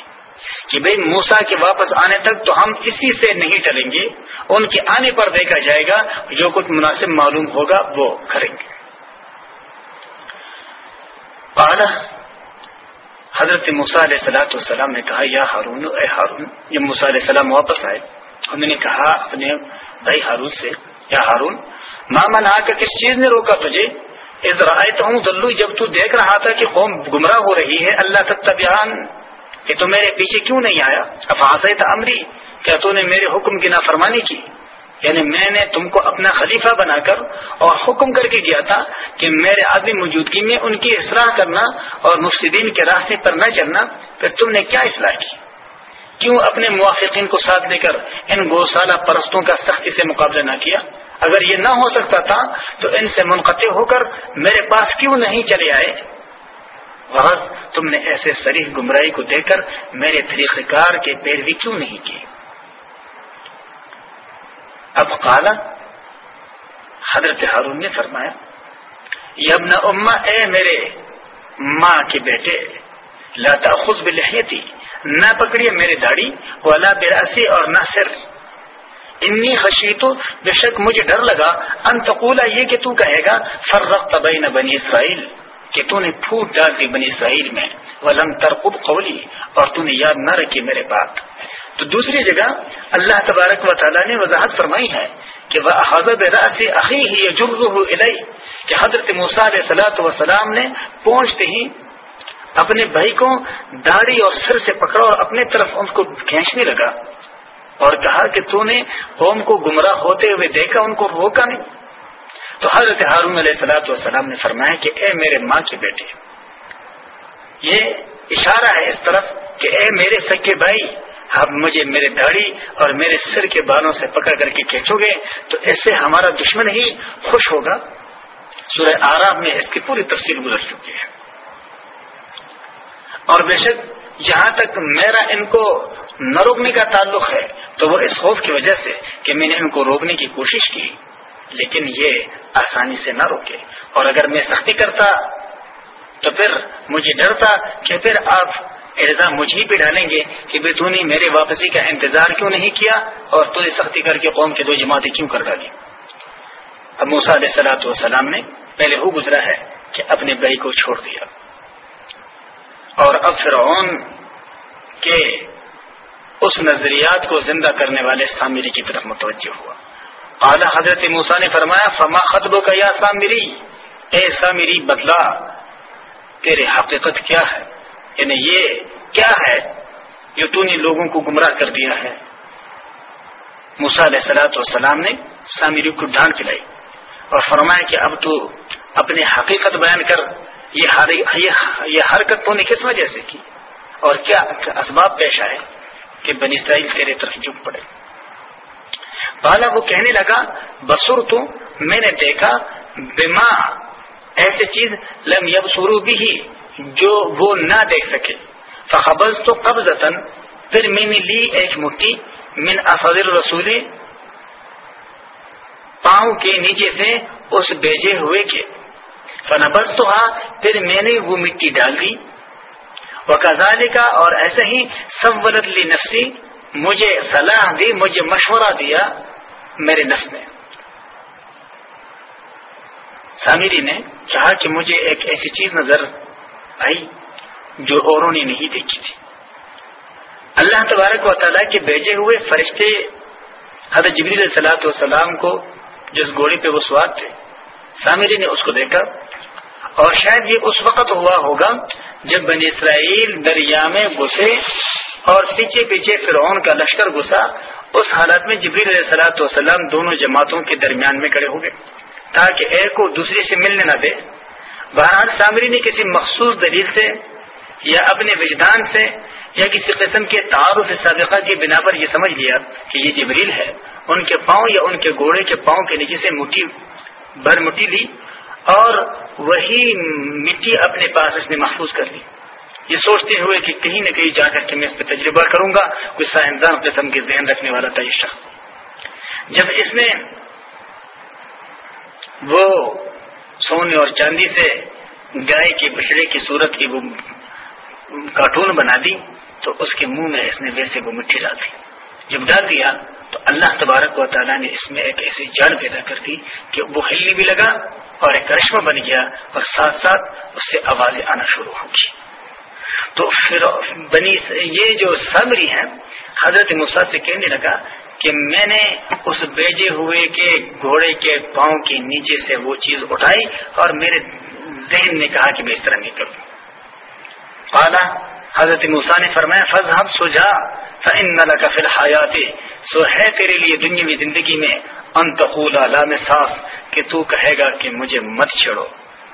A: کہ بھئی موسا کے واپس آنے تک تو ہم اسی سے نہیں ٹلیں گے، ان کے آنے پر دیکھا جائے گا، جو کچھ مناسب معلوم ہوگا وہ کریں گے۔ حضرت موسا علیہ السلاۃ والسلام نے کہا، یا ہارون، اے ہارون، جب موسا علیہ السلام واپس آئے انہوں نے کہا اپنے بھائی ہارون سے، یا ہارون ماما نہ کا کس چیز نے روکا تجھے؟ اس رائے تو ہوں دلو جب تو دیکھ رہا تھا کہ قوم گمراہ ہو رہی ہے، اللہ تک تبیان کہ تو میرے پیچھے کیوں نہیں آیا؟ افاظ تھا امری، کیا تو نے میرے حکم کی نافرمانی کی؟ یعنی میں نے تم کو اپنا خلیفہ بنا کر اور حکم کر کے کیا تھا کہ میرے آدمی موجودگی میں ان کی اصلاح کرنا اور مفسدین کے راستے پر نہ چلنا، پھر تم نے کیا اصلاح کی؟ کیوں اپنے موافقین کو ساتھ لے کر ان گوسالہ پرستوں کا سختی سے مقابلہ نہ کیا؟ اگر یہ نہ ہو سکتا تھا، تو ان سے منقطع ہو کر میرے پاس کیوں نہیں چلے آئے؟ بس تم نے ایسے شریف گمراہی کو دے کر میرے طریقہ کار کے پیروی کیوں نہیں کی اب کالا حضرت ہارون نے فرمایا یبن اما اے میرے ماں کے بیٹے لاتا خوش بلحیتی نہ پکڑیے میری داڑھی والا براسی اور نہ صرف انی خشی تو بے شک مجھے ڈر لگا۔ انتقولا یہ کہ تو کہے گا فرق طبی نہ بنی اسرائیل، کہ تو نے پھوٹ ڈال دی بنی اسرائیل میں۔ ولم ترقب قولی، اور تو نے یاد نہ رکھی میرے بات تو دوسری جگہ اللہ تبارک و تعالیٰ نے وضاحت فرمائی ہے کہ وہ حضرت راسی عقی ہی جرز کہ حضرت علیہ سلاۃ وسلام نے پہنچتے ہی اپنے بھائی کو داڑھی اور سر سے پکڑا اور اپنے طرف ان کو کھینچنے لگا اور کہا کہ تو نے قوم کو گمراہ ہوتے ہوئے دیکھا، ان کو روکا نہیں۔ تو حضرت ہارون علیہ سلاۃ والسلام نے فرمایا کہ اے میرے ماں کے بیٹے، یہ اشارہ ہے اس طرف کہ اے میرے سکے بھائی آپ مجھے میرے داڑھی اور میرے سر کے بالوں سے پکڑ کر کے کھینچو گے، تو اس سے ہمارا دشمن ہی خوش ہوگا۔ سورہ آرام میں اس کی پوری تفصیل گزر چکی ہے۔ اور بے شک جہاں تک میرا ان کو نہ روکنے کا تعلق ہے، تو وہ اس خوف کی وجہ سے کہ میں نے ان کو روکنے کی کوشش کی۔ لیکن یہ آسانی سے نہ روکے۔ اور اگر میں سختی کرتا تو پھر مجھے ڈرتا کہ پھر آپ الزام مجھ ہی پہ ڈالیں گے کہ بے تو نے میرے واپسی کا انتظار کیوں نہیں کیا اور تو نے سختی کر کے قوم کے دو جماعتیں کیوں کر ڈالی؟ اب موسا علیہ سلاۃ والسلام نے پہلے وہ گزرا ہے کہ اپنے بئی کو چھوڑ دیا۔ اور اب فرعون کے اس نظریات کو زندہ کرنے والے سامری کی طرف متوجہ ہوا۔ اعلی حضرت موسا نے فرمایا، فما خطبوں کا یا سامری؟ اے سامری، بدلا، تیرے حقیقت کیا ہے؟ یعنی یہ کیا ہے جو تو نے لوگوں کو گمراہ کر دیا ہے؟ موسا علیہ سلاۃ والسلام نے سامری کو ڈانٹ پلائی اور فرمایا کہ اب تو اپنے حقیقت بیان کر یہ حرکت تو نے کس وجہ سے کی؟ اور کیا اسباب پیش آئے کہ بنی اسرائیل تیرے طرف جھک پڑے؟ بالا وہ کہنے لگا بسر تو میں نے دیکھا بیما ایسی چیز لم یب سرو بھی جو وہ نہ دیکھ سکے۔ فخبز تو قبض پھر میں نے لی ایک مٹھی من افضل رسول پاؤں کے نیچے سے اس بیجے ہوئے کے۔ فنبز تو پھر میں نے وہ مٹی ڈال دی۔ وہ کا اور ایسے ہی سب ولد لی نفسی مجھے صلاح دی، مجھے مشورہ دیا میرے نفس نے۔ سامری نے چاہا کہ مجھے ایک ایسی چیز نظر آئی جو اوروں نے نہیں دیکھی تھی۔ اللہ تبارک و تعالیٰ کے بیجے ہوئے فرشتے حضرت جبریل صلاحت والسلام کو جس گھوڑے پہ وہ سوار تھے سامری نے اس کو دیکھا۔ اور شاید یہ اس وقت ہوا ہوگا جب بنی اسرائیل دریا میں گھسے اور پیچھے پیچھے فرعون کا لشکر گھسا، اس حالت میں جبریل علیہ سلاۃ وسلم دونوں جماعتوں کے درمیان میں کھڑے ہو گئے تاکہ ایک کو دوسرے سے ملنے نہ دے۔ بہرحال سامری نے کسی مخصوص دلیل سے یا اپنے وجدان سے یا کسی قسم کے تعارف سابقہ کی بنا پر یہ سمجھ لیا کہ یہ جبریل ہے۔ ان کے پاؤں یا ان کے گھوڑے کے پاؤں کے نیچے سے مٹھی بھر مٹی لی اور وہی مٹی اپنے پاس اس نے محفوظ کر لی یہ سوچتے ہوئے کہ کہیں نہ کہیں جا کر کے میں اس پہ تجربہ کروں گا، کوئی سائنسدان قسم کے ذہن رکھنے والا تھا یہ شخص۔ جب اس نے وہ سونے اور چاندی سے گائے کے بچڑے کی صورت کی وہ کارٹون بنا دی تو اس کے منہ میں اس نے ویسے وہ مٹھی ڈال دی۔ جب ڈال دیا تو اللہ تبارک و تعالیٰ نے اس میں ایک ایسی جڑ پیدا کر دی کہ وہ ہلنے بھی لگا اور ایک رشمہ بن گیا اور ساتھ ساتھ اس سے آوازیں آنا شروع ہوگی تو پھر بنی یہ جو صبری ہے حضرت مسا سے کہنے لگا کہ میں نے اس بیجے ہوئے کے گھوڑے کے پاؤں کے نیچے سے وہ چیز اٹھائی اور میرے ذہن نے کہا کہ میں اس طرح نہیں کروں۔ حضرت موسا نے فرمایا فض ہم سو جا کا فی الحیات. سو ہے تیرے لیے دنیا زندگی میں انتقول لام ساس کہ تو کہے گا کہ مجھے مت چھڑو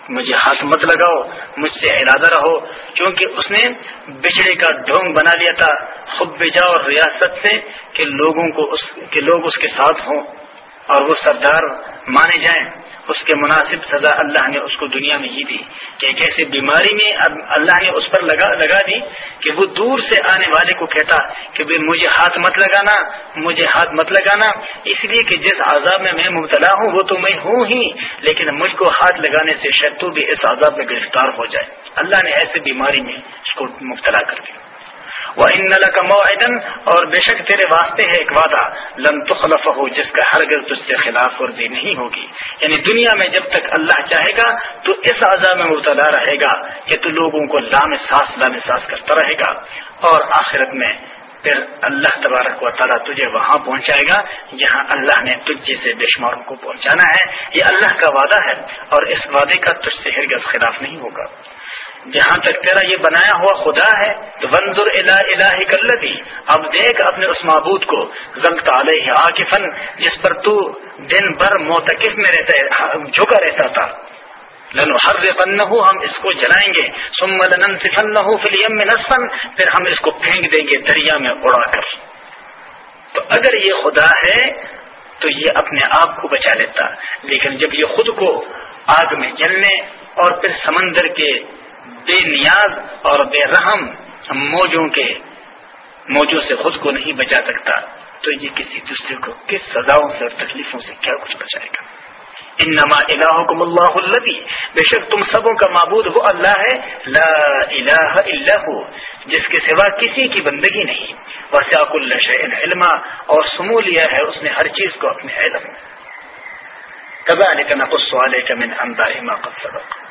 A: مجھے ہاتھ مت لگاؤ، مجھ سے ارادہ رہو، کیونکہ اس نے بچڑے کا ڈھونگ بنا لیا تھا۔ خود بجا اور ریاست سے کہ لوگوں کو اس کے لوگ اس کے ساتھ ہوں۔ اور وہ سردار مانے جائیں، اس کے مناسب سزا اللہ نے اس کو دنیا میں ہی دی۔ کہ ایک ایسی بیماری میں اللہ نے اس پر لگا لگا دی کہ وہ دور سے آنے والے کو کہتا کہ مجھے ہاتھ مت لگانا، مجھے ہاتھ مت لگانا۔ اس لیے کہ جس عذاب میں میں مبتلا ہوں، وہ تو میں ہوں ہی، لیکن مجھ کو ہاتھ لگانے سے شاید تو بھی اس عذاب میں گرفتار ہو جائے۔ اللہ نے ایسی بیماری میں اس کو مبتلا کر دیا۔ وہ ان کا معدن اور بے شک تیرے واسطے ہے ایک وعدہ لم تخلف ہو جس کا ہرگز تجھ سے خلاف ورزی نہیں ہوگی۔ یعنی دنیا میں جب تک اللہ چاہے گا، تو اس اعضاء میں مبتلا رہے گا کہ تو لوگوں کو لام ساس لام ساس کرتا رہے گا۔ اور آخرت میں پھر اللہ تبارک و تعالیٰ تجھے وہاں پہنچائے گا، جہاں اللہ نے تجھ جیسے بے شماروں کو پہنچانا ہے۔ یہ اللہ کا وعدہ ہے اور اس وعدے کا تجھ سے ہرگز خلاف نہیں ہوگا۔ جہاں تک تیرا یہ بنایا ہوا خدا ہے تو منظر کلتی اب دیکھ اپنے اس معبود کو ضلط علیہ عاقفن جس پر تو دن بھر موتقف میں رہتا ہاں، جھکا رہتا تھا۔ لنو ہر ہم اس کو جلائیں گے۔ سم لنن سفن فلیم میں نسفن پھر ہم اس کو پھینک دیں گے دریا میں اڑا کر۔ تو اگر یہ خدا ہے، تو یہ اپنے آپ کو بچا لیتا۔ لیکن جب یہ خود کو آگ میں جلنے اور پھر سمندر کے بے نیاز اور بے رحم موجوں کے موجوں سے خود کو نہیں بچا سکتا۔ تو یہ کسی دوسرے کو کس سزاؤں سے اور تکلیفوں سے کیا کچھ بچائے گا؟ ان نما الحکم اللہ البی بے شک تم سبوں کا معبود وہ اللہ ہے۔ لا الہ الا ہو، جس کے سوا کسی کی بندگی نہیں۔ وسیاق اللہ علما، اور سمو لیا ہے اس نے ہر چیز کو اپنے علم۔ کبا نقص نقص والے کا من انباء ما قد سبق۔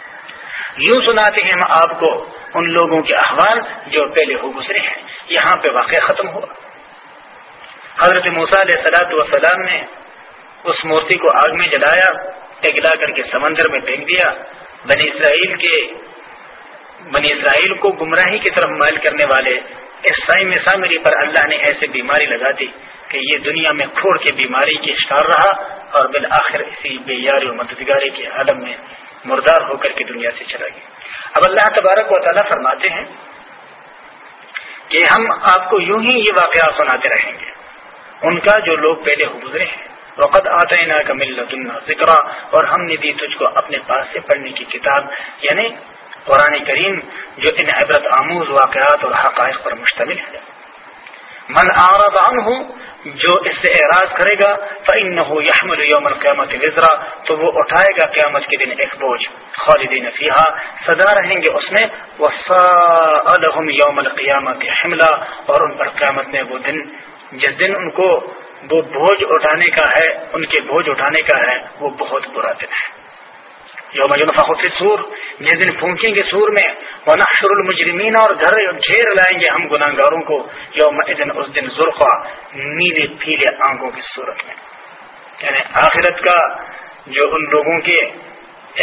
A: یوں سناتے ہیں ہم آپ کو ان لوگوں کے احوال جو پہلے ہو گزرے ہیں۔ یہاں پہ واقع ختم ہوا۔ حضرت علیہ سلاد وسلام نے اس مورتی کو آگ میں جلایا اگلا کر کے سمندر میں پھینک دیا۔ بنی اسرائیل کے بنی اسرائیل کو گمراہی کی طرف مائل کرنے والے اس سائی میں سامری پر اللہ نے ایسے بیماری لگا دی کہ یہ دنیا میں کھوڑ کے بیماری کی شکار رہا اور بالآخر اسی بے یاری و مددگاری کے عالم میں مردار ہو کر کے دنیا سے چلا گیا۔ اب اللہ تبارک و تعالیٰ فرماتے ہیں کہ ہم آپ کو یوں ہی یہ واقعات سناتے رہیں گے۔ ان کا جو لوگ پہلے گزرے ہیں وقت آتے نا کا ملت ذکر اور ہم نے دی تجھ کو اپنے پاس سے پڑھنے کی کتاب یعنی قرآن کریم، جو ان عبرت آموز واقعات اور حقائق پر مشتمل ہے۔ من آراد عنہ جو اس سے اعراض کرے گا فن ہو یحمل یوم القیامت وزرا تو وہ اٹھائے گا قیامت کے دن ایک بوجھ، خالدین فیحا سدا رہیں گے اس میں وسا یوم القیامت حملہ اور ان پر قیامت میں وہ دن، جس دن ان کو وہ بوجھ اٹھانے کا ہے، ان کے بوجھ اٹھانے کا ہے، وہ بہت برا دن ہے۔ یوم فی سور جس دن پھونکیں گے سور میں وہ نقشر المجرمین اور گھر گھیر لائیں گے ہم گناہ گاروں کو، یوم دن اس دن ذرخا نیلے پیلے آنکھوں کی صورت میں۔ یعنی آخرت کا جو ان لوگوں کے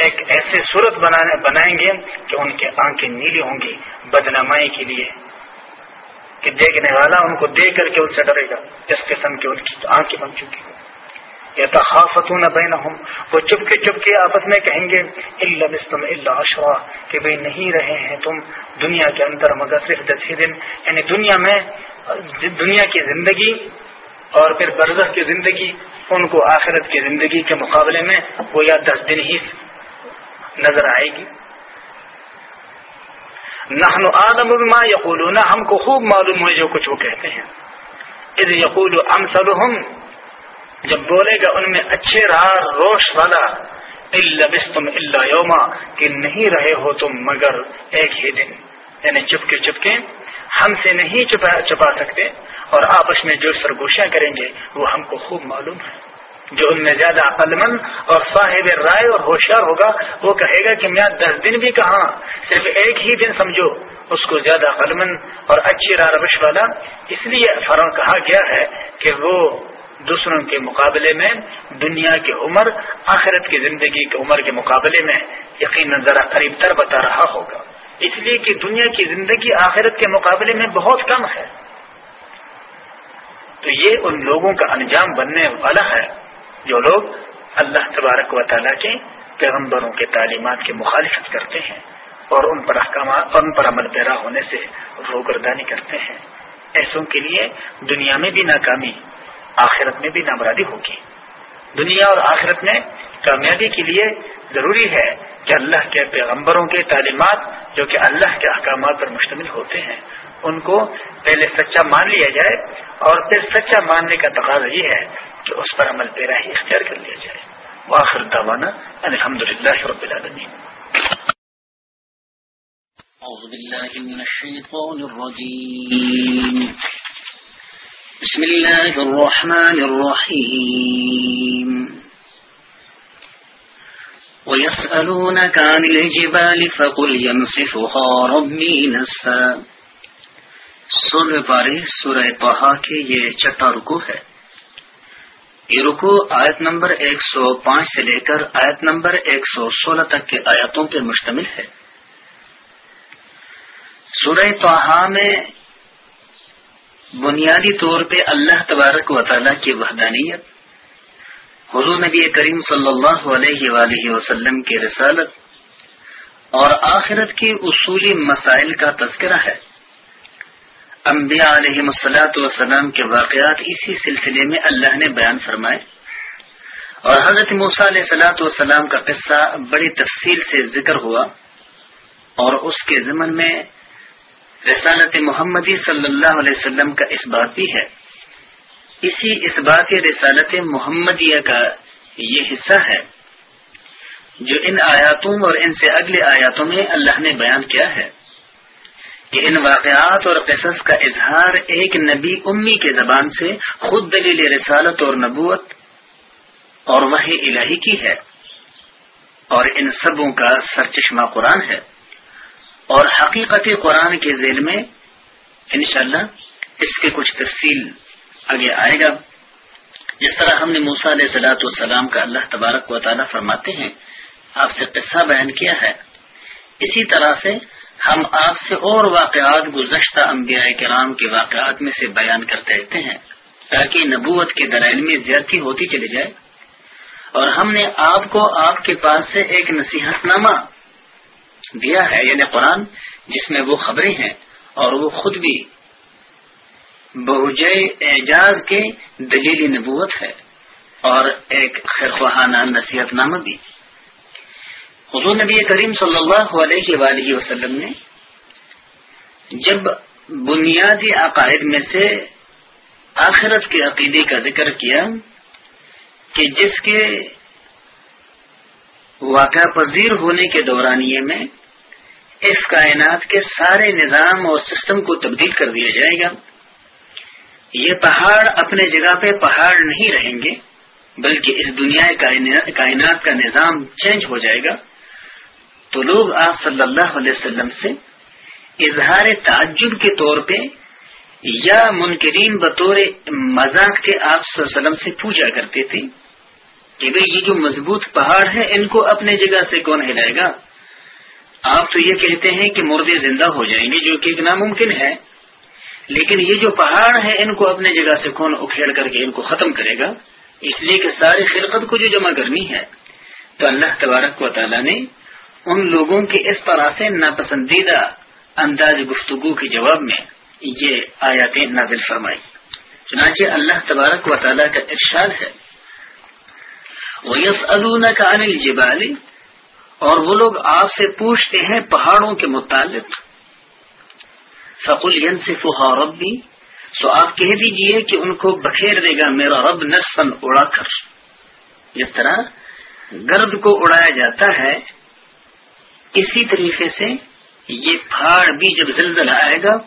A: ایک ایسے صورت بنائیں گے کہ ان کے آنکھیں نیلی ہوں گی، بدنامائی کے لیے۔ کہ دیکھنے والا ان کو دیکھ کر کے ان سے ڈرے گا جس قسم کی ان کی آنکھیں بن چکی ہوں یا تخافتون بینہم وہ چپ کے چپ کے آپس میں کہیں گے اللہ بستم اللہ اشرا کہ بھئی نہیں رہے ہیں تم دنیا کے اندر مگر صرف دس ہی دن۔ یعنی دنیا میں، دنیا کی زندگی اور پھر برزخ کی زندگی، ان کو آخرت کی زندگی کے مقابلے میں وہ یا دس دن ہی نظر آئے گی۔
C: نہ آدم ما یقول ہم کو خوب معلوم ہے جو کچھ وہ کہتے ہیں۔ اذ یقول امثلهم جب بولے گا ان میں اچھے رار روش والا تم اللہ یوما کہ نہیں رہے ہو تم مگر ایک ہی دن۔ یعنی چپکے چپکے ہم سے نہیں چپا چپا سکتے اور آپس میں جو سرگوشیاں کریں گے، وہ ہم کو خوب معلوم ہے۔ جو ان میں زیادہ مند اور صاحب رائے اور ہوشیار ہوگا، وہ کہے گا کہ میں دس دن بھی کہاں، صرف ایک ہی دن سمجھو، اس کو زیادہ مند اور اچھی را روش والا۔ اس لیے فرم کہا گیا ہے کہ وہ دوسروں کے مقابلے میں، دنیا کی عمر، آخرت کی زندگی کی عمر کے مقابلے میں یقیناً ذرا قریب تر بتا رہا ہوگا۔ اس لیے کہ دنیا کی زندگی آخرت کے مقابلے میں بہت کم ہے۔ تو یہ ان لوگوں کا انجام بننے والا ہے، جو لوگ اللہ تبارک و تعالیٰ کے پیغمبروں کے تعلیمات کی مخالفت کرتے ہیں اور ان پر احکامات ان پر عمل پیرا ہونے سے روگردانی کرتے ہیں۔ ایسوں کے لیے دنیا میں بھی ناکامی آخرت میں بھی نامرادی ہوگی۔ دنیا اور آخرت میں کامیابی کے لیے ضروری ہے کہ اللہ کے پیغمبروں کے تعلیمات جو کہ اللہ کے احکامات پر مشتمل ہوتے ہیں، ان کو پہلے سچا مان لیا جائے اور پھر سچا ماننے کا تقاضا یہ ہے کہ اس پر عمل پیرا ہی اختیار کر لیا جائے۔ واخر دعوانا الحمد للہ رب العالمین۔
A: أعوذ بالله من الشيطان الرجيم بسم الله الرحمن الرحيم. ويسألونك عن الجبال فقل ينصفها ربي نصفا سورہ پارے سورہ پہا کے یہ چٹا رکو ہے. یہ رکو آیت نمبر ایک سو پانچ سے لے کر آیت نمبر ایک سو سولہ تک کے آیتوں پر مشتمل ہے. سورہ توحا میں بنیادی طور پہ اللہ تبارک و تعالیٰ کی وحدانیت، حضور نبی کریم صلی اللہ علیہ وآلہ وسلم کی رسالت، اور آخرت کے اصولی مسائل کا تذکرہ ہے۔ انبیاء علیہ مسلاۃ وسلم کے واقعات اسی سلسلے میں اللہ نے بیان فرمائے۔ اور حضرت موسیٰ علیہ سلاۃ والسلام کا قصہ بڑی تفصیل سے ذکر ہوا، اور اس کے ضمن میں رسالت محمدی صلی اللہ علیہ وسلم کا اس بات بھی ہے۔ اسی اس بات رسالت محمدیہ کا یہ حصہ ہے۔ جو ان آیاتوں اور ان سے اگلے آیاتوں میں اللہ نے بیان کیا ہے۔ کہ ان واقعات اور قصص کا اظہار ایک نبی امی کے زبان سے خود دلیل رسالت اور نبوت اور وہی الہی کی ہے۔ اور ان سبوں کا سرچشمہ قرآن ہے۔ اور حقیقت قرآن کے ذیل میں انشاءاللہ اس کے کچھ تفصیل آگے آئے گا۔ جس طرح ہم نے موسا علیہ سلاۃ والسلام کا اللہ تبارک و تعالیٰ فرماتے ہیں، آپ سے قصہ بیان کیا ہے۔ اسی طرح سے ہم آپ سے اور واقعات گزشتہ انبیاء کرام کے واقعات میں سے بیان کرتے رہتے ہیں، تاکہ نبوت کے دلائل میں زیادتی ہوتی چلی جائے۔ اور ہم نے آپ کو آپ کے پاس سے ایک نصیحت نامہ دیا ہے یعنی قرآن، جس میں وہ خبریں ہیں اور وہ خود بھی بہج اعجاز کے دلیلی نبوت ہے اور ایک خیرخواہانہ نصیحت نامہ بھی۔ حضور نبی کریم صلی اللہ علیہ وآلہ وسلم نے جب بنیادی عقائد میں سے آخرت کے عقیدے کا ذکر کیا کہ جس کے واقع پذیر ہونے کے دورانیے میں اس کائنات کے سارے نظام اور سسٹم کو تبدیل کر دیا جائے گا۔ یہ پہاڑ اپنے جگہ پہ پہاڑ نہیں رہیں گے، بلکہ اس دنیا کائنات کا نظام چینج ہو جائے گا۔ تو لوگ آپ صلی اللہ علیہ وسلم سے اظہار تعجب کے طور پہ یا منکرین بطور مذاق کے آپ صلی اللہ علیہ وسلم سے پوچھا کرتے تھے۔ کہ بھئی یہ جو مضبوط پہاڑ ہے، ان کو اپنے جگہ سے کون ہلائے گا؟ آپ تو یہ کہتے ہیں کہ مردے زندہ ہو جائیں گے، جو کہ ایک ناممکن ہے۔ لیکن یہ جو پہاڑ ہے، ان کو اپنے جگہ سے کون اکھیڑ کر کے ان کو ختم کرے گا؟ اس لیے کہ ساری خلقت کو جو جمع کرنی ہے، تو اللہ تبارک و تعالی نے ان لوگوں کے اس طرح سے ناپسندیدہ انداز گفتگو کے جواب میں یہ آیاتیں نازل فرمائی۔ چنانچہ اللہ تبارک و تعالیٰ کا ارشاد ہے کا انل جبالی اور وہ لوگ آپ سے پوچھتے ہیں پہاڑوں کے متعلق۔ فقل ينسفها ربی سو آپ کہہ دیجیے کہ ان کو بکھیر دے گا میرا رب نصفن اڑا کر۔ جس طرح گرد کو اڑایا جاتا ہے، اسی طریقے سے یہ پھاڑ بھی جب زلزلہ آئے گا،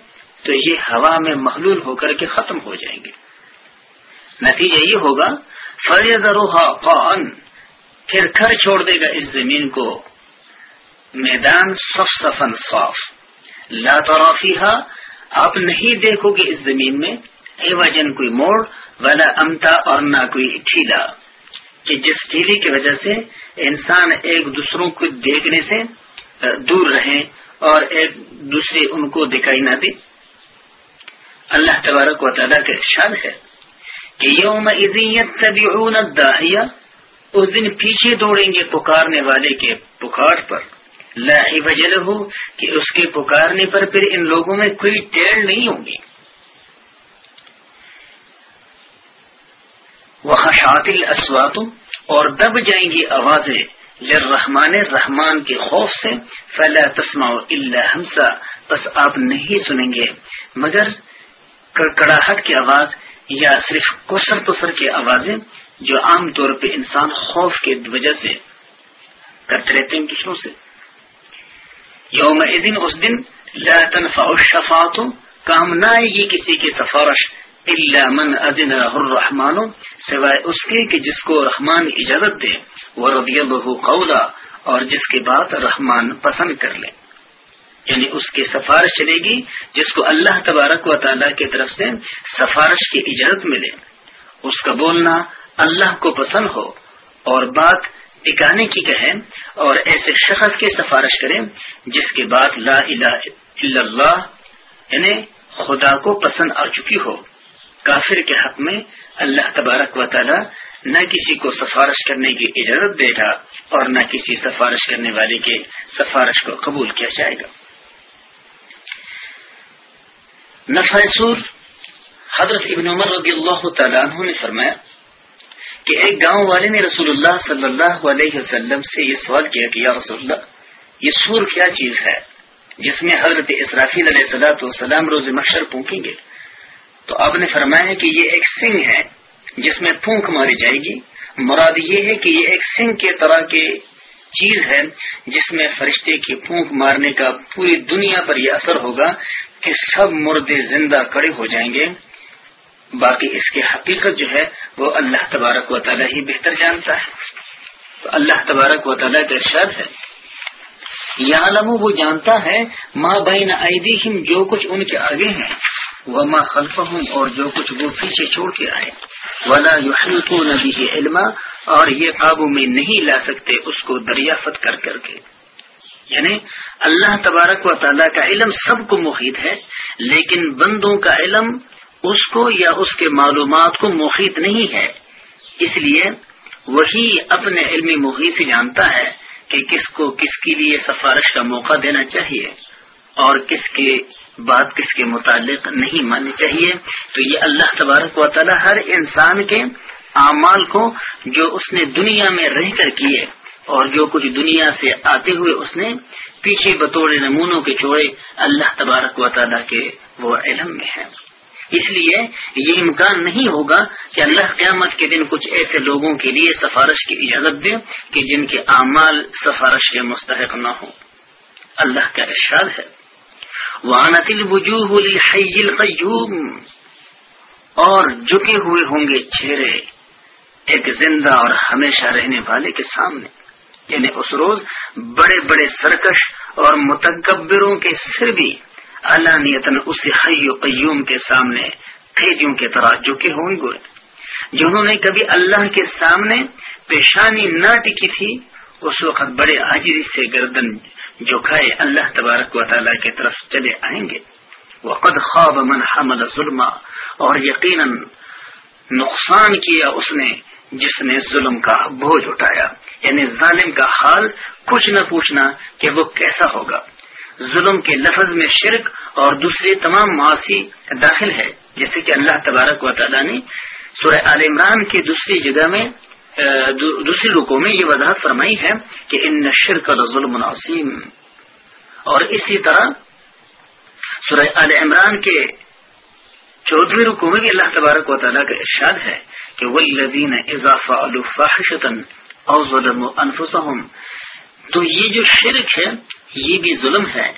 A: تو یہ ہوا میں محلول ہو کر کے ختم ہو جائیں گے۔ نتیجہ یہ ہوگا فریض روحا قان پھر گھر چھوڑ دے گا اس زمین کو۔ میدان صف صفن صاف۔ لا ترافیہ آپ نہیں دیکھو گے اس زمین میں اے وجن کوئی موڑ والا امتا اور نہ کوئی ٹھیلا۔ کہ جس ٹھیلی کی وجہ سے انسان ایک دوسروں کو دیکھنے سے دور رہیں اور ایک دوسرے ان کو دکھائی نہ دے۔ اللہ تبارک و تعالیٰ کا ارشاد ہے۔ یوم عزیت اس دن پیچھے دوڑیں گے پکارنے والے کے پکار پر۔ لاہی وجل ہو کہ اس کے پکارنے پر پھر ان لوگوں میں کوئی ٹیڑ نہیں ہوگی وہ شاطل اسوات اور دب جائیں گی آوازیں رحمان رحمان کے خوف سے۔ فلا تسما اللہ ہمسا بس آپ نہیں سنیں گے۔ مگر کڑکڑاہٹ کی آواز یا صرف کوسر پسر کی آوازیں جو عام طور پہ انسان خوف کی وجہ سے کرتے رہتے ہیں دوسروں سے؟ یوم اس دن لا تنفع الشفاعت کام نہ آئے گی کسی کی سفارش الا من اذن الرحمن، سوائے اس کے کہ جس کو رحمان اجازت دے وہ رضی اللہ قولا، اور جس کے بعد رحمان پسند کر لے۔ یعنی اس کی سفارش چلے گی، جس کو اللہ تبارک و تعالیٰ کی طرف سے سفارش کی اجازت ملے۔ اس کا بولنا اللہ کو پسند ہو اور بات ٹکانے کی کہیں اور ایسے شخص کی سفارش کریں جس کے بعد لا الہ الا اللہ یعنی خدا کو پسند آ چکی ہو۔ کافر کے حق میں اللہ تبارک و تعالی نہ کسی کو سفارش کرنے کی اجازت دے گا اور نہ کسی سفارش کرنے والے کے سفارش کو قبول کیا جائے گا۔ نفیسور حضرت ابن عمر رضی اللہ تعالیٰ عنہ نے فرمایا کہ ایک گاؤں والے نے رسول اللہ صلی اللہ علیہ وسلم سے یہ سوال کیا کہ یا رسول اللہ، یہ سور کیا چیز ہے؟ جس میں حضرت اسرافیل علیہ صلاح وسلام روز مشر پونکیں گے۔ تو آپ نے فرمایا کہ یہ ایک سنگ ہے، جس میں پھونک ماری جائے گی۔ مراد یہ ہے کہ یہ ایک سنگ کے طرح کی چیز ہے، جس میں فرشتے کی پھونک مارنے کا پوری دنیا پر یہ اثر ہوگا۔ کہ سب مردے زندہ کڑے ہو جائیں گے۔ باقی اس کی حقیقت جو ہے، وہ اللہ تبارک و تعالیٰ ہی بہتر جانتا ہے۔ تو اللہ تبارک و تعالیٰ کا ارشاد ہے۔ یا لمو وہ جانتا ہے ماں بہن ایدیہم، جو کچھ ان کے آگے ہیں۔ وہ ماں خلف ہوں اور جو کچھ وہ پیچھے چھوڑ کے آئے۔ ولا یو نبی علم اور یہ قابو میں نہیں لا سکتے اس کو دریافت کر کر کے۔ یعنی اللہ تبارک و تعالیٰ کا علم سب کو محیط ہے، لیکن بندوں کا علم اس کو یا اس کے معلومات کو محیط نہیں ہے۔ اس لیے وہی اپنے علمی محیط سے جانتا ہے کہ کس کو کس کے لیے سفارش کا موقع دینا چاہیے اور کس کے بات کس کے متعلق نہیں ماننی چاہیے۔ تو یہ اللہ تبارک و تعالی ہر انسان کے اعمال کو جو اس نے دنیا میں رہ کر کیے اور جو کچھ دنیا سے آتے ہوئے اس نے پیچھے بطور نمونوں کے چوڑے اللہ تبارک و تعالیٰ کے وہ علم میں ہے اس لیے یہ امکان نہیں ہوگا کہ اللہ قیامت کے دن کچھ ایسے لوگوں کے لیے سفارش کی اجازت دے کہ جن کے اعمال سفارش کے مستحق نہ ہوں۔ اللہ کا ارشاد ہے۔ وانت الوجوہ للحی القیوم اور جھکے ہوئے ہوں گے چہرے ایک زندہ اور ہمیشہ رہنے والے کے سامنے۔ یعنی اس روز بڑے بڑے سرکش اور متکبروں کے سر بھی علانیتن اس حی و قیوم کے سامنے قیدیوں کے طرح جھکے ہوں گے۔ جنہوں نے کبھی اللہ کے سامنے پیشانی نہ ٹکی تھی، اس وقت بڑے عاجزی سے گردن جو کھائے اللہ تبارک و تعالیٰ کی طرف چلے آئیں گے۔ وقد خواب من حمل ظلم اور یقیناً نقصان کیا اس نے جس نے ظلم کا بوجھ اٹھایا یعنی ظالم کا حال کچھ نہ پوچھنا کہ وہ کیسا ہوگا۔ ظلم کے لفظ میں شرک اور دوسری تمام معاشی داخل ہے، جیسے کہ اللہ تبارک و تعالیٰ نے سورہ عال عمران کی دوسری جگہ میں دوسری رکو میں یہ وضاحت فرمائی ہے کہ ان نشر کا ظلم ناسیم اور اسی طرح سورہ آل عمران کے چودہویں رکو میں بھی اللہ تبارک و تعالیٰ کا ارشاد ہے کہ وہ لذین اضافہ تو یہ جو شرک ہے، یہ بھی ظلم ہے۔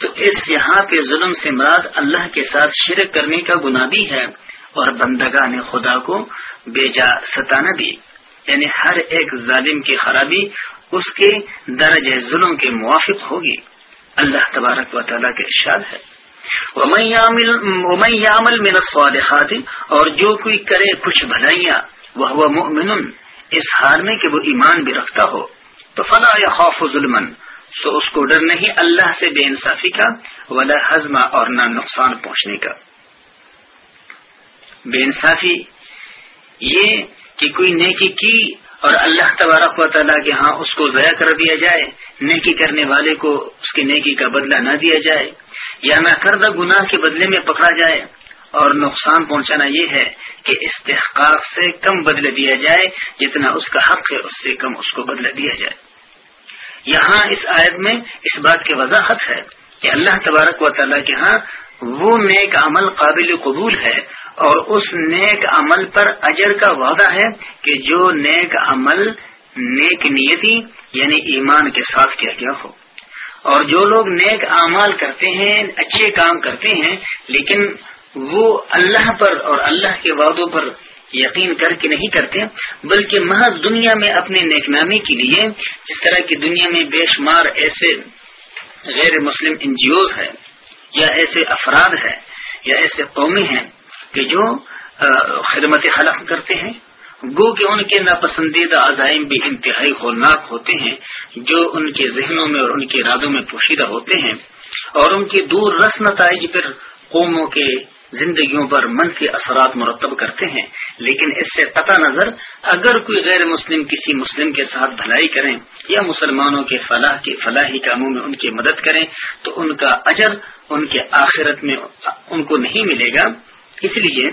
A: تو اس یہاں پہ ظلم سے مراد اللہ کے ساتھ شرک کرنے کا گناہ بھی ہے اور بندگان خدا کو بے جا ستانا بھی۔ یعنی ہر ایک ظالم کی خرابی اس کے درج ظلم کے موافق ہوگی۔ اللہ تبارک و تعالیٰ کے ارشاد ہے۔ من الصالحات، اور جو کوئی کرے کچھ بھلائیاں وہ مؤمن اس حال میں کہ وہ ایمان بھی رکھتا ہو۔ تو فلا یا خوف ظلم تو اس کو ڈر نہیں، اللہ سے بے انصافی کا، ولا ہزمہ اور نہ نقصان پہنچنے کا۔ بے انصافی یہ کہ کوئی نیکی کی اور اللہ تبارک و تعالیٰ کے ہاں اس کو ضائع کر دیا جائے، نیکی کرنے والے کو اس کی نیکی کا بدلہ نہ دیا جائے۔ یا نہ کردہ گناہ کے بدلے میں پکڑا جائے۔ اور نقصان پہنچانا یہ ہے کہ استحقاق سے کم بدلہ دیا جائے، جتنا اس کا حق ہے، اس سے کم اس کو بدلہ دیا جائے۔ یہاں اس آیت میں اس بات کی وضاحت ہے کہ اللہ تبارک و تعالیٰ کے ہاں وہ نیک عمل قابل قبول ہے اور اس نیک عمل پر اجر کا وعدہ ہے کہ جو نیک عمل نیک نیتی یعنی ایمان کے ساتھ کیا گیا ہو۔ اور جو لوگ نیک اعمال کرتے ہیں، اچھے کام کرتے ہیں، لیکن وہ اللہ پر اور اللہ کے وعدوں پر یقین کر کے نہیں کرتے، بلکہ محض دنیا میں اپنے نیک نامی کے لیے، جس طرح کی دنیا میں بے شمار ایسے غیر مسلم این جی اوز ہے یا ایسے افراد ہے یا ایسے قومی ہیں کہ جو خدمت خلق کرتے ہیں گو کہ ان کے ناپسندیدہ عزائم بھی انتہائی ہولناک ہوتے ہیں، جو ان کے ذہنوں میں اور ان کے ارادوں میں پوشیدہ ہوتے ہیں، اور ان کے دور رس نتائج پر قوموں کے زندگیوں پر منفی اثرات مرتب کرتے ہیں۔ لیکن اس سے قطع نظر، اگر کوئی غیر مسلم کسی مسلم کے ساتھ بھلائی کریں یا مسلمانوں کے فلاح کے فلاحی کاموں میں ان کی مدد کریں، تو ان کا اجر ان کے آخرت میں ان کو نہیں ملے گا۔ اس لیے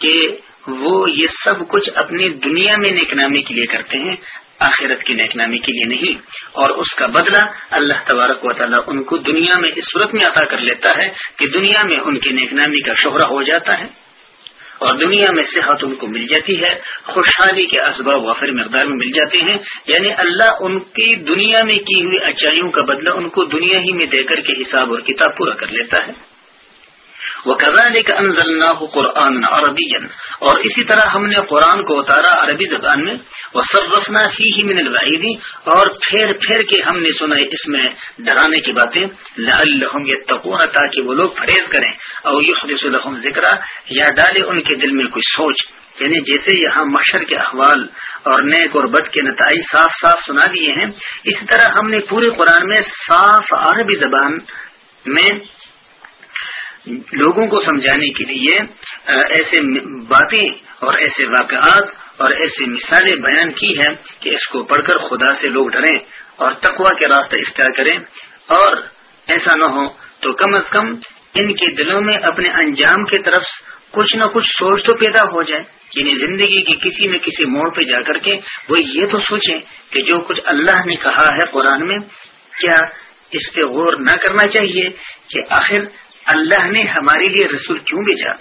A: کہ وہ یہ سب کچھ اپنی دنیا میں نیک نامی کے لیے کرتے ہیں، آخرت کی نیک نامی کے لیے نہیں۔ اور اس کا بدلہ اللہ تبارک و تعالیٰ ان کو دنیا میں اس صورت میں عطا کر لیتا ہے کہ دنیا میں ان کی نیک نامی کا شہرہ ہو جاتا ہے اور دنیا میں صحت ان کو مل جاتی ہے، خوشحالی کے اسباب وافر مقدار میں مل جاتے ہیں۔ یعنی اللہ ان کی دنیا میں کی ہوئی اچائیوں کا بدلہ ان کو دنیا ہی میں دے کر کے حساب اور کتاب پورا کر لیتا ہے۔ وہ كذلك انزلناه قرآن عربی اور اسی طرح ہم نے قرآن کو اتارا عربی زبان میں. وہ سرفنا ہی ہی من الوعیدی اور پھیر پھیر کے ہم نے سنا اس میں ڈرانے کی باتیں. لعلهم يتقون تاکہ وہ لوگ فریض کریں. اور يحدث لهم ذکر یا ڈالے ان کے دل میں کوئی سوچ. یعنی جیسے یہاں مشر کے احوال اور نیک اور بد کے نتائج صاف صاف سنا دیے ہیں. اسی طرح ہم نے پورے قرآن میں صاف عربی زبان میں لوگوں کو سمجھانے کے لیے ایسے باتیں اور ایسے واقعات اور ایسی مثالیں بیان کی ہیں کہ اس کو پڑھ کر خدا سے لوگ ڈریں اور تقوا کے راستہ اختیار کریں۔ اور ایسا نہ ہو تو کم از کم ان کے دلوں میں اپنے انجام کی طرف کچھ نہ کچھ سوچ تو پیدا ہو جائے۔ یعنی زندگی کی کسی نہ کسی موڑ پہ جا کر کے وہ یہ تو سوچیں کہ جو کچھ اللہ نے کہا ہے قرآن میں، کیا اس پہ غور نہ کرنا چاہیے کہ آخر اللہ نے ہمارے لیے رسول کیوں بھیجا؟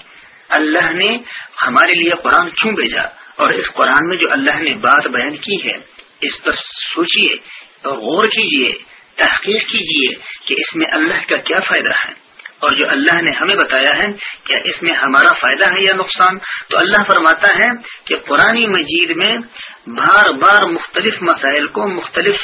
A: اللہ نے ہمارے لیے قرآن کیوں بھیجا؟ اور اس قرآن میں جو اللہ نے بات بیان کی ہے، اس پر سوچئے اور غور کیجیے، تحقیق کیجیے کہ اس میں اللہ کا کیا فائدہ ہے۔ اور جو اللہ نے ہمیں بتایا ہے، کیا اس میں ہمارا فائدہ ہے یا نقصان؟ تو اللہ فرماتا ہے کہ قرآن مجید میں بار بار مختلف مسائل کو مختلف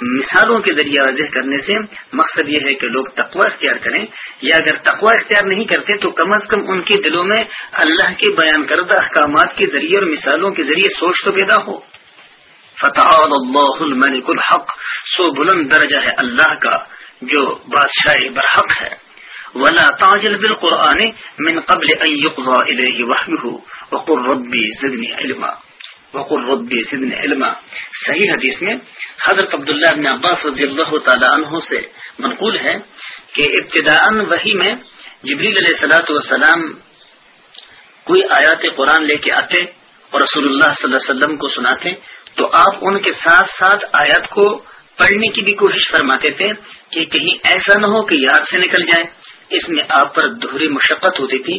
A: مثالوں کے ذریعے واضح کرنے سے مقصد یہ ہے کہ لوگ تقوا اختیار کریں۔ یا اگر تقوا اختیار نہیں کرتے، تو کم از کم ان کے دلوں میں اللہ کے بیان کردہ احکامات کے ذریعے اور مثالوں کے ذریعے سوچ تو پیدا ہو۔ فتح اللہ الملک الحق، سو بلند درجہ ہے اللہ کا، جو بادشاہ برحق ہے۔ ولا تاجل بالقرآن من قبل ان يقضى إليه وحيه وقل ربي زدني علما. وقل ربي زدني علما. صحیح حدیث میں حضرت عبداللہ ابن عباس رضی اللہ تعالی عنہ سے منقول ہے کہ ابتداء وحی میں جبریل علیہ السلاۃ والسلام کوئی آیات قرآن لے کے آتے اور رسول اللہ صلی اللہ علیہ وسلم کو سناتے، تو آپ ان کے ساتھ ساتھ آیات کو پڑھنے کی بھی کوشش فرماتے تھے کہ کہیں ایسا نہ ہو کہ یاد سے نکل جائے۔ اس میں آپ پر دوہری مشقت ہوتی تھی۔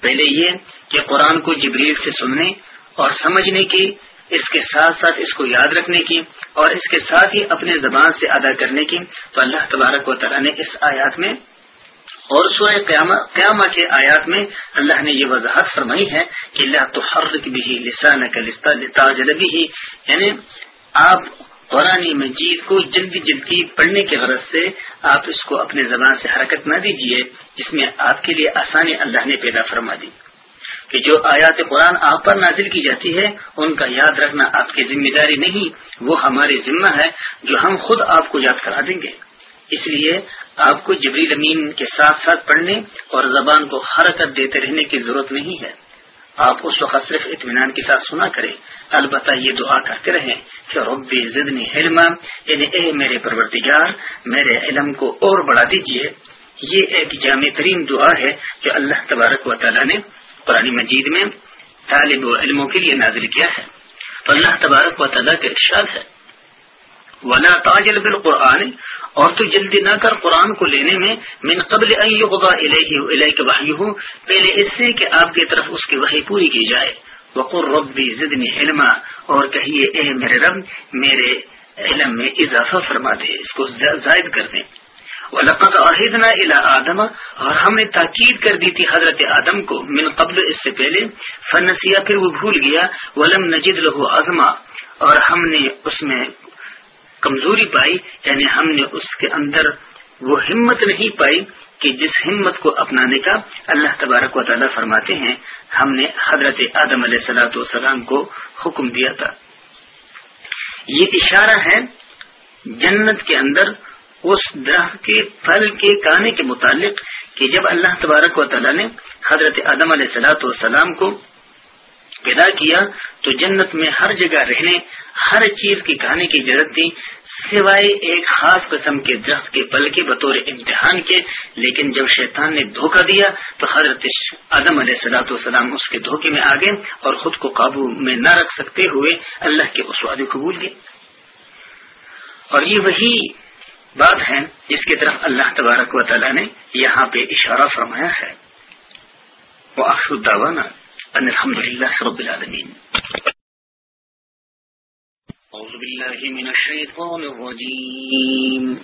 A: پہلے یہ کہ قرآن کو جبریل سے سننے اور سمجھنے کی، اس کے ساتھ ساتھ اس کو یاد رکھنے کی اور اس کے ساتھ ہی اپنے زبان سے ادا کرنے کی۔ تو اللہ تبارک و تعالیٰ نے اس آیات میں اور سورہ قیامہ کے آیات میں اللہ نے یہ وضاحت فرمائی ہے کہ اللہ تو حرک بھی لسان بھی یعنی آپ قرآن مجید کو جلدی جلدی پڑھنے کی غرض سے آپ اس کو اپنے زبان سے حرکت نہ دیجیے جس میں آپ کے لیے آسانی اللہ نے پیدا فرما دی۔ کہ جو آیات قرآن آپ پر نازل کی جاتی ہے، ان کا یاد رکھنا آپ کی ذمہ داری نہیں، وہ ہماری ذمہ ہے جو ہم خود آپ کو یاد کرا دیں گے۔ اس لیے آپ کو جبریل امین کے ساتھ ساتھ پڑھنے اور زبان کو حرکت دیتے رہنے کی ضرورت نہیں ہے۔ آپ اس وقت صرف اطمینان کے ساتھ سنا کریں۔ البتہ یہ دعا کرتے رہیں کہ رب زدنی علما یعنی اے میرے پروردگار، میرے علم کو اور بڑھا دیجیے یہ ایک جامع ترین دعا ہے جو اللہ تبارک و تعالیٰ نے قرآن مجید میں طالب و علموں کے لیے نازل کیا ہے۔ تو اللہ تبارک و تعالیٰ کا ارشاد ہے۔ ولا تاجل بالقرآن اور تو جلدی نہ کر قرآن کو لینے میں من قبل پہلے اس سے کہ آپ کی طرف اس کی وحی پوری کی جائے وقر ربی زدنی علما اور کہیے اے میرے رب، میرے علم میں اضافہ فرما دے، اس کو زائد کر دیں لقت عہدنا الا آدم اور ہم نے تاکید کر دی تھی حضرت آدم کو من قبل اس سے پہلے فنسیا پھر وہ بھول گیا، ولم نجد لہو ازما اور ہم نے اس میں کمزوری پائی یعنی ہم نے اس کے اندر وہ ہمت نہیں پائی کہ جس ہمت کو اپنانے کا اللہ تبارک و تعالیٰ فرماتے ہیں، ہم نے حضرت آدم علیہ سلاۃ والسلام کو حکم دیا تھا۔ یہ اشارہ ہے جنت کے اندر اس درخت کے پھل کے کانے کے متعلق کہ جب اللہ تبارک و تعالیٰ نے حضرت آدم علیہ سلاۃ والسلام کو پیدا کیا تو جنت میں ہر جگہ رہنے، ہر چیز کی کہانی کی ضرورت تھی سوائے ایک خاص قسم کے درخت کے پل کے بطور امتحان کے۔ لیکن جب شیطان نے دھوکہ دیا تو حضرت عدم علیہ سلاۃ والسلام اس کے دھوکے میں آ گئے اور خود کو قابو میں نہ رکھ سکتے ہوئے اللہ کے اس وعدے قبول گئے اور یہ وہی بات ہے جس کی طرف اللہ تبارک و تعالیٰ نے یہاں پہ اشارہ فرمایا ہے۔ وہ ان الحمد للہ رب العالمین بالله من الشيطان الرجيم.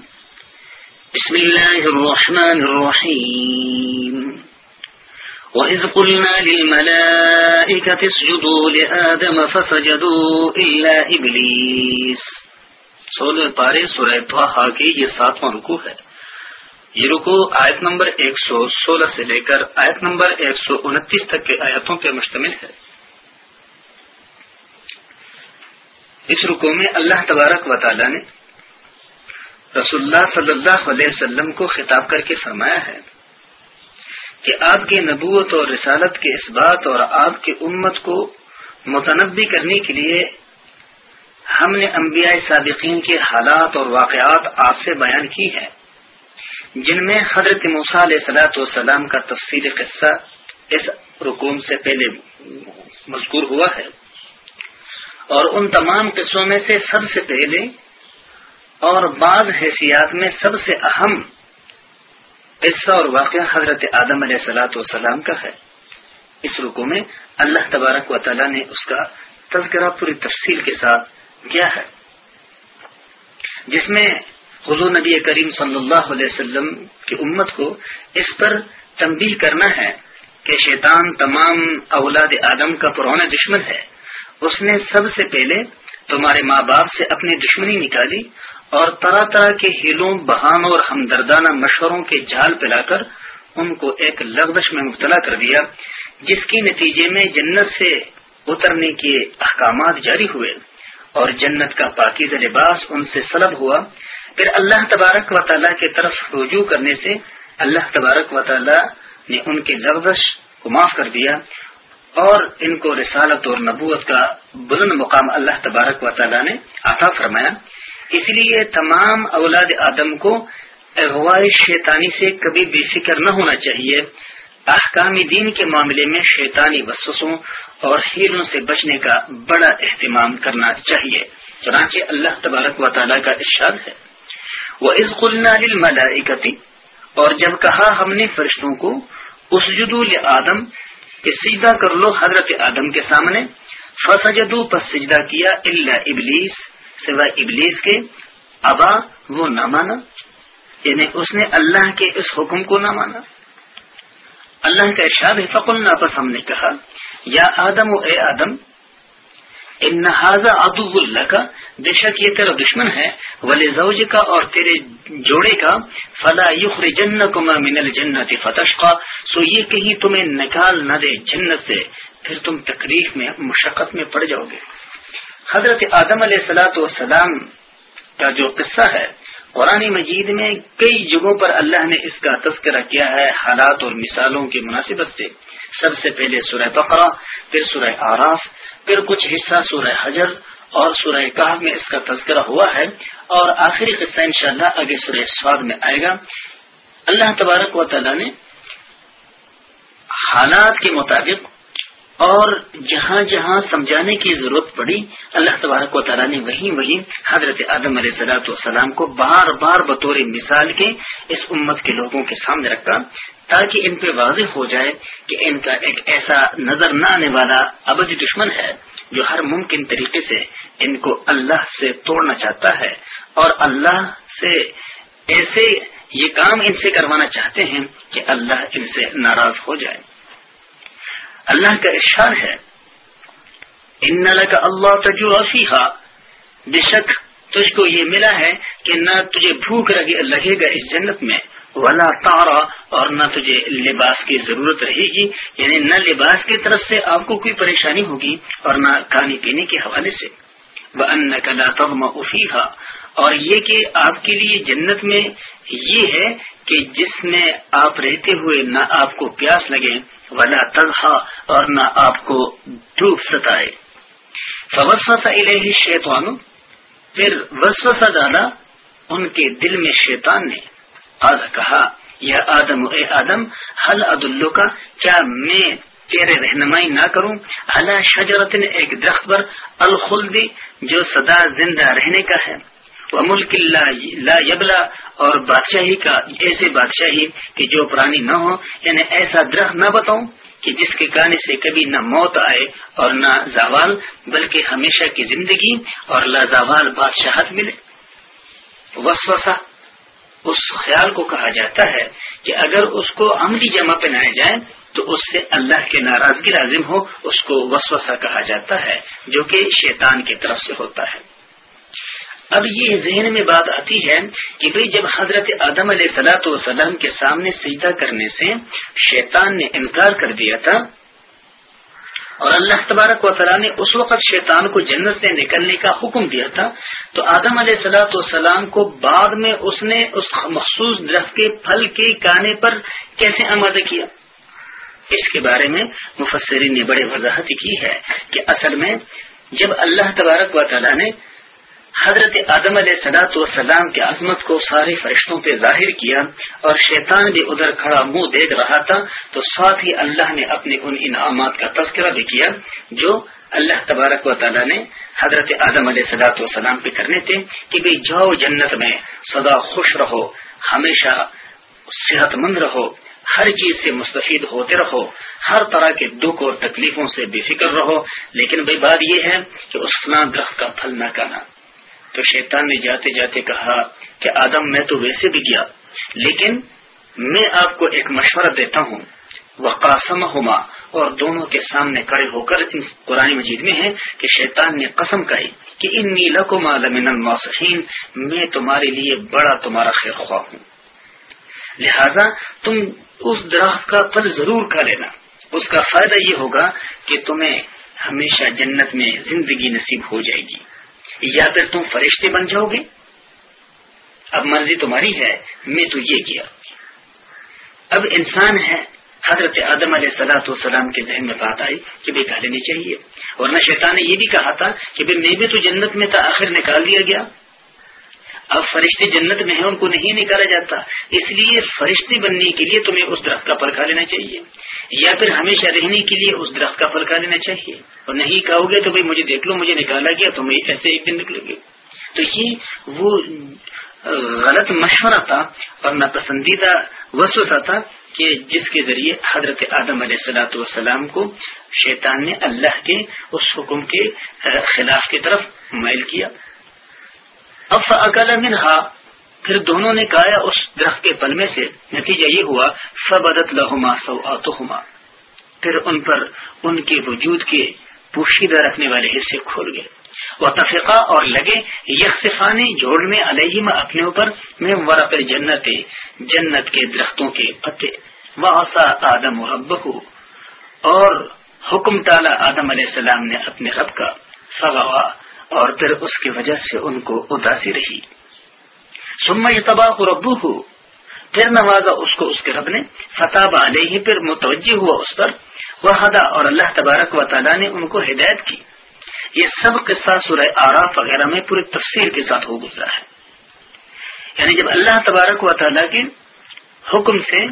A: بسم الله الرحمن الرحيم. وإذ قلنا للملائكة اسجدوا لآدم فسجدوا إلا إبليس. سولہ پارے سورہ توحا کی یہ ساتواں رکو ہے. یہ رکو آیت نمبر ایک سو سولہ سے لے کر آیت نمبر ایک سو انتیس تک کے آیتوں پر مشتمل ہے. اس رکو میں اللہ تبارک و تعالی نے رسول اللہ صلی اللہ علیہ وسلم کو خطاب کر کے فرمایا ہے کہ آپ کے نبوت اور رسالت کے اس بات اور آپ کی امت کو متنوع کرنے کے لیے ہم نے انبیاء صادقین کے حالات اور واقعات آپ سے بیان کی ہیں، جن میں حضرت علیہ صلاحت والسلام کا تفصیلی قصہ اس رکوم سے پہلے مذکور ہوا ہے۔ اور ان تمام قصوں میں سے سب سے پہلے اور بعض حیثیات میں سب سے اہم قصہ اور واقعہ حضرت آدم علیہ سلاۃ والسلام کا ہے۔ اس رکو میں اللہ تبارک و تعالیٰ نے اس کا تذکرہ پوری تفصیل کے ساتھ کیا ہے۔ جس میں حضور نبی کریم صلی اللہ علیہ وسلم کی امت کو اس پر تنبیہ کرنا ہے کہ شیطان تمام اولاد آدم کا پرانا دشمن ہے۔ اس نے سب سے پہلے تمہارے ماں باپ سے اپنی دشمنی نکالی اور طرح طرح کے ہیلوں، بہانوں اور ہمدردانہ مشوروں کے جھال پلا کر ان کو ایک لغدش میں مبتلا کر دیا، جس کے نتیجے میں جنت سے اترنے کے احکامات جاری ہوئے اور جنت کا پاکیز لباس ان سے سلب ہوا۔ پھر اللہ تبارک و تعالیٰ کی طرف رجوع کرنے سے اللہ تبارک و تعالیٰ نے ان کے لغزش کو معاف کر دیا۔ اور ان کو رسالت اور نبوت کا بلند مقام اللہ تبارک و تعالیٰ نے عطا فرمایا۔ اس لیے تمام اولاد آدم کو اغوائی شیطانی سے کبھی بے فکر نہ ہونا چاہیے۔ احکامی دین کے معاملے میں شیطانی وسوسوں اور ہیلوں سے بچنے کا بڑا اہتمام کرنا چاہیے۔ چنانچہ اللہ تبارک و تعالیٰ کا ارشاد ہے۔ وہ اس قلنا اور جب کہا ہم نے فرشتوں کو اس جدو کہ سجدہ کر لو حضرت آدم کے سامنے۔ فسجدو پس سجدہ کیا اللہ ابلیس، سوائے ابلیس کے۔ ابا، وہ نہ مانا۔ یعنی اس نے اللہ کے اس حکم کو نہ مانا۔ اللہ کا ارشاد فقلنا، پس ہم نے کہا، یا آدم و اے آدم ان ادو اللہ کا بے شک یہ تیرا دشمن ہے. ولی زوج کا اور تیرے جوڑے کا. فلا یخر جن کو من الجنت فتش کا سو یہ کہیں تمہیں نکال نہ دے جنت سے. پھر تم تکلیف میں، مشقت میں پڑ جاؤ گے. حضرت آدم علیہ السلاۃ والسلام کا جو قصہ ہے، قرآن مجید میں کئی جگہوں پر اللہ نے اس کا تذکرہ کیا ہے، حالات اور مثالوں کی مناسبت سے. سب سے پہلے سورہ بقرہ، پھر سورہ آراف پھر کچھ حصہ سورہ حجر اور سورہ کہا میں اس کا تذکرہ ہوا ہے اور آخری قصہ انشاءاللہ شاء آگے سورہ سواد میں آئے گا۔ اللہ تبارک و تعالی نے حالات کے مطابق اور جہاں جہاں سمجھانے کی ضرورت پڑی، اللہ تبارک و تعالیٰ نے وہی وہی حضرت آدم علیہ صلاحت والسلام کو بار بار بطور مثال کے اس امت کے لوگوں کے سامنے رکھا۔ تاکہ ان پہ واضح ہو جائے کہ ان کا ایک ایسا نظر نہ آنے والا ابدی دشمن ہے جو ہر ممکن طریقے سے ان کو اللہ سے توڑنا چاہتا ہے اور اللہ سے ایسے یہ کام ان سے کروانا چاہتے ہیں کہ اللہ ان سے ناراض ہو جائے۔ اللہ کا اشار ہے ان کا اللہ تجو فیحا بے شک تجھ کو یہ ملا ہے کہ نہ تجھے بھوک لگے گا اس جنت میں۔ ولا تارا اور نہ تجھے لباس کی ضرورت رہے گی۔ یعنی نہ لباس کی طرف سے آپ کو کوئی پریشانی ہوگی اور نہ کھانے پینے کے حوالے سے۔ وہ ان کلا تغم افیحا اور یہ کہ آپ کے لیے جنت میں یہ ہے کہ جس میں آپ رہتے ہوئے نہ آپ کو پیاس لگے، ولا تنہا اور نہ آپ کو دھوپ ستائے۔ فوسوسا شیطان پھر وسوسا ڈالا ان کے دل میں شیطان نے۔ آدھا کہا، یا آدم، اے آدم، حل عد کا کیا میں تیرے رہنمائی نہ کروں؟ اللہ شجرت ایک درخت پر الخلدی جو سدا زندہ رہنے کا ہے۔ ملک لا یبلا، اور بادشاہی کا ایسے بادشاہی کہ جو پرانی نہ ہو یعنی ایسا درخت نہ بتاؤں کہ جس کے گانے سے کبھی نہ موت آئے اور نہ زوال، بلکہ ہمیشہ کی زندگی اور لازوال بادشاہت ملے۔ وسوسہ اس خیال کو کہا جاتا ہے کہ اگر اس کو عملی جمع پہنایا جائے تو اس سے اللہ کے ناراضگی لازم ہو، اس کو وسوسہ کہا جاتا ہے، جو کہ شیطان کی طرف سے ہوتا ہے۔ اب یہ ذہن میں بات آتی ہے کہ بھئی جب حضرت آدم علیہ سلاۃ وسلم کے سامنے سجدہ کرنے سے شیطان نے انکار کر دیا تھا اور اللہ تبارک و تعالیٰ نے اس وقت شیطان کو جنت سے نکلنے کا حکم دیا تھا تو آدم علیہ سلاۃ والسلام کو بعد میں اس نے اس مخصوص درخت کے پھل کے کانے پر کیسے آمادہ کیا؟ اس کے بارے میں مفسرین نے بڑے وضاحت کی ہے کہ اصل میں جب اللہ تبارک و تعالیٰ نے حضرت آدم علیہ سلاۃ والسلام کی عظمت کو سارے فرشتوں پہ ظاہر کیا اور شیطان بھی ادھر کھڑا منہ دیکھ رہا تھا، تو ساتھ ہی اللہ نے اپنے ان انعامات کا تذکرہ بھی کیا جو اللہ تبارک و تعالیٰ نے حضرت آدم علیہ سلاۃ والسلام پہ کرنے تھے کہ بھائی جاؤ جنت میں سدا خوش رہو، ہمیشہ صحت مند رہو، ہر چیز سے مستفید ہوتے رہو، ہر طرح کے دکھ اور تکلیفوں سے بے فکر رہو، لیکن بھائی بات یہ ہے کہ اس فلاں درخت کا پھل نہ کرنا تو شیطان نے جاتے جاتے کہا کہ آدم میں تو ویسے بھی گیا، لیکن میں آپ کو ایک مشورہ دیتا ہوں۔ وہ قاسم ہوما اور دونوں کے سامنے کڑے ہو کر قرآن مجید میں ہے کہ شیطان نے قسم کہی کہ ان نیلا کو مالمین میں تمہارے لیے بڑا تمہارا خیر خواہ ہوں۔ لہذا تم اس درخت کا پل ضرور کھا لینا۔ اس کا فائدہ یہ ہوگا کہ تمہیں ہمیشہ جنت میں زندگی نصیب ہو جائے گی۔ یا پھر تم فرشتے بن جاؤ گے؟ اب مرضی تمہاری ہے، میں تو یہ کیا۔ اب انسان ہے، حضرت آدم علیہ سلاۃ والسلام کے ذہن میں بات آئی کہ بھائی کھا لینی چاہیے۔ ورنہ شیطان نے یہ بھی کہا تھا کہ بھائی میں بھی تو جنت میں تھا آخر نکال دیا گیا۔ اب فرشتے جنت میں ہیں، ان کو نہیں نکالا جاتا۔ اس لیے فرشتے بننے کے لیے تمہیں اس درخت کا پھل کھا لینا چاہیے۔ یا پھر ہمیشہ رہنے کے لیے اس درخت کا پھل کھا لینا چاہیے۔ اور نہیں کہو گے تو بھائی مجھے دیکھ لو، مجھے نکالا گیا تو میں ایسے ایک دن نکلے گے تو یہ وہ غلط مشورہ تھا اور ناپسندیدہ وسوسہ تھا کہ جس کے ذریعے حضرت آدم علیہ السلاۃ والسلام کو شیطان نے اللہ کے اس حکم کے خلاف کی طرف میل کیا۔ اب اکال منہا۔ پھر دونوں نے کہا، اس درخت کے پلمے سے نتیجہ یہ ہوا، فبدت لہما سو پھر ان پر ان کے وجود کے پوشیدہ رکھنے والے حصے کھول گئے۔ وہ تفقہ اور لگے یکسفانی جوڑ میں علیہم اپنے اوپر میں ورق جنت جنت کے درختوں کے پتے۔ واسا آدم و رب اور حکم تالا آدم علیہ السلام نے اپنے رب کا فغوا اور پھر اس کی وجہ سے ان کو اداسی رہی۔ سما یہ تباہ ربو ہو پھر نوازا اس کو اس کے رب نے۔ فتح علیہ، پھر متوجہ ہوا اس پر۔ وہ اور اللہ تبارک و تعالیٰ نے ان کو ہدایت کی۔ یہ سب قصہ سورہ آراف وغیرہ میں پوری تفسیر کے ساتھ ہو گزرا ہے۔ یعنی جب اللہ تبارک و تعالیٰ کے حکم سے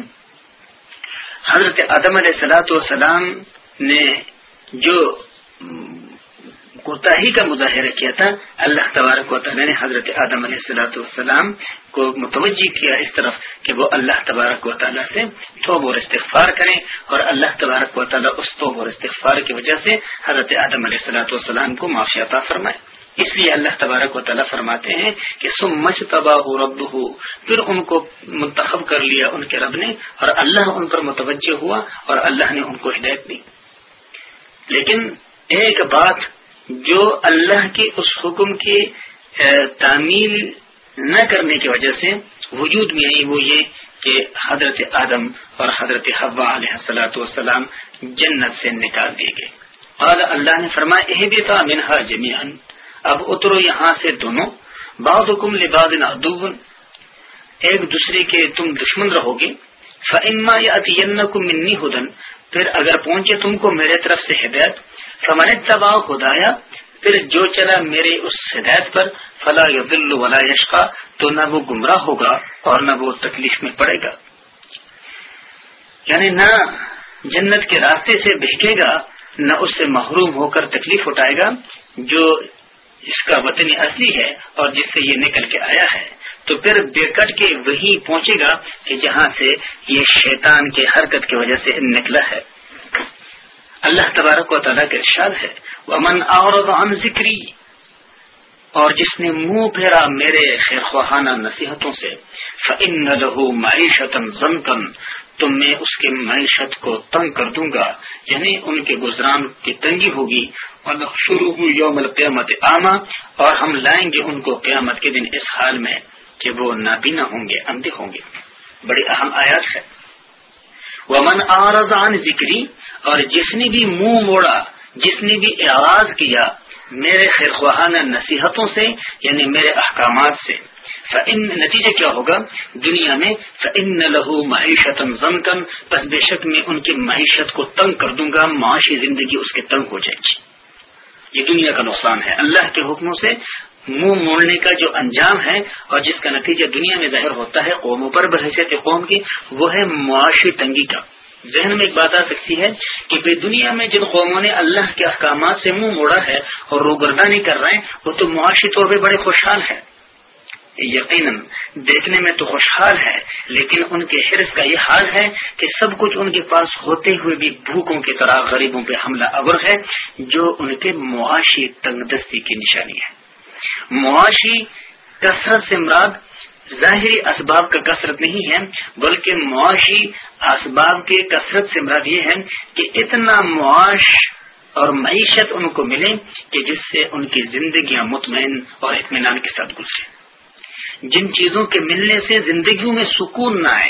A: حضرت عدم علیہ سلاۃ والسلام نے جو کوتا ہی کا مظاہرہ کیا تھا، اللہ تبارک و تعالیٰ نے حضرت آدم علیہ السلاۃ والسلام کو متوجہ کیا اس طرف کہ وہ اللہ تبارک و تعالیٰ سے توب اور استغفار کریں اور اللہ تبارک و تعالیٰ اس توب اور استغفار کی وجہ سے حضرت آدم علیہ السلاۃ والسلام کو معافیات فرمائے۔ اس لیے اللہ تبارک و تعالیٰ فرماتے ہیں کہ سم مچ تباہ رب ہو پھر ان کو منتخب کر لیا ان کے رب نے اور اللہ ان پر متوجہ ہوا اور اللہ نے ان کو ہدایت دی۔ لیکن ایک بات جو اللہ کے اس حکم کی تعمیل نہ کرنے کی وجہ سے وجود میں آئی وہ یہ کہ حضرت آدم اور حضرت حوا علیہ السلاۃ والسلام جنت سے نکال دیے گئے۔ اور اللہ نے فرمایا یہ بھی تھا منہا جمیان اب اترو یہاں سے دونوں۔ بعد حکم لباز ایک دوسرے کے تم دشمن رہو گے۔ فعما یا کو منی ہدن پھر اگر پہنچے تم کو میرے طرف سے ہدایت، فمن تباہ خدایا پھر جو چلا میرے اس ہدایت پر، فلا دل ولا یشقا تو نہ وہ گمراہ ہوگا اور نہ وہ تکلیف میں پڑے گا۔ یعنی نہ جنت کے راستے سے بہکے گا، نہ اس سے محروم ہو کر تکلیف اٹھائے گا، جو اس کا وطنی اصلی ہے اور جس سے یہ نکل کے آیا ہے۔ تو پھر بےکٹ کے وہی پہنچے گا کہ جہاں سے یہ شیطان کے حرکت کی وجہ سے نکلا ہے۔ اللہ تبارک و تعالیٰ کا ارشاد ہے، ومن عن ذکری اور جس نے منہ پھیرا میرے خیر خواہانہ نصیحتوں سے فن لہو معیشت زنکن تو میں اس کے معیشت کو تنگ کر دوں گا یعنی ان کے گزران کی تنگی ہوگی۔ اور شروع یوم القیامت عامہ اور ہم لائیں گے ان کو قیامت کے دن اس حال میں۔ کہ وہ نابینا ہوں گے اندھے ہوں گے۔ بڑی اہم آیات ہے۔ ومن آرز ذکری اور جس نے بھی منہ موڑا، جس نے بھی اعراض کیا میرے خیر خواہانہ نصیحتوں سے یعنی میرے احکامات سے فن نتیجہ کیا ہوگا؟ دنیا میں فن لہو معیشت زمکن بس بے شک میں ان کی معیشت کو تنگ کر دوں گا، معاشی زندگی اس کے تنگ ہو جائے گی۔ یہ دنیا کا نقصان ہے۔ اللہ کے حکموں سے منہ موڑنے کا جو انجام ہے اور جس کا نتیجہ دنیا میں ظاہر ہوتا ہے قوموں پر بحثیت قوم کی، وہ ہے معاشی تنگی کا۔ ذہن میں ایک بات آ سکتی ہے کہ دنیا میں جن قوموں نے اللہ کے احکامات سے منہ موڑا ہے اور روگردانی کر رہے ہیں، وہ تو معاشی طور پہ بڑے خوشحال ہیں۔ یقیناً دیکھنے میں تو خوشحال ہے لیکن ان کے حرف کا یہ حال ہے کہ سب کچھ ان کے پاس ہوتے ہوئے بھی بھوکوں کی طرح غریبوں پہ حملہ اور ہے، جو ان کے معاشی تنگ دستی کی نشانی ہے۔ معاشی کثرت سے مراد ظاہری اسباب کا کثرت نہیں ہے، بلکہ معاشی اسباب کے کثرت سے مراد یہ ہے کہ اتنا معاش اور معیشت ان کو ملے کہ جس سے ان کی زندگیاں مطمئن اور اطمینان کے ساتھ گزرے۔ جن چیزوں کے ملنے سے زندگیوں میں سکون نہ آئے،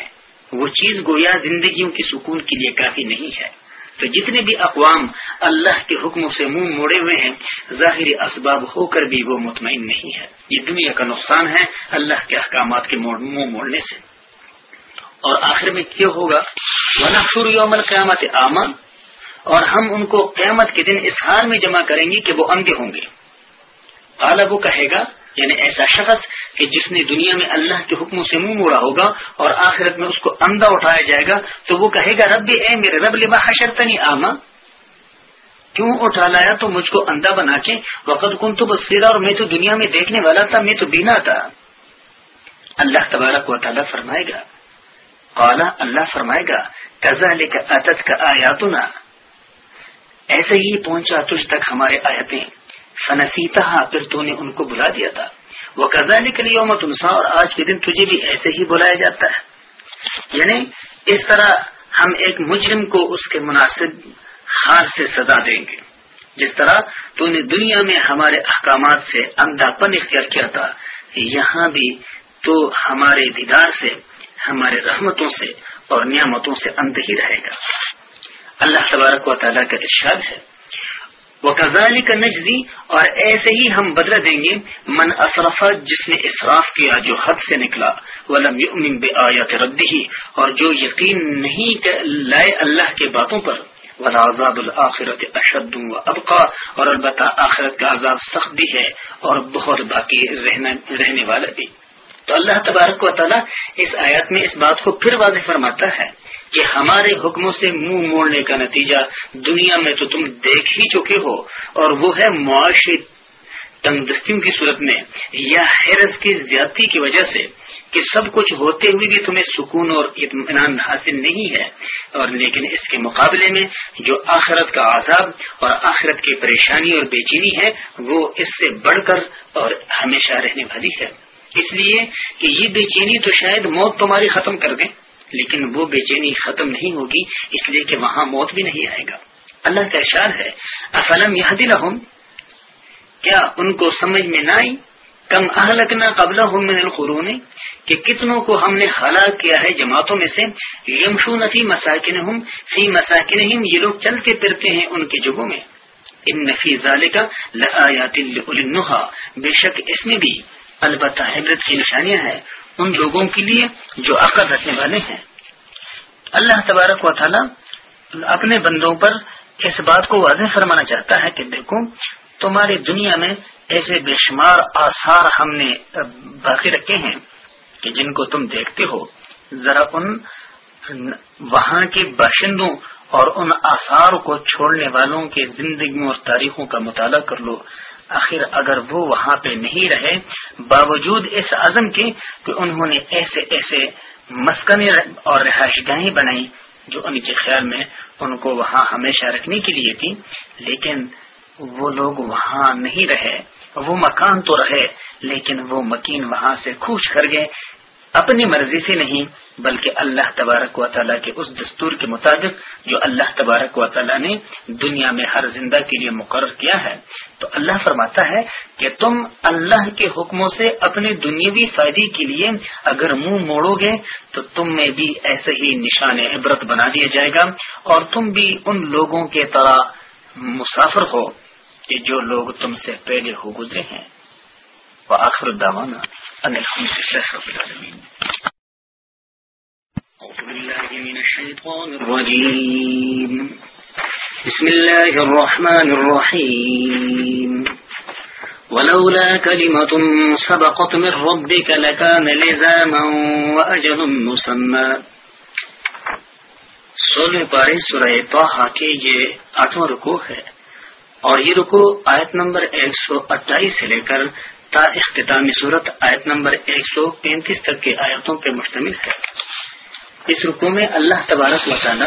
A: وہ چیز گویا زندگیوں کی سکون کے لیے کافی نہیں ہے۔ تو جتنے بھی اقوام اللہ کے حکموں سے منہ موڑے ہوئے ہیں، ظاہری اسباب ہو کر بھی وہ مطمئن نہیں ہے۔ یہ دنیا کا نقصان ہے اللہ کے احکامات کے منہ موڑنے سے۔ اور آخر میں کیا ہوگا ونخر یوم القیامت عامہ اور ہم ان کو قیامت کے دن اس حال میں جمع کریں گے کہ وہ اندھے ہوں گے۔ اعلیٰ وہ کہے گا یعنی ایسا شخص کہ جس نے دنیا میں اللہ کے حکموں سے منہ موڑا ہوگا اور آخرت میں اس کو اندھا اٹھایا جائے گا، تو وہ کہے گا رب اے میرے رب لبا حشرتنی آما؟ کیوں اٹھا لایا؟ تو مجھ کو اندھا بنا کے وقت کن تو بصیرہ اور میں تو دنیا میں دیکھنے والا تھا، میں تو بینا تھا۔ اللہ تبارک و تعالیٰ فرمائے گا۔ قالا اللہ فرمائے گا کزا لے کر کا آیاتنا۔ ایسے ہی پہنچا تجھ تک ہمارے آیتیں۔ فنسیتا پھر تو نے ان کو بلا دیا تھا۔ وہ قزا نکلی لیے اور آج کے دن تجھے بھی ایسے ہی بلایا جاتا ہے۔ یعنی اس طرح ہم ایک مجرم کو اس کے مناسب ہار سے سزا دیں گے۔ جس طرح تو نے دنیا میں ہمارے احکامات سے اندھا پن اختیار کیا تھا، یہاں بھی تو ہمارے دیدار سے، ہمارے رحمتوں سے اور نعمتوں سے اندھ ہی رہے گا۔ اللہ تبارک و تعالیٰ کا ارشاد ہے۔ وہ کزانی کا نجزی، اور ایسے ہی ہم بدلا دیں گے، من اصرف، جس نے اصراف کیا، جو حد سے نکلا، ولم یؤمن بے آیات ردی اور جو یقین نہیں لائے اللہ کے باتوں پر عذاب الآخرت اشد و ابقا، اور البتہ آخرت کا عذاب سخت بھی ہے، اور بہت باقی رہنے والا بھی۔ تو اللہ تبارک و تعالیٰ اس آیات میں اس بات کو پھر واضح فرماتا ہے کہ ہمارے حکموں سے منہ موڑنے کا نتیجہ دنیا میں تو تم دیکھ ہی چکے ہو، اور وہ ہے معاشی تنگ دستیوں کی صورت میں، یا حیرت کی زیادتی کی وجہ سے کہ سب کچھ ہوتے ہوئے بھی تمہیں سکون اور اطمینان حاصل نہیں ہے۔ اور لیکن اس کے مقابلے میں جو آخرت کا عذاب اور آخرت کی پریشانی اور بے چینی ہے، وہ اس سے بڑھ کر اور ہمیشہ رہنے والی ہے۔ اس لیے کہ یہ بے چینی تو شاید موت تمہاری ختم کر دیں، لیکن وہ بے چینی ختم نہیں ہوگی، اس لیے کہ وہاں موت بھی نہیں آئے گا۔ اللہ کا اشار ہے، افلم یہ دل کیا ان کو سمجھ میں نہ آئی؟ کم اہلکنا قبل من القرون؟ کہ کتنوں کو ہم نے ہلاک کیا ہے جماعتوں میں سے؟ یمشو نفی مساکن فی مساکن یہ لوگ چلتے پھرتے ہیں ان کی جگہوں میں۔ ان نفی ظال کا لآیات بے شک اس میں بھی البتہ حبرت کی نشانیاں ہیں ان لوگوں کے لیے جو عقل رکھنے والے ہیں۔ اللہ تبارک و تعالی اپنے بندوں پر اس بات کو واضح فرمانا چاہتا ہے کہ دیکھو، تمہاری دنیا میں ایسے بے شمار آثار ہم نے باقی رکھے ہیں کہ جن کو تم دیکھتے ہو۔ ذرا ان وہاں کے باشندوں اور ان آثار کو چھوڑنے والوں کے زندگیوں اور تاریخوں کا مطالعہ کر لو۔ آخر اگر وہ وہاں پہ نہیں رہے، باوجود اس عزم کے کہ انہوں نے ایسے ایسے مسکن اور رہائش گاہیں بنائی جو ان کے خیال میں ان کو وہاں ہمیشہ رکھنے کے لیے تھی، لیکن وہ لوگ وہاں نہیں رہے، وہ مکان تو رہے، لیکن وہ مکین وہاں سے خوش کر گئے اپنی مرضی سے نہیں، بلکہ اللہ تبارک و تعالیٰ کے اس دستور کے مطابق جو اللہ تبارک و تعالیٰ نے دنیا میں ہر زندہ کے لیے مقرر کیا ہے۔ تو اللہ فرماتا ہے کہ تم اللہ کے حکموں سے اپنے دنیاوی فائدے کے لیے اگر منہ موڑو گے تو تم میں بھی ایسے ہی نشان عبرت بنا دیا جائے گا اور تم بھی ان لوگوں کے طرح مسافر ہو کہ جو لوگ تم سے پہلے ہو گزرے ہیں۔ وآخر الدعوانا أن الحمد لله رب العالمين. أعوذ بالله من الشيطان الرجيم. بسم الله الرحمن الرحيم. ولولا كلمة سبقت من ربك لكان لزاما وأجل مسمى. سولہ پارے سورہ توحا کے یہ آٹھواں رکو ہے اور یہ رکو آیت نمبر ایک سو اٹھائیس سے لے کر تا اختتامی صورت آیت نمبر ایک سو پینتیس تک کے آیتوں پر مشتمل ہے۔ اس رکو میں اللہ تبارک و تعالی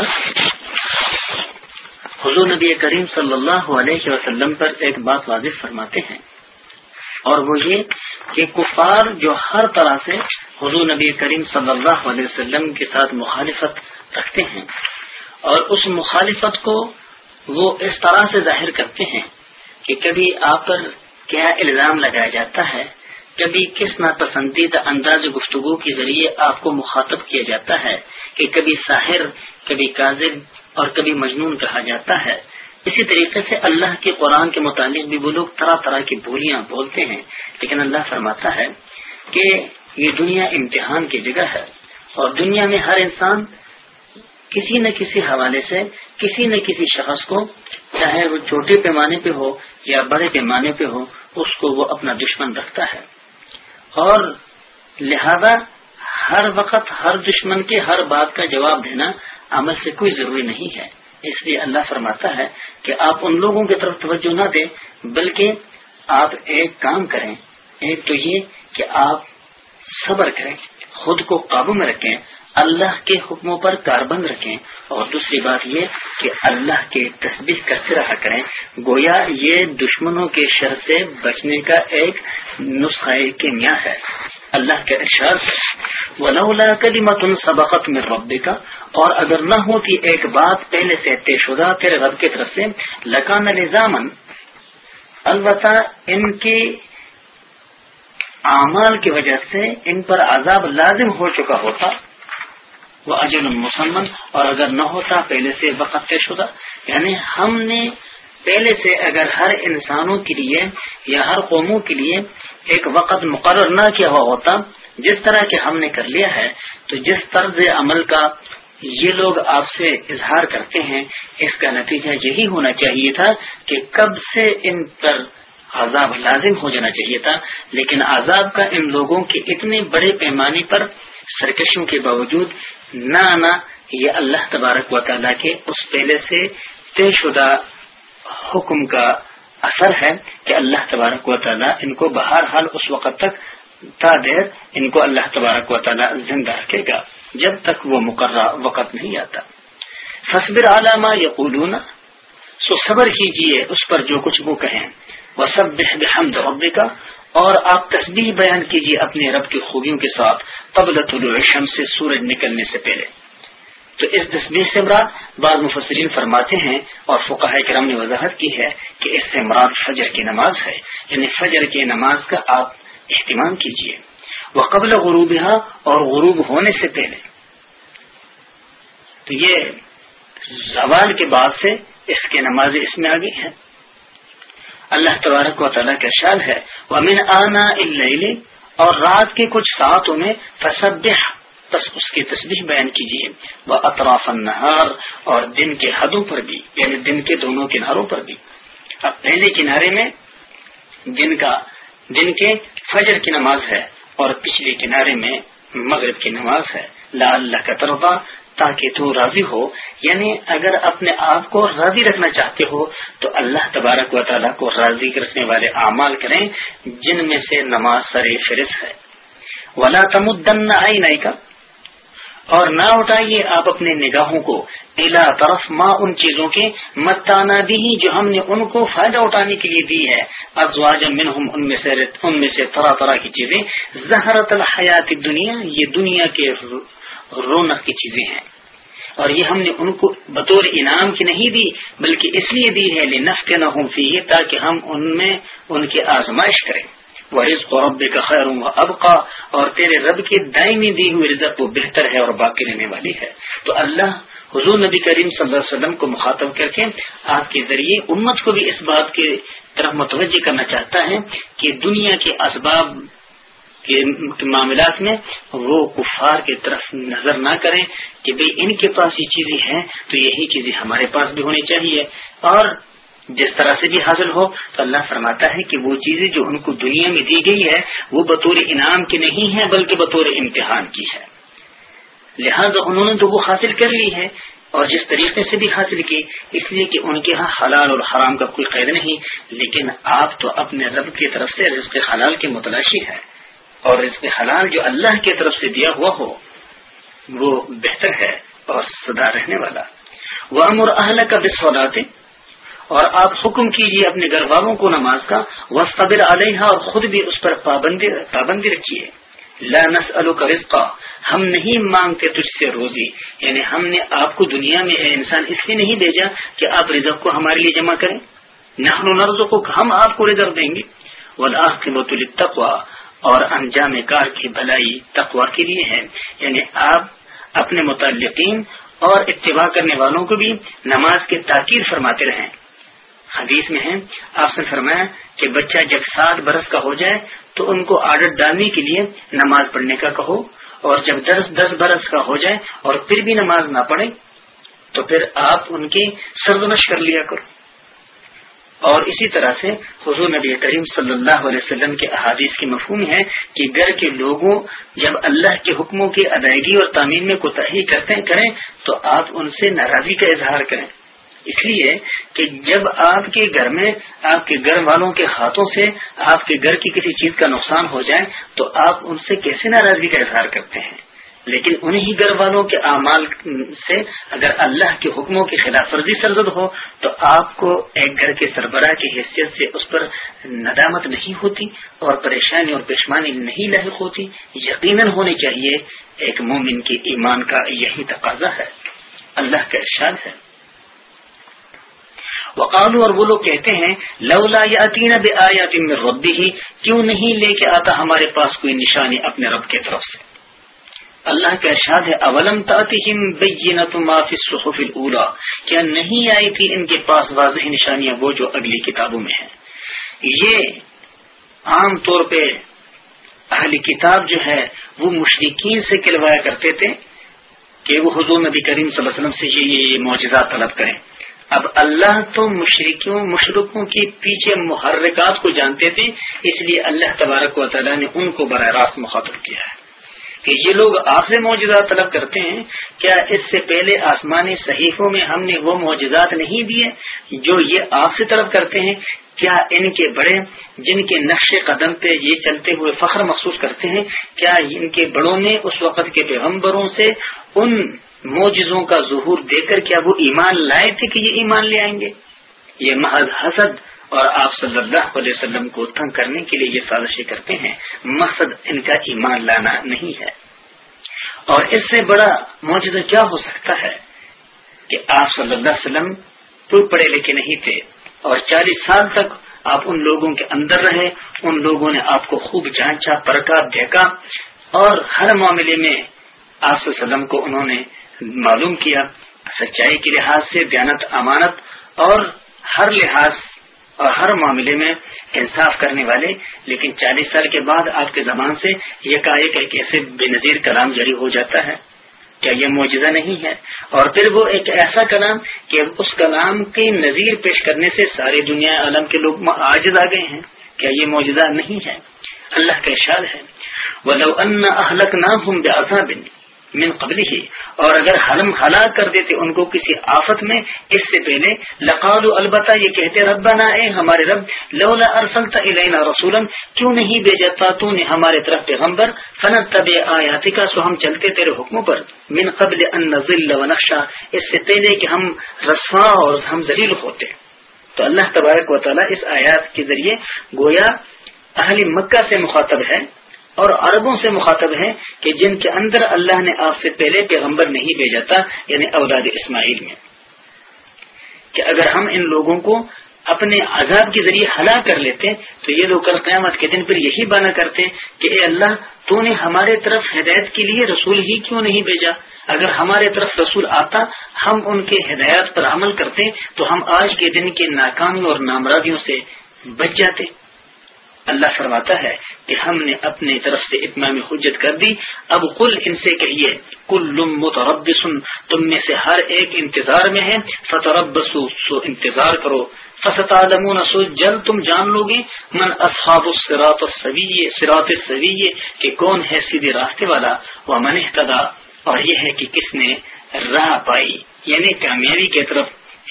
A: حضور نبی کریم صلی اللہ علیہ وسلم پر ایک بات واضح فرماتے ہیں۔ اور وہ یہ کہ کفار جو ہر طرح سے حضور نبی کریم صلی اللہ علیہ وسلم کے ساتھ مخالفت رکھتے ہیں اور اس مخالفت کو وہ اس طرح سے ظاہر کرتے ہیں کہ کبھی آپ پر کیا الزام لگایا جاتا ہے؟ کبھی کس ناپسندیدہ انداز گفتگو کے ذریعے آپ کو مخاطب کیا جاتا ہے کہ کبھی ساحر، کبھی کاذب اور کبھی مجنون کہا جاتا ہے؟ اسی طریقے سے اللہ کے قرآن کے متعلق بھی وہ لوگ طرح طرح کی بولیاں بولتے ہیں، لیکن اللہ فرماتا ہے کہ یہ دنیا امتحان کی جگہ ہے اور دنیا میں ہر انسان کسی نہ کسی حوالے سے کسی نہ کسی شخص کو، چاہے وہ چھوٹے پیمانے پہ ہو یا بڑے پیمانے پہ ہو، اس کو وہ اپنا دشمن رکھتا ہے۔ اور لہذا ہر وقت ہر دشمن کے ہر بات کا جواب دینا عمل سے کوئی ضروری نہیں ہے۔ اس لیے اللہ فرماتا ہے کہ آپ ان لوگوں کی طرف توجہ نہ دیں، بلکہ آپ ایک کام کریں۔ ایک تو یہ کہ آپ صبر کریں۔ خود کو قابو میں رکھیں، اللہ کے حکموں پر کاربند رکھیں، اور دوسری بات یہ کہ اللہ کے تصدیق کرتے رہا کریں۔ گویا یہ دشمنوں کے شر سے بچنے کا ایک نسخہ کیمیا ہے۔ اللہ کے ارشاد ولولا کلمت سبقت میں رب کا اور اگر نہ ہوتی ایک بات پہلے سے طے شدہ تیرے رب کی طرف سے لکان نظامن البتہ ان کی اعمال کی وجہ سے ان پر عذاب لازم ہو چکا ہوتا، وہ اجل مسلم اور اگر نہ ہوتا پہلے سے وقت طے شدہ۔ یعنی ہم نے پہلے سے اگر ہر انسانوں کے لیے یا ہر قوموں کے لیے ایک وقت مقرر نہ کیا ہوا ہوتا، جس طرح کے ہم نے کر لیا ہے، تو جس طرز عمل کا یہ لوگ آپ سے اظہار کرتے ہیں، اس کا نتیجہ یہی ہونا چاہیے تھا کہ کب سے ان پر عذاب لازم ہو جانا چاہیے تھا، لیکن عذاب کا ان لوگوں کے اتنے بڑے پیمانے پر سرکشوں کے باوجود نہ آنا یہ اللہ تبارک و تعالیٰ کے اس پہلے سے طے شدہ حکم کا اثر ہے کہ اللہ تبارک و تعالیٰ ان کو بہر حال اس وقت تک تا دیر ان کو اللہ تبارک و تعالیٰ زندہ رکھے گا، جب تک وہ مقررہ وقت نہیں آتا۔ فصبر علامہ یا سو صبر کیجیے اس پر جو کچھ وہ کہیں۔ وہ سب بحمد رب کا اور آپ تصدیح بیان کیجیے اپنے رب کی خوبیوں کے ساتھ قبل طلوع شمس سے سورج نکلنے سے پہلے۔ تو اس تصویر سے مراد بعض مفسرین فرماتے ہیں اور فقہ کرم نے وضاحت کی ہے کہ اس سے مراد فجر کی نماز ہے یعنی فجر کی نماز کا آپ اہتمام کیجیے وہ قبل غروب اور غروب ہونے سے پہلے۔ تو یہ زوال کے بعد سے اس کی نماز اس میں آگے ہیں۔ اللہ تبارک و تعالیٰ کا شال ہے۔ وہ امین آنا اور رات کے کچھ ساتوں میں فسبح، بس اس کی تصویر بیان کیجیے وہ اطراف النہار اور دن کے حدوں پر بھی یعنی دن کے دونوں کناروں پر بھی۔ اب پہلے کنارے میں دن کا، دن کے فجر کی نماز ہے، اور پچھلے کنارے میں مغرب کی نماز ہے۔ لا اللہ کا طرفہ تاکہ تو راضی ہو یعنی اگر اپنے آپ کو راضی رکھنا چاہتے ہو، تو اللہ تبارک و تعالیٰ کو راضی رکھنے والے اعمال کریں، جن میں سے نماز سر فرس ہے۔ ولا تمدن آئی نئی کا اور نہ اٹھائیے آپ اپنے نگاہوں کو الا طرف ماں ان چیزوں کے متانا دی جو ہم نے ان کو فائدہ اٹھانے کے لیے دی ہے۔ ازواج منہم ان میں سے، ان میں سے طرح طرح کی چیزیں۔ زہرت الحیات دنیا یہ دنیا کے رونق کی چیزیں ہیں۔ اور یہ ہم نے ان کو بطور انعام کی نہیں دی، بلکہ اس لیے دی ہے لنف کے نہ ہوں تاکہ ہم ان میں ان کی آزمائش کریں۔ وہ رزق و رب کا خیر ہوں ابقا اور تیرے رب کی دائمی دی ہوئی رزق وہ بہتر ہے اور باقی رہنے والی ہے۔ تو اللہ حضور نبی کریم صلی اللہ علیہ وسلم کو مخاطب کر کے آپ کے ذریعے امت کو بھی اس بات کی طرف متوجہ کرنا چاہتا ہے کہ دنیا کے اسباب کے معاملات میں وہ کفار کی طرف نظر نہ کریں کہ بھئی ان کے پاس یہ چیزیں ہیں تو یہی چیزیں ہمارے پاس بھی ہونی چاہیے۔ اور جس طرح سے بھی حاصل ہو تو اللہ فرماتا ہے کہ وہ چیزیں جو ان کو دنیا میں دی گئی ہے، وہ بطور انعام کی نہیں ہے بلکہ بطور امتحان کی ہے۔ لہذا انہوں نے تو وہ حاصل کر لی ہے اور جس طریقے سے بھی حاصل کی، اس لیے کہ ان کے ہاں حلال اور حرام کا کوئی قید نہیں، لیکن آپ تو اپنے رب کی طرف سے رزق حلال کے متلاشی ہے اور رزق حلال جو اللہ کی طرف سے دیا ہوا ہو، وہ بہتر ہے اور سدا رہنے والا۔ وہ امر اہل کا بسولاتے اور آپ حکم کیجیے اپنے گھر والوں کو نماز کا۔ وسطبر علیہ اور خود بھی اس پر پابندی پابندی رکھیے۔ لانس کا رزقہ ہم نہیں مانگتے تجھ سے روزی۔ یعنی ہم نے آپ کو دنیا میں اے انسان اس لیے نہیں بھیجا کہ آپ رزق کو ہمارے لیے جمع کریں۔ نحن کو ہم آپ کو رزق دیں گے۔ ولاقبۃ التقوا اور انجام کار کی بھلائی تقوا کے لیے ہے۔ یعنی آپ اپنے متعلقین اور اتباع کرنے والوں کو بھی نماز کے تاکیر فرماتے رہیں۔ حدیث میں ہے، آپ سے فرمایا کہ بچہ جب سات برس کا ہو جائے تو ان کو عادت ڈالنے کے لیے نماز پڑھنے کا کہو۔ اور جب دس دس برس کا ہو جائے اور پھر بھی نماز نہ پڑھے تو پھر آپ ان کی سرزنش کر لیا کرو۔ اور اسی طرح سے حضور نبی کریم صلی اللہ علیہ وسلم کے احادیث کی مفہوم ہے کہ گھر کے لوگوں جب اللہ کے حکموں کی ادائیگی اور تعمیر میں کوتاہی کرتے کریں تو آپ ان سے ناراضی کا اظہار کریں۔ اس لیے کہ جب آپ کے گھر میں آپ کے گھر والوں کے ہاتھوں سے آپ کے گھر کی کسی چیز کا نقصان ہو جائے تو آپ ان سے کیسے ناراضگی کا اظہار کرتے ہیں؟ لیکن انہی گھر والوں کے اعمال سے اگر اللہ کے حکموں کی خلاف ورزی سرزد ہو، تو آپ کو ایک گھر کے سربراہ کی حیثیت سے اس پر ندامت نہیں ہوتی اور پریشانی اور پیشمانی نہیں لاحق ہوتی۔ یقیناً ہونی چاہیے ایک مومن کے ایمان کا یہی تقاضا ہے۔ اللہ کا ارشاد ہے۔ وقالو اور وہ لوگ کہتے ہیں، لولا یاتین بے آیاتین میں ربی ہی کیوں نہیں لے کے آتا ہمارے پاس کوئی نشانی اپنے رب کی طرف سے؟ اللہ کا ارشاد ہے، اولم الصحف الاولى کیا نہیں آئی تھی ان کے پاس واضح نشانیاں وہ جو اگلی کتابوں میں ہیں؟ یہ عام طور پہ اہلی کتاب جو ہے، وہ مشرقین سے کلوایا کرتے تھے کہ وہ حضور نبی کریم صلی اللہ علیہ وسلم سے یہ معجزات طلب کریں۔ اب اللہ تو مشرقوں مشرقوں کے پیچھے محرکات کو جانتے تھے، اس لیے اللہ تبارک و تعالیٰ نے ان کو براہ راست مخاطب کیا ہے۔ کہ یہ لوگ آپ سے معجزات طلب کرتے ہیں، کیا اس سے پہلے آسمانی صحیفوں میں ہم نے وہ معجزات نہیں دیے جو یہ آپ سے طلب کرتے ہیں؟ کیا ان کے بڑے، جن کے نقش قدم پہ یہ چلتے ہوئے فخر محسوس کرتے ہیں؟ کیا ان کے بڑوں نے اس وقت کے پیغمبروں سے ان معجزوں کا ظہور دے کر کیا وہ ایمان لائے تھے کہ یہ ایمان لے آئیں گے؟ یہ محض حسد اور آپ صلی اللہ علیہ وسلم کو تنگ کرنے کے لیے یہ سازشیں کرتے ہیں، مقصد ان کا ایمان لانا نہیں ہے۔ اور اس سے بڑا معجزہ کیا ہو سکتا ہے؟ کہ آپ صلی اللہ علیہ وسلم تو پڑھے لکھے نہیں تھے اور چالیس سال تک آپ ان لوگوں کے اندر رہے، ان لوگوں نے آپ کو خوب جانچا، پرکا، دیکھا اور ہر معاملے میں آپ صلی اللہ علیہ وسلم کو انہوں نے معلوم کیا، سچائی کے لحاظ سے، دیانت، امانت اور ہر لحاظ اور ہر معاملے میں انصاف کرنے والے، لیکن چالیس سال کے بعد آپ کے زبان سے یہ ایک ایسے بے نظیر کلام جاری ہو جاتا ہے۔ کیا یہ معجزہ نہیں ہے؟ اور پھر وہ ایک ایسا کلام کہ اس کلام کی نظیر پیش کرنے سے ساری دنیا عالم کے لوگ آجز آ گئے ہیں۔ کیا یہ معجزہ نہیں ہے؟ اللہ کا اشار ہے۔ وہ ان اہلک نہ ہوں بے من قبل ہی اور اگر حلم ہلاک کر دیتے ان کو کسی آفت میں، اس سے پہلے لقال البتہ یہ کہتے رب نہ ہمارے رب، لولا ارسلت الینا رسولا، کیوں نہیں بھیجتا تو نے ہمارے طرف پیغمبر؟ فنت طب آیاتک سو ہم چلتے تیرے حکموں پر۔ من قبل ان نزل اس سے پہلے کہ ہم رسوا اور ہم ذلیل ہوتے۔ تو اللہ تبارک و تعالیٰ اس آیات کے ذریعے گویا اہل مکہ سے مخاطب ہے۔ اور عربوں سے مخاطب ہیں کہ جن کے اندر اللہ نے آپ سے پہلے پیغمبر نہیں بھیجا تھا یعنی اولاد اسماعیل میں۔ کہ اگر ہم ان لوگوں کو اپنے عذاب کے ذریعے ہلا کر لیتے، تو یہ لوگ کل قیامت کے دن پر یہی بانا کرتے کہ اے اللہ، تو نے ہمارے طرف ہدایت کے لیے رسول ہی کیوں نہیں بھیجا؟ اگر ہمارے طرف رسول آتا، ہم ان کے ہدایات پر عمل کرتے، تو ہم آج کے دن کے ناکامی اور نامرادیوں سے بچ جاتے۔ اللہ فرماتا ہے کہ ہم نے اپنی طرف سے اتمام حجت کر دی۔ اب کل ان سے کہیے، کل متربس تم میں سے ہر ایک انتظار میں ہے۔ فتربسو سو انتظار کرو۔ فستعلمون، سو جل تم جان لو گے من اصحاب الصراط السویہ صراط السویہ کہ کون ہے سیدھے راستے والا؟ وہ من احتدا اور یہ ہے کہ کس نے راہ پائی۔ یعنی کامیابی کی طرف،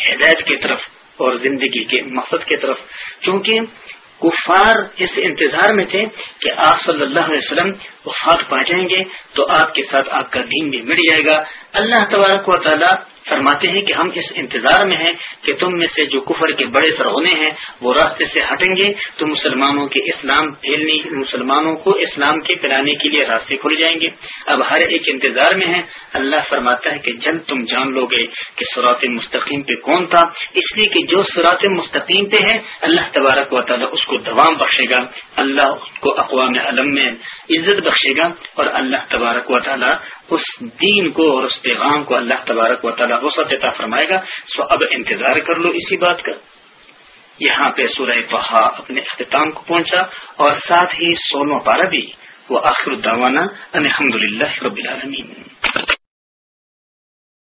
A: ہدایت کی طرف اور زندگی کے مقصد کی طرف۔ کیونکہ کفار اس انتظار میں تھے کہ آپ صلی اللہ علیہ وسلم وفات پا جائیں گے تو آپ کے ساتھ آپ کا دین بھی مٹ جائے گا۔ اللہ تبارک و تعالیٰ فرماتے ہیں کہ ہم اس انتظار میں ہیں کہ تم میں سے جو کفر کے بڑے سرونے ہیں، وہ راستے سے ہٹیں گے۔ تو مسلمانوں کے اسلام پھیلنے، مسلمانوں کو اسلام کے پلانے کے لیے راستے کھل جائیں گے۔ اب ہر ایک انتظار میں ہے اللہ فرماتا ہے کہ جب تم جان لو گے کہ سرات مستقیم پہ کون تھا، اس لیے کہ جو سرات مستقیم پہ ہے اللہ تبارک و تعالیٰ اس کو دوام بخشے گا۔ اللہ کو اقوام علم میں عزت بخشے گا اور اللہ تبارک و تعالیٰ اس دین کو اور اس پیغام کو اللہ تبارک و تعالیٰ وسط عطا فرمائے گا۔ سو اب انتظار کر لو اسی بات کا۔ یہاں پہ سورہ پہا اپنے اختتام کو پہنچا اور ساتھ ہی سولہ پارہ بھی۔ وہ آخر الداوانہ الحمد للہ رب العالمین۔